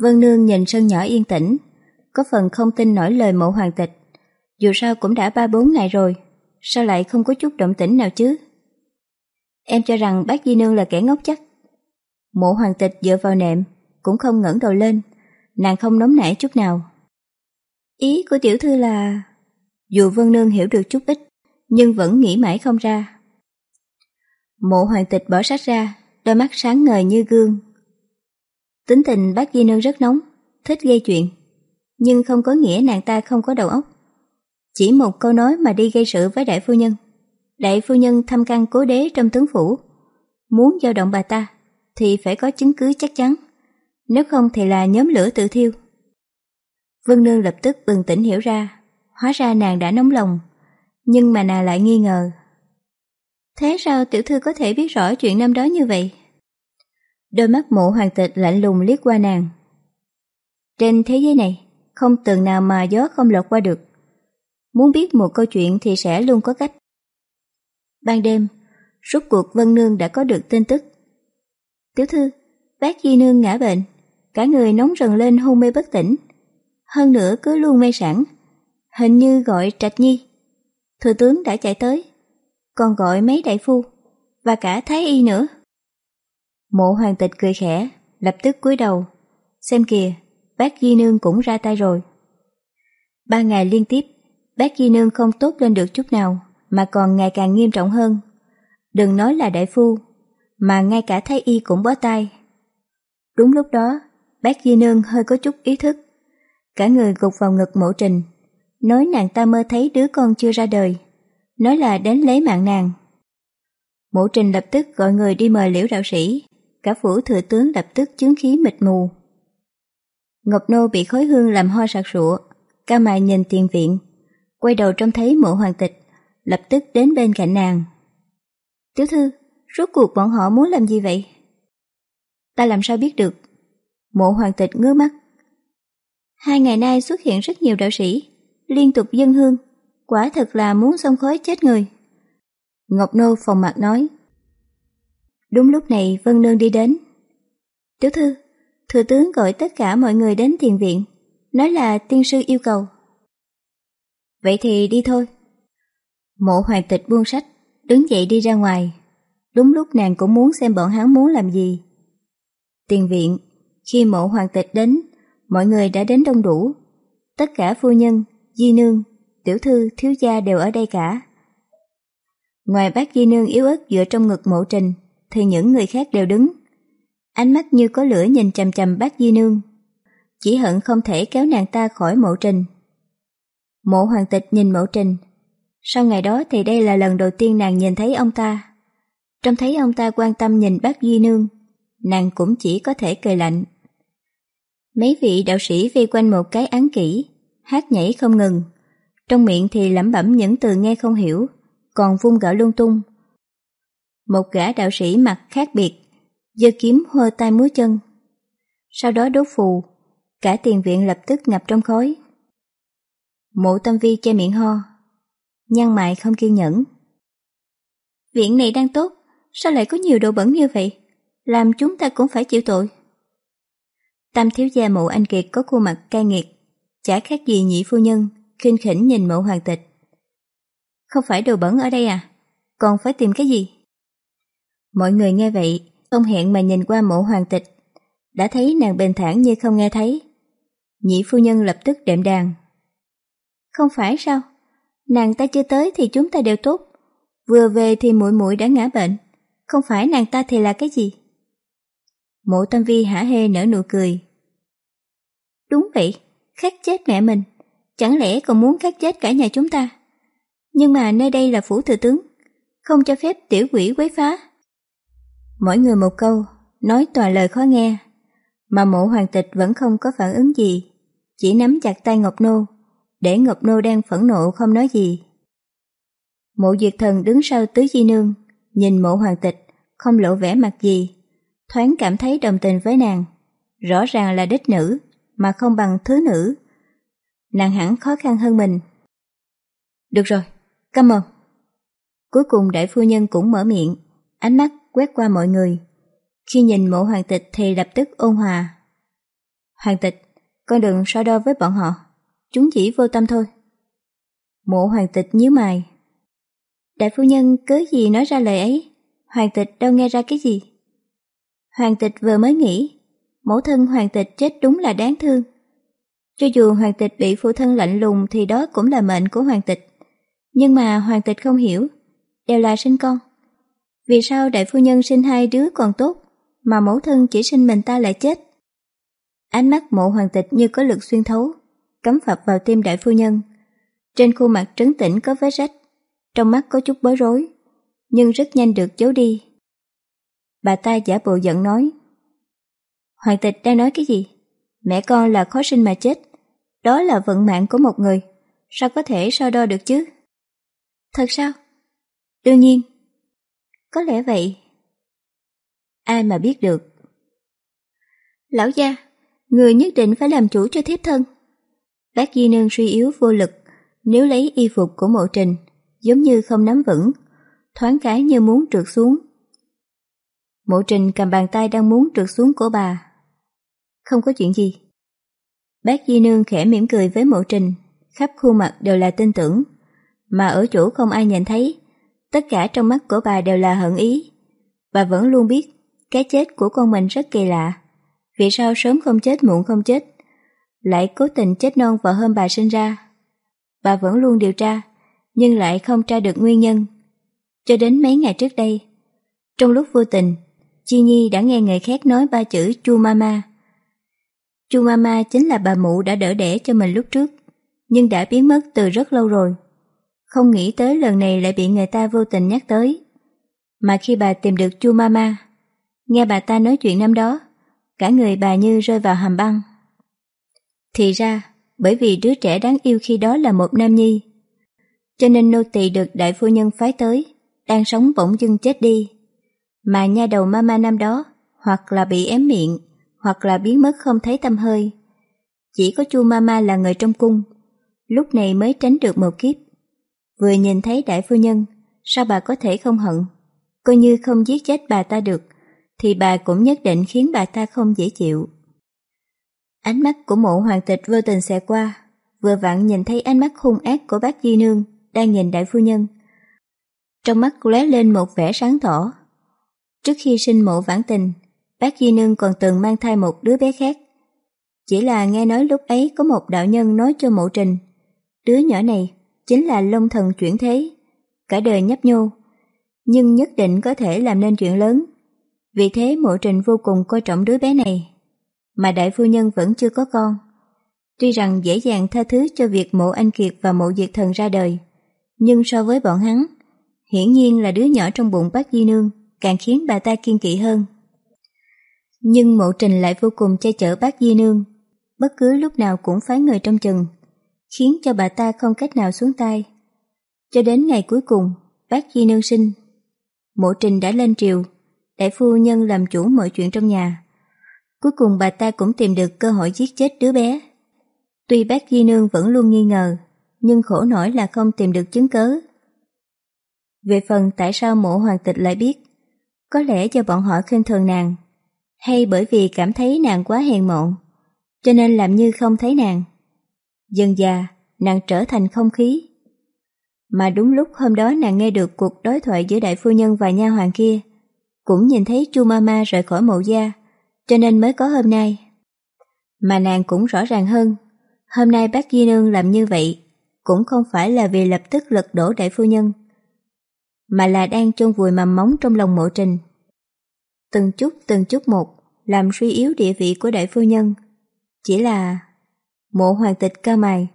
Vân Nương nhìn sân nhỏ yên tĩnh, có phần không tin nổi lời mộ hoàng tịch. Dù sao cũng đã ba bốn ngày rồi, sao lại không có chút động tĩnh nào chứ? Em cho rằng bác Di Nương là kẻ ngốc chắc. Mộ hoàng tịch dựa vào nệm, cũng không ngẩng đầu lên, nàng không nóng nảy chút nào. Ý của tiểu thư là... Dù Vân Nương hiểu được chút ít, nhưng vẫn nghĩ mãi không ra. Mộ hoàng tịch bỏ sách ra, đôi mắt sáng ngời như gương. Tính tình bác Di Nương rất nóng, thích gây chuyện, nhưng không có nghĩa nàng ta không có đầu óc. Chỉ một câu nói mà đi gây sự với đại phu nhân. Đại phu nhân thăm căn cố đế trong tướng phủ. Muốn giao động bà ta, thì phải có chứng cứ chắc chắn. Nếu không thì là nhóm lửa tự thiêu. Vân Nương lập tức bừng tỉnh hiểu ra, hóa ra nàng đã nóng lòng, nhưng mà nàng lại nghi ngờ. Thế sao tiểu thư có thể biết rõ chuyện năm đó như vậy? Đôi mắt mụ hoàng tịch lạnh lùng liếc qua nàng. Trên thế giới này, không tường nào mà gió không lọt qua được. Muốn biết một câu chuyện thì sẽ luôn có cách. Ban đêm, rốt cuộc Vân Nương đã có được tin tức. Tiểu thư, bác Di Nương ngã bệnh, cả người nóng rần lên hôn mê bất tỉnh. Hơn nữa cứ luôn mê sẵn, hình như gọi Trạch Nhi. Thừa tướng đã chạy tới, còn gọi mấy đại phu, và cả Thái Y nữa. Mộ hoàng tịch cười khẽ, lập tức cúi đầu. Xem kìa, bác Di Nương cũng ra tay rồi. Ba ngày liên tiếp, bác Di Nương không tốt lên được chút nào, mà còn ngày càng nghiêm trọng hơn. Đừng nói là đại phu, mà ngay cả Thái Y cũng bó tay. Đúng lúc đó, bác Di Nương hơi có chút ý thức. Cả người gục vào ngực mộ trình, nói nàng ta mơ thấy đứa con chưa ra đời, nói là đến lấy mạng nàng. Mộ trình lập tức gọi người đi mời liễu đạo sĩ, cả phủ thừa tướng lập tức chứng khí mịt mù. Ngọc Nô bị khói hương làm ho sặc sụa, ca mài nhìn tiền viện, quay đầu trông thấy mộ hoàng tịch, lập tức đến bên cạnh nàng. Tiểu thư, rốt cuộc bọn họ muốn làm gì vậy? Ta làm sao biết được? Mộ hoàng tịch ngứa mắt. Hai ngày nay xuất hiện rất nhiều đạo sĩ, liên tục dân hương, quả thật là muốn xông khói chết người. Ngọc Nô phòng mặt nói. Đúng lúc này Vân Nương đi đến. Tiểu thư, thừa tướng gọi tất cả mọi người đến tiền viện, nói là tiên sư yêu cầu. Vậy thì đi thôi. Mộ hoàng tịch buông sách, đứng dậy đi ra ngoài. Đúng lúc nàng cũng muốn xem bọn hắn muốn làm gì. Tiền viện, khi mộ hoàng tịch đến, mọi người đã đến đông đủ. Tất cả phu nhân, di nương, tiểu thư, thiếu gia đều ở đây cả. Ngoài bác di nương yếu ớt dựa trong ngực mộ trình, thì những người khác đều đứng. Ánh mắt như có lửa nhìn chầm chầm bác di nương. Chỉ hận không thể kéo nàng ta khỏi mộ trình. Mộ hoàng tịch nhìn mộ trình. Sau ngày đó thì đây là lần đầu tiên nàng nhìn thấy ông ta. Trông thấy ông ta quan tâm nhìn bác di Nương, nàng cũng chỉ có thể cười lạnh. Mấy vị đạo sĩ vây quanh một cái án kỹ, hát nhảy không ngừng. Trong miệng thì lẩm bẩm những từ nghe không hiểu, còn vung gỡ lung tung. Một gã đạo sĩ mặt khác biệt, giơ kiếm hơ tay múa chân. Sau đó đốt phù, cả tiền viện lập tức ngập trong khói. Mộ tâm vi che miệng ho, nhăn mày không kiên nhẫn. Viện này đang tốt, sao lại có nhiều đồ bẩn như vậy? Làm chúng ta cũng phải chịu tội. Tam thiếu gia mộ anh Kiệt có khuôn mặt cay nghiệt, chả khác gì nhị phu nhân, khinh khỉnh nhìn mộ hoàng tịch. Không phải đồ bẩn ở đây à? Còn phải tìm cái gì? Mọi người nghe vậy, không hẹn mà nhìn qua mộ hoàng tịch, đã thấy nàng bình thản như không nghe thấy. Nhị phu nhân lập tức đệm đàn. Không phải sao? Nàng ta chưa tới thì chúng ta đều tốt. Vừa về thì muội muội đã ngã bệnh. Không phải nàng ta thì là cái gì? Mộ tâm vi hả hê nở nụ cười. Đúng vậy, khát chết mẹ mình. Chẳng lẽ còn muốn khát chết cả nhà chúng ta? Nhưng mà nơi đây là phủ thừa tướng, không cho phép tiểu quỷ quấy phá. Mỗi người một câu, nói toàn lời khó nghe, mà mộ hoàng tịch vẫn không có phản ứng gì, chỉ nắm chặt tay Ngọc Nô, để Ngọc Nô đang phẫn nộ không nói gì. Mộ diệt thần đứng sau tứ di nương, nhìn mộ hoàng tịch, không lộ vẻ mặt gì, thoáng cảm thấy đồng tình với nàng. Rõ ràng là đích nữ, mà không bằng thứ nữ. Nàng hẳn khó khăn hơn mình. Được rồi, cảm ơn. Cuối cùng đại phu nhân cũng mở miệng, ánh mắt quét qua mọi người. Khi nhìn mộ hoàng tịch thì lập tức ôn hòa. Hoàng tịch, con đừng so đo với bọn họ, chúng chỉ vô tâm thôi. Mộ hoàng tịch nhíu mày. Đại phu nhân cớ gì nói ra lời ấy, hoàng tịch đâu nghe ra cái gì. Hoàng tịch vừa mới nghĩ, mẫu thân hoàng tịch chết đúng là đáng thương. Cho dù hoàng tịch bị phụ thân lạnh lùng thì đó cũng là mệnh của hoàng tịch. Nhưng mà hoàng tịch không hiểu, đều là sinh con. Vì sao đại phu nhân sinh hai đứa còn tốt, mà mẫu thân chỉ sinh mình ta lại chết? Ánh mắt mộ hoàng tịch như có lực xuyên thấu, cắm phập vào tim đại phu nhân. Trên khuôn mặt trấn tĩnh có vết rách, trong mắt có chút bối rối, nhưng rất nhanh được giấu đi. Bà ta giả bộ giận nói. Hoàng tịch đang nói cái gì? Mẹ con là khó sinh mà chết. Đó là vận mạng của một người. Sao có thể so đo được chứ? Thật sao? Đương nhiên. Có lẽ vậy. Ai mà biết được. Lão gia, người nhất định phải làm chủ cho thiếp thân. Bác Di Nương suy yếu vô lực, nếu lấy y phục của mộ trình, giống như không nắm vững, thoáng cái như muốn trượt xuống. Mộ trình cầm bàn tay đang muốn trượt xuống của bà. Không có chuyện gì. Bác Di Nương khẽ mỉm cười với mộ trình, khắp khuôn mặt đều là tin tưởng, mà ở chỗ không ai nhìn thấy, tất cả trong mắt của bà đều là hận ý. Bà vẫn luôn biết cái chết của con mình rất kỳ lạ. Vì sao sớm không chết muộn không chết, lại cố tình chết non vào hôm bà sinh ra. Bà vẫn luôn điều tra, nhưng lại không tra được nguyên nhân. Cho đến mấy ngày trước đây, trong lúc vô tình, Chi Nhi đã nghe người khác nói ba chữ Chu Mama. Chu Mama chính là bà mụ đã đỡ đẻ cho mình lúc trước, nhưng đã biến mất từ rất lâu rồi. Không nghĩ tới lần này lại bị người ta vô tình nhắc tới. Mà khi bà tìm được Chu Mama, nghe bà ta nói chuyện năm đó, cả người bà như rơi vào hầm băng. Thì ra, bởi vì đứa trẻ đáng yêu khi đó là một nam nhi, cho nên nô tỳ được đại phu nhân phái tới, đang sống bỗng dưng chết đi mà nha đầu mama năm đó hoặc là bị ém miệng, hoặc là biến mất không thấy tâm hơi. Chỉ có chu mama là người trong cung, lúc này mới tránh được một kiếp. Vừa nhìn thấy đại phu nhân, sao bà có thể không hận? Coi như không giết chết bà ta được, thì bà cũng nhất định khiến bà ta không dễ chịu. Ánh mắt của mộ hoàng tịch vô tình xẹt qua, vừa vặn nhìn thấy ánh mắt hung ác của bác Di Nương đang nhìn đại phu nhân. Trong mắt lóe lên một vẻ sáng tỏ, Trước khi sinh mộ vãn tình, bác Di Nương còn từng mang thai một đứa bé khác. Chỉ là nghe nói lúc ấy có một đạo nhân nói cho mộ trình, đứa nhỏ này chính là long thần chuyển thế, cả đời nhấp nhô, nhưng nhất định có thể làm nên chuyện lớn. Vì thế mộ trình vô cùng coi trọng đứa bé này, mà đại phu nhân vẫn chưa có con. Tuy rằng dễ dàng tha thứ cho việc mộ anh Kiệt và mộ diệt thần ra đời, Nhưng so với bọn hắn, hiển nhiên là đứa nhỏ trong bụng bác Di Nương càng khiến bà ta kiên kỵ hơn. Nhưng mộ trình lại vô cùng che chở bác Di Nương, bất cứ lúc nào cũng phái người trong chừng, khiến cho bà ta không cách nào xuống tay. Cho đến ngày cuối cùng, bác Di Nương sinh. Mộ trình đã lên triều, đại phu nhân làm chủ mọi chuyện trong nhà. Cuối cùng bà ta cũng tìm được cơ hội giết chết đứa bé. Tuy bác Di Nương vẫn luôn nghi ngờ, nhưng khổ nổi là không tìm được chứng cớ. Về phần tại sao mộ hoàng tịch lại biết, có lẽ do bọn họ khinh thường nàng, hay bởi vì cảm thấy nàng quá hèn mọn, cho nên làm như không thấy nàng. Dần già, nàng trở thành không khí. Mà đúng lúc hôm đó nàng nghe được cuộc đối thoại giữa đại phu nhân và nha hoàng kia, cũng nhìn thấy chu mama rời khỏi mộ gia, cho nên mới có hôm nay. Mà nàng cũng rõ ràng hơn, hôm nay bác Di Nương làm như vậy cũng không phải là vì lập tức lật đổ đại phu nhân, mà là đang chôn vùi mầm móng trong lòng mộ trình. Từng chút từng chút một làm suy yếu địa vị của đại phu nhân. Chỉ là mộ hoàng tịch cao mày,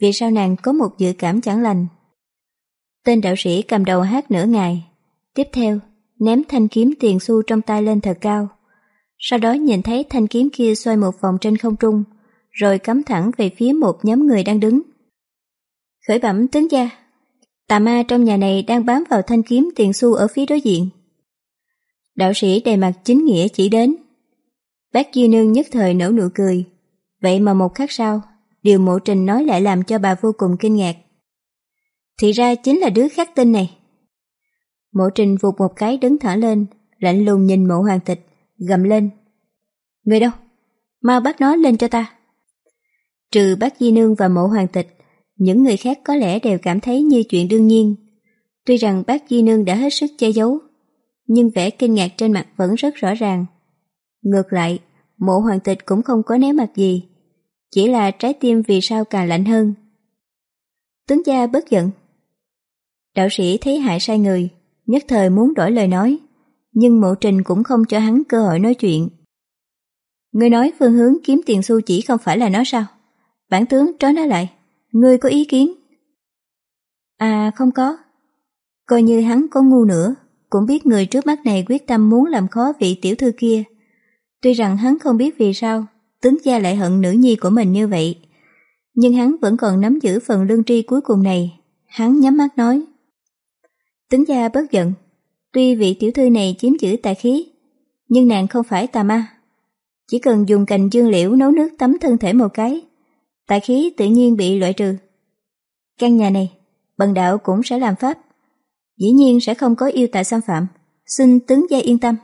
vì sao nàng có một dự cảm chẳng lành. Tên đạo sĩ cầm đầu hát nửa ngày, tiếp theo ném thanh kiếm tiền xu trong tay lên thật cao. Sau đó nhìn thấy thanh kiếm kia xoay một vòng trên không trung, rồi cắm thẳng về phía một nhóm người đang đứng. Khởi bẩm tướng gia, tà ma trong nhà này đang bám vào thanh kiếm tiền xu ở phía đối diện. Đạo sĩ đầy mặt chính nghĩa chỉ đến. Bác Di Nương nhất thời nở nụ cười. Vậy mà một khắc sau, điều mộ trình nói lại làm cho bà vô cùng kinh ngạc. Thì ra chính là đứa khắc tinh này. Mộ trình vụt một cái đứng thở lên, lạnh lùng nhìn mộ hoàng tịch, gầm lên. Người đâu? Mau bắt nó lên cho ta. Trừ bác Di Nương và mộ hoàng tịch, những người khác có lẽ đều cảm thấy như chuyện đương nhiên. Tuy rằng bác Di Nương đã hết sức che giấu, nhưng vẻ kinh ngạc trên mặt vẫn rất rõ ràng. Ngược lại, mộ hoàng tịch cũng không có né mặt gì, chỉ là trái tim vì sao càng lạnh hơn. Tướng gia bất giận. Đạo sĩ thấy hại sai người, nhất thời muốn đổi lời nói, nhưng mộ trình cũng không cho hắn cơ hội nói chuyện. Ngươi nói phương hướng kiếm tiền xu chỉ không phải là nó sao? Bản tướng trói nó lại, ngươi có ý kiến? À không có. Coi như hắn có ngu nữa, cũng biết người trước mắt này quyết tâm muốn làm khó vị tiểu thư kia. Tuy rằng hắn không biết vì sao, tướng gia lại hận nữ nhi của mình như vậy, nhưng hắn vẫn còn nắm giữ phần lương tri cuối cùng này. Hắn nhắm mắt nói. Tướng gia bất giận, tuy vị tiểu thư này chiếm giữ tà khí, nhưng nàng không phải tà ma. Chỉ cần dùng cành dương liễu nấu nước tắm thân thể một cái, tà khí tự nhiên bị loại trừ. Căn nhà này, bần đạo cũng sẽ làm pháp, dĩ nhiên sẽ không có yêu tại xâm phạm, xin tướng gia yên tâm.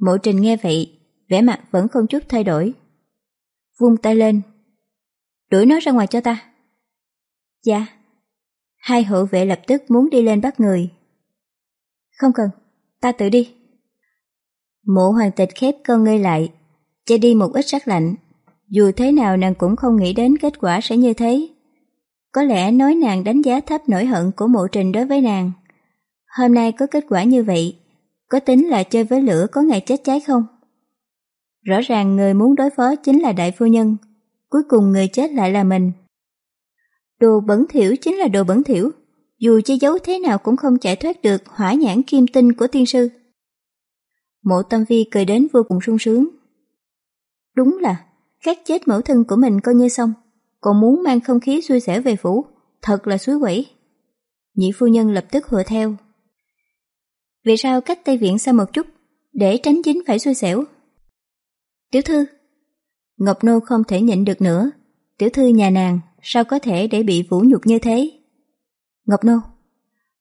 Mộ trình nghe vậy, vẻ mặt vẫn không chút thay đổi. Vung tay lên, đuổi nó ra ngoài cho ta. Dạ. Hai hộ vệ lập tức muốn đi lên bắt người. Không cần, ta tự đi. Mộ hoàng tịch khép con ngươi lại, che đi một ít sắc lạnh. Dù thế nào nàng cũng không nghĩ đến kết quả sẽ như thế. Có lẽ nói nàng đánh giá thấp nỗi hận của mộ trình đối với nàng. Hôm nay có kết quả như vậy, có tính là chơi với lửa có ngày chết cháy không? Rõ ràng người muốn đối phó chính là đại phu nhân, cuối cùng người chết lại là mình. Đồ bẩn thiểu chính là đồ bẩn thiểu, dù che giấu thế nào cũng không chạy thoát được hỏa nhãn kim tinh của tiên sư. Mộ tâm vi cười đến vô cùng sung sướng. Đúng là, khát chết mẫu thân của mình coi như xong, còn muốn mang không khí xui xẻo về phủ, thật là suối quỷ Nhị phu nhân lập tức hùa theo. Vì sao cách Tây Viện xa một chút, để tránh dính phải xui xẻo? Tiểu thư Ngọc Nô không thể nhịn được nữa, tiểu thư nhà nàng sao có thể để bị vũ nhục như thế? Ngọc Nô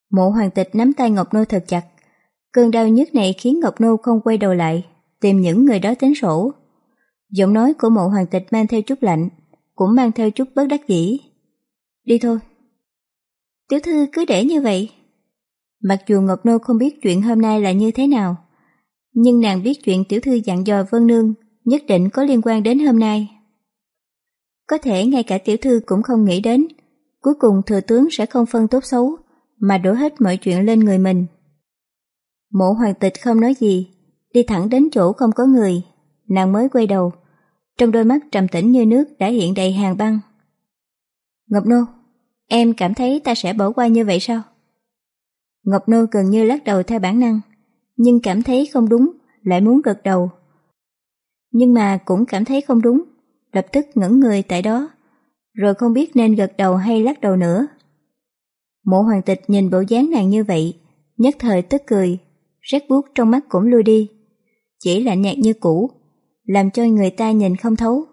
Mộ hoàng tịch nắm tay Ngọc Nô thật chặt, cơn đau nhức này khiến Ngọc Nô không quay đầu lại, tìm những người đó tính sổ. Giọng nói của mộ hoàng tịch mang theo chút lạnh, cũng mang theo chút bất đắc dĩ. Đi thôi. Tiểu thư cứ để như vậy. Mặc dù Ngọc Nô không biết chuyện hôm nay là như thế nào, nhưng nàng biết chuyện tiểu thư dặn dò Vân Nương nhất định có liên quan đến hôm nay. Có thể ngay cả tiểu thư cũng không nghĩ đến, cuối cùng thừa tướng sẽ không phân tốt xấu, mà đổ hết mọi chuyện lên người mình. Mộ hoàng tịch không nói gì, đi thẳng đến chỗ không có người, nàng mới quay đầu. Trong đôi mắt trầm tĩnh như nước đã hiện đầy hàng băng. Ngọc Nô, Em cảm thấy ta sẽ bỏ qua như vậy sao? Ngọc Nô gần như lắc đầu theo bản năng, nhưng cảm thấy không đúng, lại muốn gật đầu. Nhưng mà cũng cảm thấy không đúng, lập tức ngẩn người tại đó, rồi không biết nên gật đầu hay lắc đầu nữa. Mộ hoàng tịch nhìn bộ dáng nàng như vậy, nhất thời tức cười, rét buốt trong mắt cũng lui đi. Chỉ lạnh nhạt như cũ, làm cho người ta nhìn không thấu.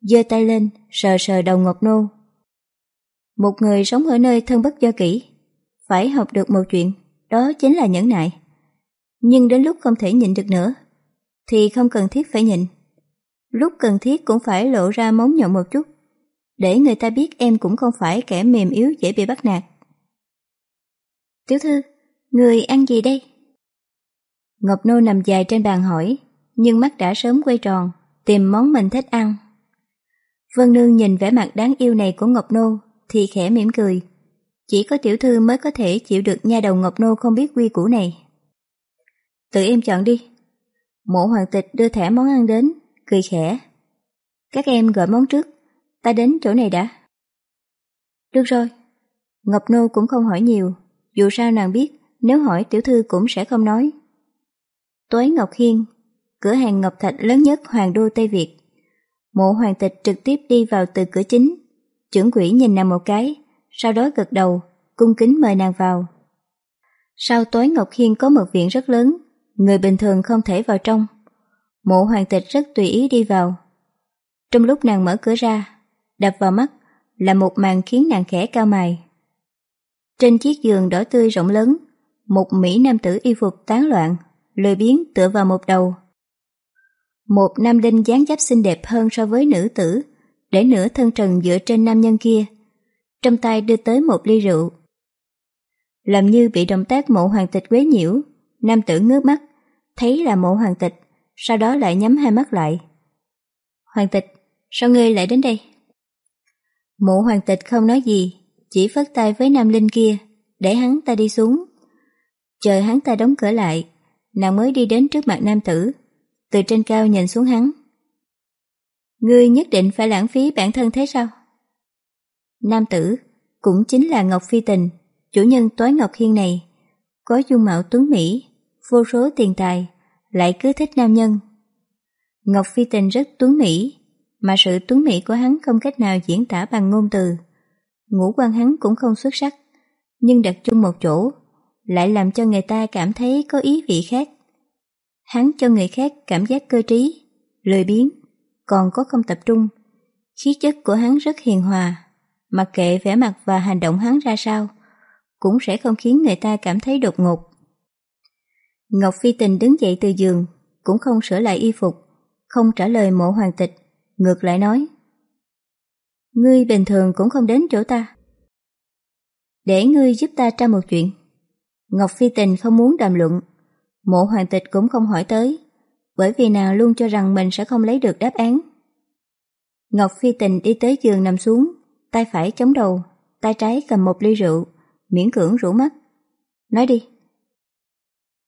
giơ tay lên, sờ sờ đầu Ngọc Nô. Một người sống ở nơi thân bất do kỷ, phải học được một chuyện, đó chính là nhẫn nại. Nhưng đến lúc không thể nhịn được nữa, thì không cần thiết phải nhịn. Lúc cần thiết cũng phải lộ ra móng nhọn một chút, để người ta biết em cũng không phải kẻ mềm yếu dễ bị bắt nạt. Tiểu thư, người ăn gì đây? Ngọc Nô nằm dài trên bàn hỏi, nhưng mắt đã sớm quay tròn, tìm món mình thích ăn. Vân Nương nhìn vẻ mặt đáng yêu này của Ngọc Nô thì khẽ mỉm cười. Chỉ có tiểu thư mới có thể chịu được nha đầu Ngọc Nô không biết quy củ này. Tự em chọn đi. Mộ hoàng tịch đưa thẻ món ăn đến, cười khẽ. Các em gọi món trước, ta đến chỗ này đã. Được rồi. Ngọc Nô cũng không hỏi nhiều, dù sao nàng biết nếu hỏi tiểu thư cũng sẽ không nói. Tối Ngọc Hiên, cửa hàng ngọc thạch lớn nhất Hoàng đô Tây Việt. Mộ hoàng tịch trực tiếp đi vào từ cửa chính. Trưởng quỷ nhìn nàng một cái, sau đó gật đầu, cung kính mời nàng vào. Sau tối Ngọc Hiên có một viện rất lớn, người bình thường không thể vào trong. Mộ hoàng tịch rất tùy ý đi vào. Trong lúc nàng mở cửa ra, đập vào mắt là một màn khiến nàng khẽ cao mày. Trên chiếc giường đỏ tươi rộng lớn, một Mỹ nam tử y phục tán loạn, lười biếng tựa vào một đầu. Một nam đinh dáng dấp xinh đẹp hơn so với nữ tử, để nửa thân trần dựa trên nam nhân kia. Trong tay đưa tới một ly rượu. Làm như bị động tác mộ hoàng tịch quấy nhiễu, nam tử ngước mắt, thấy là mộ hoàng tịch, sau đó lại nhắm hai mắt lại. Hoàng tịch, sao ngươi lại đến đây? Mộ hoàng tịch không nói gì, chỉ phất tay với nam linh kia, để hắn ta đi xuống. Chờ hắn ta đóng cửa lại, nàng mới đi đến trước mặt nam tử, từ trên cao nhìn xuống hắn. Ngươi nhất định phải lãng phí bản thân thế sao? Nam tử, cũng chính là Ngọc Phi Tình, chủ nhân tối Ngọc Hiên này, có dung mạo tuấn Mỹ, vô số tiền tài, lại cứ thích nam nhân. Ngọc Phi Tình rất tuấn Mỹ, mà sự tuấn Mỹ của hắn không cách nào diễn tả bằng ngôn từ. Ngũ quan hắn cũng không xuất sắc, nhưng đặt chung một chỗ, lại làm cho người ta cảm thấy có ý vị khác. Hắn cho người khác cảm giác cơ trí, lười biếng, còn có không tập trung. Khí chất của hắn rất hiền hòa, mặc kệ vẻ mặt và hành động hắn ra sao, cũng sẽ không khiến người ta cảm thấy đột ngột. Ngọc Phi Tình đứng dậy từ giường, cũng không sửa lại y phục, không trả lời mộ hoàng tịch, ngược lại nói. Ngươi bình thường cũng không đến chỗ ta. Để ngươi giúp ta tra một chuyện. Ngọc Phi Tình không muốn đàm luận, mộ hoàng tịch cũng không hỏi tới, bởi vì nàng luôn cho rằng mình sẽ không lấy được đáp án. Ngọc Phi Tình đi tới giường nằm xuống, tay phải chống đầu, tay trái cầm một ly rượu, miễn cưỡng rủ mắt. Nói đi.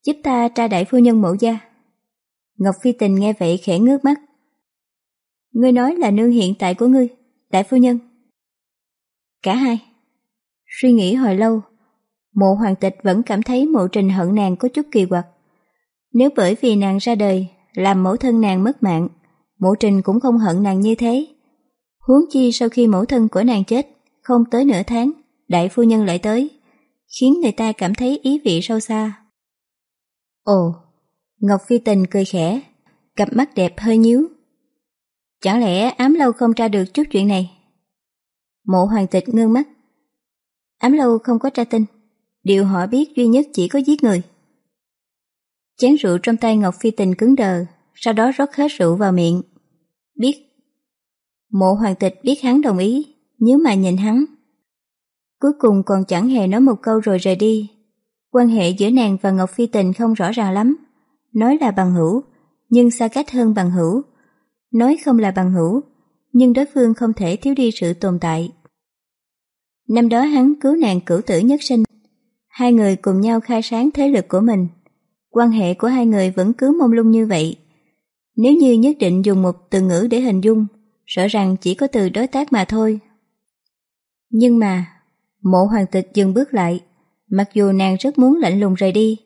Giúp ta tra đại phu nhân mộ gia. Ngọc Phi Tình nghe vậy khẽ ngước mắt. Ngươi nói là nương hiện tại của ngươi, đại phu nhân. Cả hai. Suy nghĩ hồi lâu, mộ hoàng tịch vẫn cảm thấy mộ trình hận nàng có chút kỳ quặc. Nếu bởi vì nàng ra đời, làm mẫu thân nàng mất mạng, mẫu trình cũng không hận nàng như thế. Huống chi sau khi mẫu thân của nàng chết, không tới nửa tháng, đại phu nhân lại tới, khiến người ta cảm thấy ý vị sâu xa. Ồ, Ngọc Phi Tình cười khẽ, cặp mắt đẹp hơi nhíu. Chẳng lẽ ám lâu không tra được chút chuyện này? Mộ hoàng tịch ngưng mắt. Ám lâu không có tra tin, điều họ biết duy nhất chỉ có giết người. Chén rượu trong tay Ngọc Phi Tình cứng đờ, sau đó rót hết rượu vào miệng. Biết. Mộ hoàng tịch biết hắn đồng ý, nhớ mà nhìn hắn. Cuối cùng còn chẳng hề nói một câu rồi rời đi. Quan hệ giữa nàng và Ngọc Phi Tình không rõ ràng lắm. Nói là bằng hữu, nhưng xa cách hơn bằng hữu. Nói không là bằng hữu, nhưng đối phương không thể thiếu đi sự tồn tại. Năm đó hắn cứu nàng cửu tử nhất sinh. Hai người cùng nhau khai sáng thế lực của mình. Quan hệ của hai người vẫn cứ mông lung như vậy. Nếu như nhất định dùng một từ ngữ để hình dung, sợ rằng chỉ có từ đối tác mà thôi. Nhưng mà, Mộ hoàng tịch dừng bước lại, mặc dù nàng rất muốn lạnh lùng rời đi,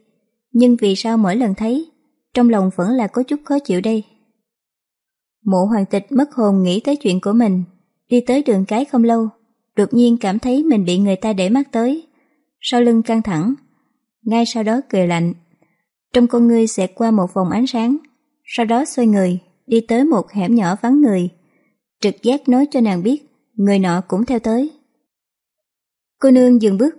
nhưng vì sao mỗi lần thấy, trong lòng vẫn là có chút khó chịu đây. Mộ hoàng tịch mất hồn nghĩ tới chuyện của mình, đi tới đường cái không lâu, đột nhiên cảm thấy mình bị người ta để mắt tới, sau lưng căng thẳng, ngay sau đó cười lạnh. Trong con ngươi xẹt qua một vòng ánh sáng, sau đó xoay người, đi tới một hẻm nhỏ vắng người, trực giác nói cho nàng biết, người nọ cũng theo tới. Cô nương dừng bước.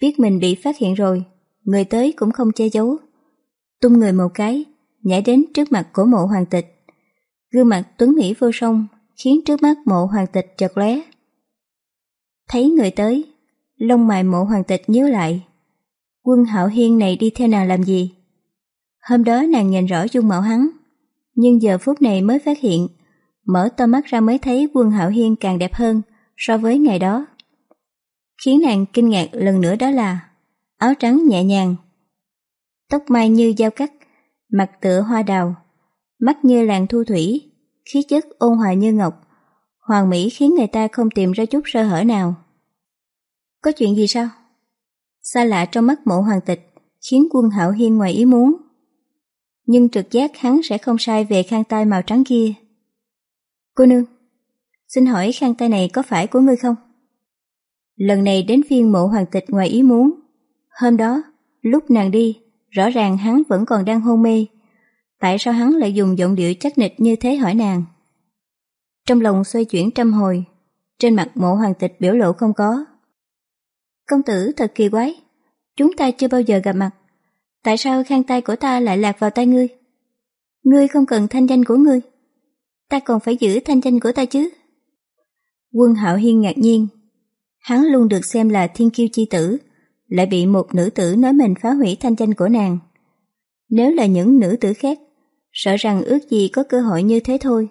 Biết mình bị phát hiện rồi, người tới cũng không che giấu. Tung người một cái, nhảy đến trước mặt của mộ hoàng tịch. Gương mặt tuấn Mỹ vô song, khiến trước mắt mộ hoàng tịch chật lóe. Thấy người tới, lông mày mộ hoàng tịch nhớ lại. Quân hạo hiên này đi theo nàng làm gì? Hôm đó nàng nhìn rõ dung mạo hắn, nhưng giờ phút này mới phát hiện, mở to mắt ra mới thấy quân hạo hiên càng đẹp hơn so với ngày đó. Khiến nàng kinh ngạc lần nữa đó là áo trắng nhẹ nhàng, tóc mai như dao cắt, mặt tựa hoa đào, mắt như làng thu thủy, khí chất ôn hòa như ngọc, hoàng mỹ khiến người ta không tìm ra chút sơ hở nào. Có chuyện gì sao? Xa lạ trong mắt mộ hoàng tịch khiến quân hạo hiên ngoài ý muốn. Nhưng trực giác hắn sẽ không sai về khăn tay màu trắng kia. Cô nương, xin hỏi khăn tay này có phải của ngươi không? Lần này đến phiên mộ hoàng tịch ngoài ý muốn. Hôm đó, lúc nàng đi, rõ ràng hắn vẫn còn đang hôn mê. Tại sao hắn lại dùng giọng điệu chắc nịch như thế hỏi nàng? Trong lòng xoay chuyển trăm hồi, trên mặt mộ hoàng tịch biểu lộ không có. Công tử thật kỳ quái, chúng ta chưa bao giờ gặp mặt. Tại sao khăn tay của ta lại lạc vào tay ngươi? Ngươi không cần thanh danh của ngươi. Ta còn phải giữ thanh danh của ta chứ. Quân Hạo Hiên ngạc nhiên. Hắn luôn được xem là thiên kiêu chi tử, lại bị một nữ tử nói mình phá hủy thanh danh của nàng. Nếu là những nữ tử khác, sợ rằng ước gì có cơ hội như thế thôi.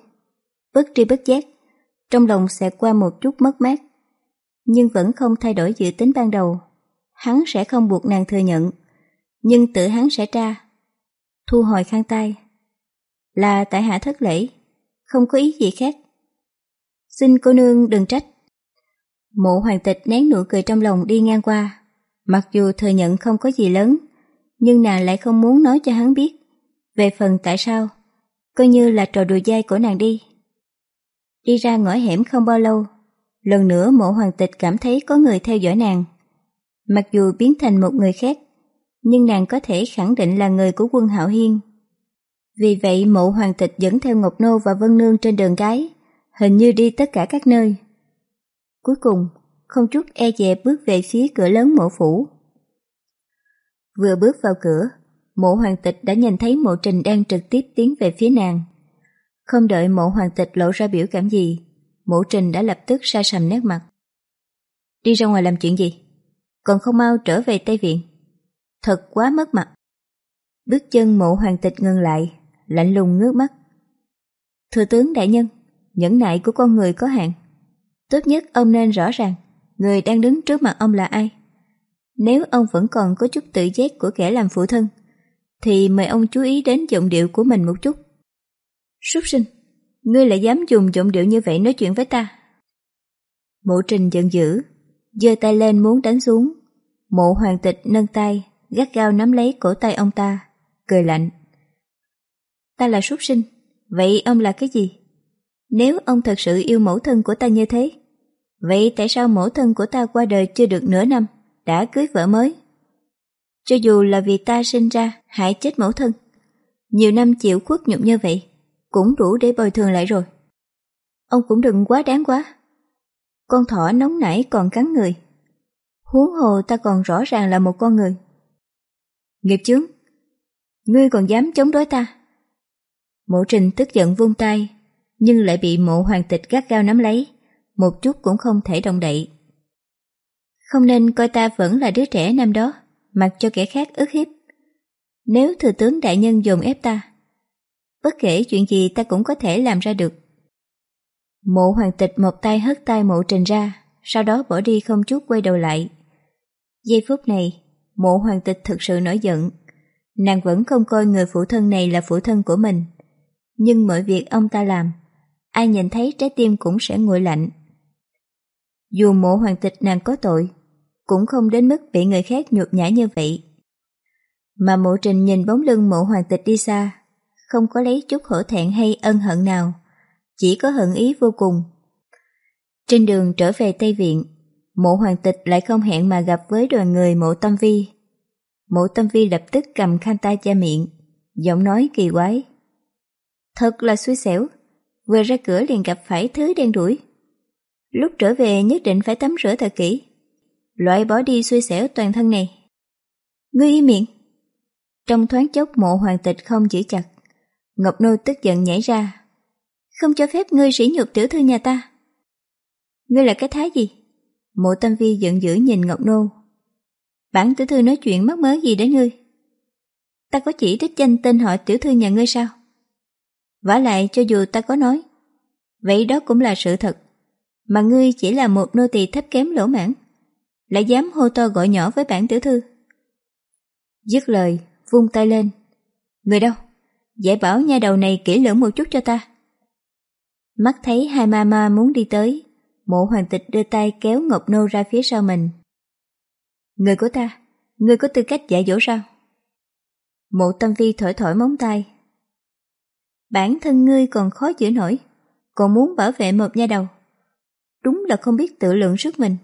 Bất tri bất giác, trong lòng sẽ qua một chút mất mát nhưng vẫn không thay đổi dự tính ban đầu. Hắn sẽ không buộc nàng thừa nhận, nhưng tự hắn sẽ tra. Thu hồi khăn tay. Là tại hạ thất lễ, không có ý gì khác. Xin cô nương đừng trách. Mộ hoàng tịch nén nụ cười trong lòng đi ngang qua. Mặc dù thừa nhận không có gì lớn, nhưng nàng lại không muốn nói cho hắn biết. Về phần tại sao, coi như là trò đùa dai của nàng đi. Đi ra ngõ hẻm không bao lâu, Lần nữa mộ hoàng tịch cảm thấy có người theo dõi nàng. Mặc dù biến thành một người khác, nhưng nàng có thể khẳng định là người của quân Hạo Hiên. Vì vậy mộ hoàng tịch dẫn theo Ngọc Nô và Vân Nương trên đường cái, hình như đi tất cả các nơi. Cuối cùng, không chút e dè bước về phía cửa lớn mộ phủ. Vừa bước vào cửa, mộ hoàng tịch đã nhìn thấy mộ trình đang trực tiếp tiến về phía nàng. Không đợi mộ hoàng tịch lộ ra biểu cảm gì, Mộ trình đã lập tức sa sầm nét mặt. Đi ra ngoài làm chuyện gì? Còn không mau trở về Tây Viện. Thật quá mất mặt. Bước chân mộ hoàng tịch ngừng lại, lạnh lùng ngước mắt. Thừa tướng đại nhân, nhẫn nại của con người có hạn. Tốt nhất ông nên rõ ràng, người đang đứng trước mặt ông là ai. Nếu ông vẫn còn có chút tự giác của kẻ làm phụ thân, thì mời ông chú ý đến giọng điệu của mình một chút. Súc sinh Ngươi lại dám dùng giọng điệu như vậy nói chuyện với ta. Mộ trình giận dữ, giơ tay lên muốn đánh xuống. Mộ hoàng tịch nâng tay, gắt gao nắm lấy cổ tay ông ta, cười lạnh. Ta là súc sinh, vậy ông là cái gì? Nếu ông thật sự yêu mẫu thân của ta như thế, vậy tại sao mẫu thân của ta qua đời chưa được nửa năm, đã cưới vợ mới? Cho dù là vì ta sinh ra hại chết mẫu thân, nhiều năm chịu khuất nhục như vậy, cũng đủ để bồi thường lại rồi. Ông cũng đừng quá đáng quá. Con thỏ nóng nảy còn cắn người. Huống hồ ta còn rõ ràng là một con người. Nghiệp chướng, ngươi còn dám chống đối ta. Mộ trình tức giận vung tay, nhưng lại bị mộ hoàng tịch gắt gao nắm lấy, một chút cũng không thể động đậy. Không nên coi ta vẫn là đứa trẻ năm đó, mặc cho kẻ khác ức hiếp. Nếu thừa tướng đại nhân dồn ép ta, bất kể chuyện gì ta cũng có thể làm ra được. Mộ hoàng tịch một tay hất tay mộ trình ra, sau đó bỏ đi không chút quay đầu lại. Giây phút này, mộ hoàng tịch thực sự nổi giận. Nàng vẫn không coi người phụ thân này là phụ thân của mình. Nhưng mọi việc ông ta làm, ai nhìn thấy trái tim cũng sẽ nguội lạnh. Dù mộ hoàng tịch nàng có tội, cũng không đến mức bị người khác nhục nhã như vậy. Mà mộ trình nhìn bóng lưng mộ hoàng tịch đi xa, không có lấy chút hổ thẹn hay ân hận nào, chỉ có hận ý vô cùng. Trên đường trở về Tây Viện, mộ hoàng tịch lại không hẹn mà gặp với đoàn người mộ tâm vi. Mộ tâm vi lập tức cầm khăn tay che miệng, giọng nói kỳ quái. Thật là xui xẻo, vừa ra cửa liền gặp phải thứ đen đuổi. Lúc trở về nhất định phải tắm rửa thật kỹ, loại bỏ đi xui xẻo toàn thân này. Ngươi im miệng. Trong thoáng chốc mộ hoàng tịch không giữ chặt, Ngọc Nô tức giận nhảy ra. Không cho phép ngươi sỉ nhục tiểu thư nhà ta. Ngươi là cái thái gì? Mộ tâm vi giận dữ nhìn Ngọc Nô. Bản tiểu thư nói chuyện mắc mớ gì đến ngươi? Ta có chỉ đích danh tên họ tiểu thư nhà ngươi sao? vả lại cho dù ta có nói, vậy đó cũng là sự thật. Mà ngươi chỉ là một nô tỳ thấp kém lỗ mãn, lại dám hô to gọi nhỏ với bản tiểu thư. Dứt lời, vung tay lên. Người đâu? Giải bảo nha đầu này kỹ lưỡng một chút cho ta. Mắt thấy hai ma ma muốn đi tới, mộ hoàng tịch đưa tay kéo Ngọc Nô ra phía sau mình. Người của ta, người có tư cách dạy dỗ sao? Mộ tâm vi thổi thổi móng tay. Bản thân ngươi còn khó chịu nổi, còn muốn bảo vệ một nha đầu. Đúng là không biết tự lượng sức mình.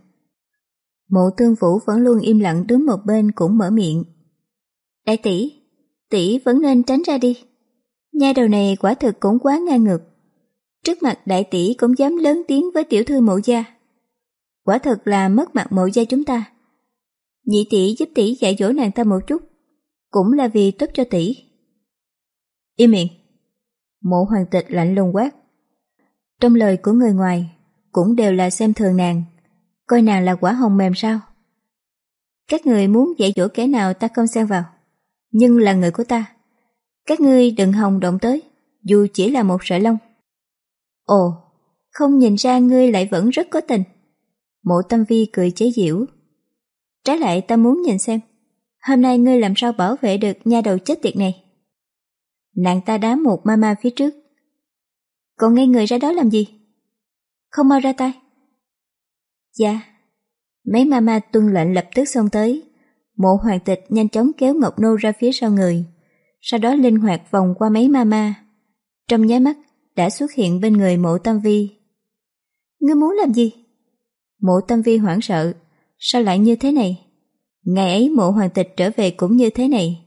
Mộ tương vũ vẫn luôn im lặng đứng một bên cũng mở miệng. Đại tỷ, tỷ vẫn nên tránh ra đi. Nha đầu này quả thực cũng quá ngang ngược. Trước mặt đại tỷ cũng dám lớn tiếng với tiểu thư mộ gia. Quả thật là mất mặt mộ gia chúng ta. Nhị tỷ giúp tỷ dạy dỗ nàng ta một chút, cũng là vì tốt cho tỷ. Im miệng. Mộ hoàng tịch lạnh lùng quát. Trong lời của người ngoài, cũng đều là xem thường nàng, coi nàng là quả hồng mềm sao. Các người muốn dạy dỗ kẻ nào ta không xen vào, nhưng là người của ta. Các ngươi đừng hòng động tới, dù chỉ là một sợi lông. Ồ, không nhìn ra ngươi lại vẫn rất có tình. Mộ tâm vi cười chế giễu. Trái lại ta muốn nhìn xem, hôm nay ngươi làm sao bảo vệ được nha đầu chết tiệt này. Nàng ta đá một mama phía trước. Còn ngay người ra đó làm gì? Không mau ra tay. Dạ. Mấy mama tuân lệnh lập tức xông tới. Mộ hoàng tịch nhanh chóng kéo Ngọc Nô ra phía sau người sau đó linh hoạt vòng qua mấy ma ma. Trong nháy mắt, đã xuất hiện bên người mộ tâm vi. Ngươi muốn làm gì? Mộ tâm vi hoảng sợ, sao lại như thế này? Ngày ấy mộ hoàng tịch trở về cũng như thế này,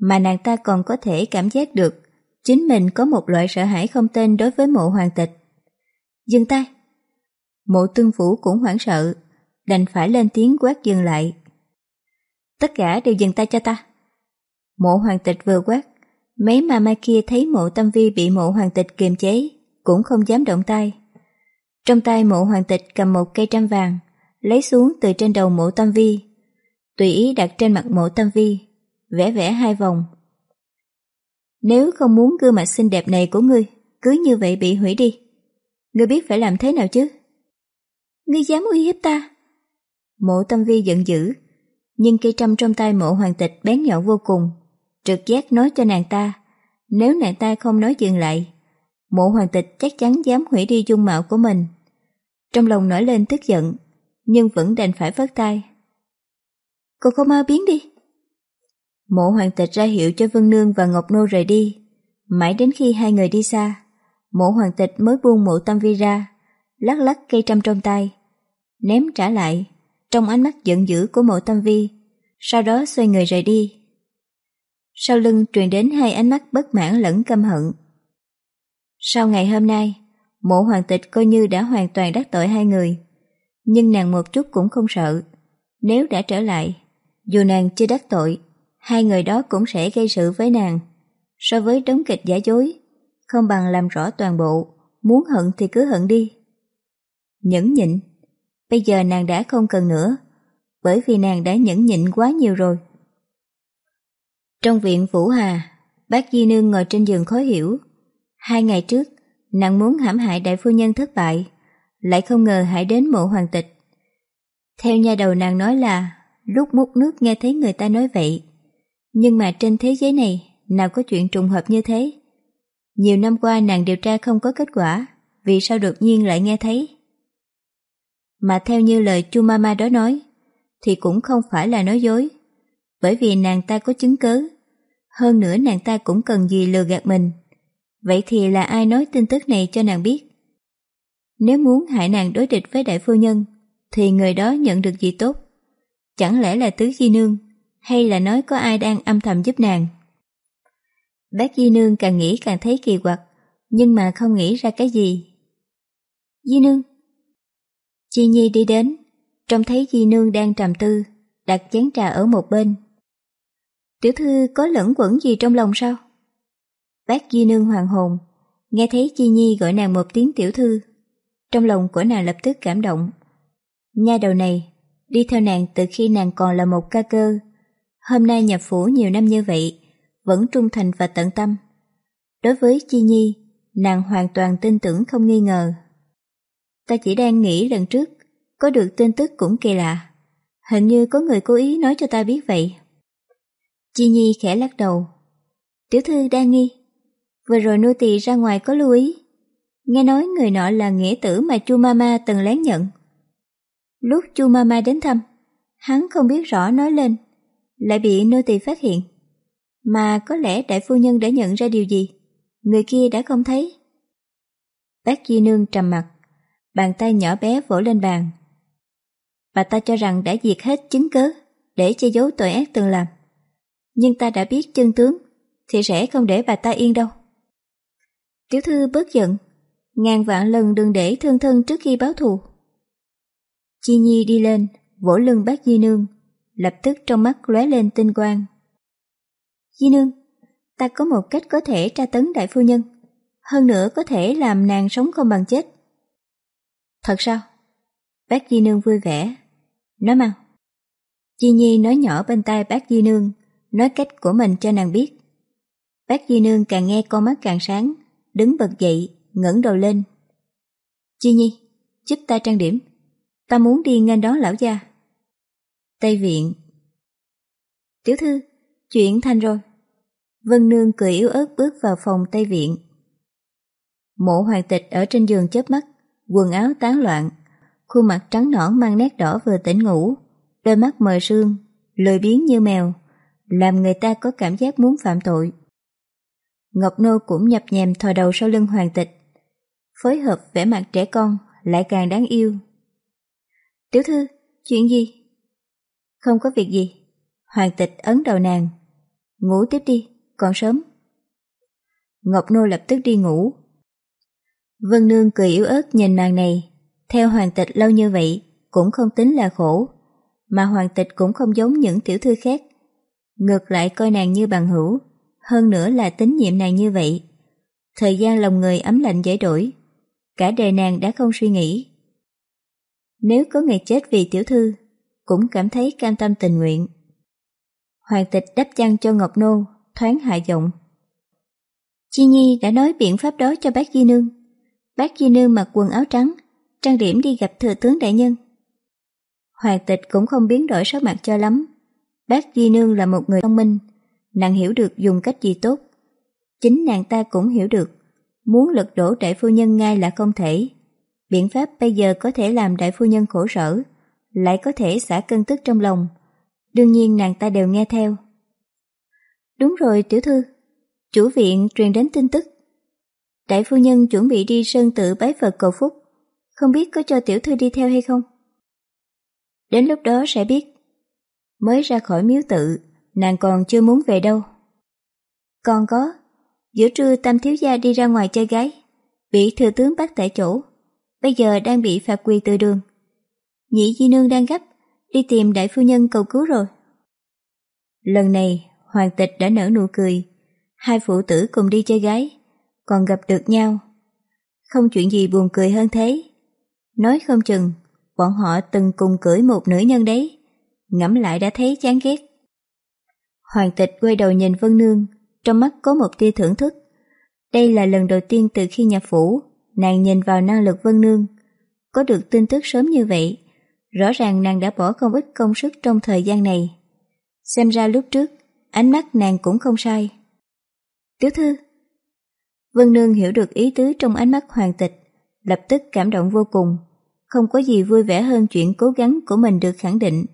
mà nàng ta còn có thể cảm giác được chính mình có một loại sợ hãi không tên đối với mộ hoàng tịch. Dừng tay! Mộ tương phủ cũng hoảng sợ, đành phải lên tiếng quát dừng lại. Tất cả đều dừng tay cho ta. Mộ hoàng tịch vừa quát, mấy ma ma kia thấy mộ tâm vi bị mộ hoàng tịch kiềm chế, cũng không dám động tay. Trong tay mộ hoàng tịch cầm một cây trăm vàng, lấy xuống từ trên đầu mộ tâm vi, tùy ý đặt trên mặt mộ tâm vi, vẽ vẽ hai vòng. Nếu không muốn gương mặt xinh đẹp này của ngươi, cứ như vậy bị hủy đi. Ngươi biết phải làm thế nào chứ? Ngươi dám uy hiếp ta? Mộ tâm vi giận dữ, nhưng cây trăm trong tay mộ hoàng tịch bén nhọn vô cùng, trực giác nói cho nàng ta, nếu nàng ta không nói dừng lại, mộ hoàng tịch chắc chắn dám hủy đi dung mạo của mình. Trong lòng nổi lên tức giận, nhưng vẫn đành phải vất tay. Cô không mau biến đi. Mộ hoàng tịch ra hiệu cho Vân Nương và Ngọc Nô rời đi. Mãi đến khi hai người đi xa, mộ hoàng tịch mới buông mộ tâm vi ra, lắc lắc cây trăm trong tay, ném trả lại, trong ánh mắt giận dữ của mộ tâm vi, sau đó xoay người rời đi sau lưng truyền đến hai ánh mắt bất mãn lẫn căm hận. Sau ngày hôm nay, mộ hoàng tịch coi như đã hoàn toàn đắc tội hai người, nhưng nàng một chút cũng không sợ. Nếu đã trở lại, dù nàng chưa đắc tội, hai người đó cũng sẽ gây sự với nàng. So với đống kịch giả dối, không bằng làm rõ toàn bộ, muốn hận thì cứ hận đi. Nhẫn nhịn, bây giờ nàng đã không cần nữa, bởi vì nàng đã nhẫn nhịn quá nhiều rồi. Trong viện Vũ Hà, bác Di Nương ngồi trên giường khó hiểu. Hai ngày trước, nàng muốn hãm hại đại phu nhân thất bại, lại không ngờ hãy đến mộ hoàng tịch. Theo nhà đầu nàng nói là, lúc múc nước nghe thấy người ta nói vậy. Nhưng mà trên thế giới này, nào có chuyện trùng hợp như thế? Nhiều năm qua nàng điều tra không có kết quả, vì sao đột nhiên lại nghe thấy? Mà theo như lời chu mama đó nói, thì cũng không phải là nói dối, bởi vì nàng ta có chứng cứ Hơn nữa nàng ta cũng cần gì lừa gạt mình. Vậy thì là ai nói tin tức này cho nàng biết? Nếu muốn hại nàng đối địch với đại phu nhân, thì người đó nhận được gì tốt? Chẳng lẽ là tứ di nương, hay là nói có ai đang âm thầm giúp nàng? Bác Di Nương càng nghĩ càng thấy kỳ quặc, nhưng mà không nghĩ ra cái gì. Di Nương Chi Nhi đi đến, trông thấy Di Nương đang trầm tư, đặt chén trà ở một bên. Tiểu thư có lẫn quẩn gì trong lòng sao? Bác Di Nương hoàng hồn, nghe thấy Chi Nhi gọi nàng một tiếng tiểu thư. Trong lòng của nàng lập tức cảm động. Nha đầu này, đi theo nàng từ khi nàng còn là một ca cơ. Hôm nay nhập phủ nhiều năm như vậy, vẫn trung thành và tận tâm. Đối với Chi Nhi, nàng hoàn toàn tin tưởng không nghi ngờ. Ta chỉ đang nghĩ lần trước, có được tin tức cũng kỳ lạ. Hình như có người cố ý nói cho ta biết vậy. Chi Nhi khẽ lắc đầu. Tiểu thư đang nghi. Vừa rồi nô tỳ ra ngoài có lưu ý. Nghe nói người nọ là nghĩa tử mà chu Mama từng lén nhận. Lúc chu Mama đến thăm, hắn không biết rõ nói lên, lại bị nô tỳ phát hiện. Mà có lẽ đại phu nhân đã nhận ra điều gì, người kia đã không thấy. Bác Di Nương trầm mặt, bàn tay nhỏ bé vỗ lên bàn. Bà ta cho rằng đã diệt hết chứng cớ để che giấu tội ác từng làm. Nhưng ta đã biết chân tướng, thì sẽ không để bà ta yên đâu. Tiểu thư bớt giận, ngàn vạn lần đừng để thương thân trước khi báo thù. Chi Nhi đi lên, vỗ lưng bác Di Nương, lập tức trong mắt lóe lên tinh quang. Di nương, ta có một cách có thể tra tấn đại phu nhân, hơn nữa có thể làm nàng sống không bằng chết. Thật sao? Bác Di nương vui vẻ. Nói mau. Chi Nhi nói nhỏ bên tai bác Di nương, nói cách của mình cho nàng biết. Bác Di nương càng nghe con mắt càng sáng, đứng bật dậy, ngẩng đầu lên. Chi Nhi, giúp ta trang điểm. Ta muốn đi nghênh đón lão gia. Tây viện Tiểu thư, chuyện thành rồi. Vân Nương cười yếu ớt bước vào phòng Tây Viện. Mộ hoàng tịch ở trên giường chớp mắt, quần áo tán loạn, khuôn mặt trắng nõn mang nét đỏ vừa tỉnh ngủ, đôi mắt mờ sương, lười biếng như mèo, làm người ta có cảm giác muốn phạm tội. Ngọc Nô cũng nhập nhèm thò đầu sau lưng hoàng tịch, phối hợp vẻ mặt trẻ con lại càng đáng yêu. Tiểu thư, chuyện gì? Không có việc gì. Hoàng tịch ấn đầu nàng. Ngủ tiếp đi còn sớm. Ngọc Nô lập tức đi ngủ. Vân Nương cười yếu ớt nhìn nàng này, theo hoàng tịch lâu như vậy cũng không tính là khổ, mà hoàng tịch cũng không giống những tiểu thư khác. Ngược lại coi nàng như bằng hữu, hơn nữa là tín nhiệm nàng như vậy. Thời gian lòng người ấm lạnh dễ đổi, cả đời nàng đã không suy nghĩ. Nếu có ngày chết vì tiểu thư, cũng cảm thấy cam tâm tình nguyện. Hoàng tịch đắp chăn cho Ngọc Nô, thoáng hạ giọng. Chi Nhi đã nói biện pháp đó cho bác Di Nương. Bác Di Nương mặc quần áo trắng, trang điểm đi gặp thừa tướng đại nhân. Hoàng tịch cũng không biến đổi sắc mặt cho lắm. Bác Di Nương là một người thông minh, nàng hiểu được dùng cách gì tốt. Chính nàng ta cũng hiểu được, muốn lật đổ đại phu nhân ngay là không thể. Biện pháp bây giờ có thể làm đại phu nhân khổ sở, lại có thể xả cân tức trong lòng. Đương nhiên nàng ta đều nghe theo. Đúng rồi tiểu thư, chủ viện truyền đến tin tức. Đại phu nhân chuẩn bị đi sơn tự bái Phật cầu phúc, không biết có cho tiểu thư đi theo hay không? Đến lúc đó sẽ biết. Mới ra khỏi miếu tự, nàng còn chưa muốn về đâu. Còn có, giữa trưa tam thiếu gia đi ra ngoài chơi gái, bị thừa tướng bắt tại chỗ, bây giờ đang bị phạt quỳ từ đường. Nhị di nương đang gấp, đi tìm đại phu nhân cầu cứu rồi. Lần này hoàng tịch đã nở nụ cười. Hai phụ tử cùng đi chơi gái, còn gặp được nhau. Không chuyện gì buồn cười hơn thế. Nói không chừng, bọn họ từng cùng cưỡi một nữ nhân đấy. Ngẫm lại đã thấy chán ghét. Hoàng tịch quay đầu nhìn Vân Nương, trong mắt có một tia thưởng thức. Đây là lần đầu tiên từ khi nhập phủ, nàng nhìn vào năng lực Vân Nương. Có được tin tức sớm như vậy, rõ ràng nàng đã bỏ không ít công sức trong thời gian này. Xem ra lúc trước, ánh mắt nàng cũng không sai. Tiểu thư Vân Nương hiểu được ý tứ trong ánh mắt hoàng tịch, lập tức cảm động vô cùng, không có gì vui vẻ hơn chuyện cố gắng của mình được khẳng định.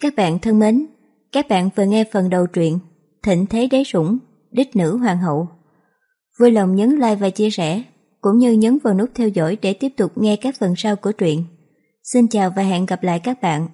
Các bạn thân mến, các bạn vừa nghe phần đầu truyện Thịnh Thế Đế Sủng, Đích Nữ Hoàng Hậu. Vui lòng nhấn like và chia sẻ, cũng như nhấn vào nút theo dõi để tiếp tục nghe các phần sau của truyện. Xin chào và hẹn gặp lại các bạn.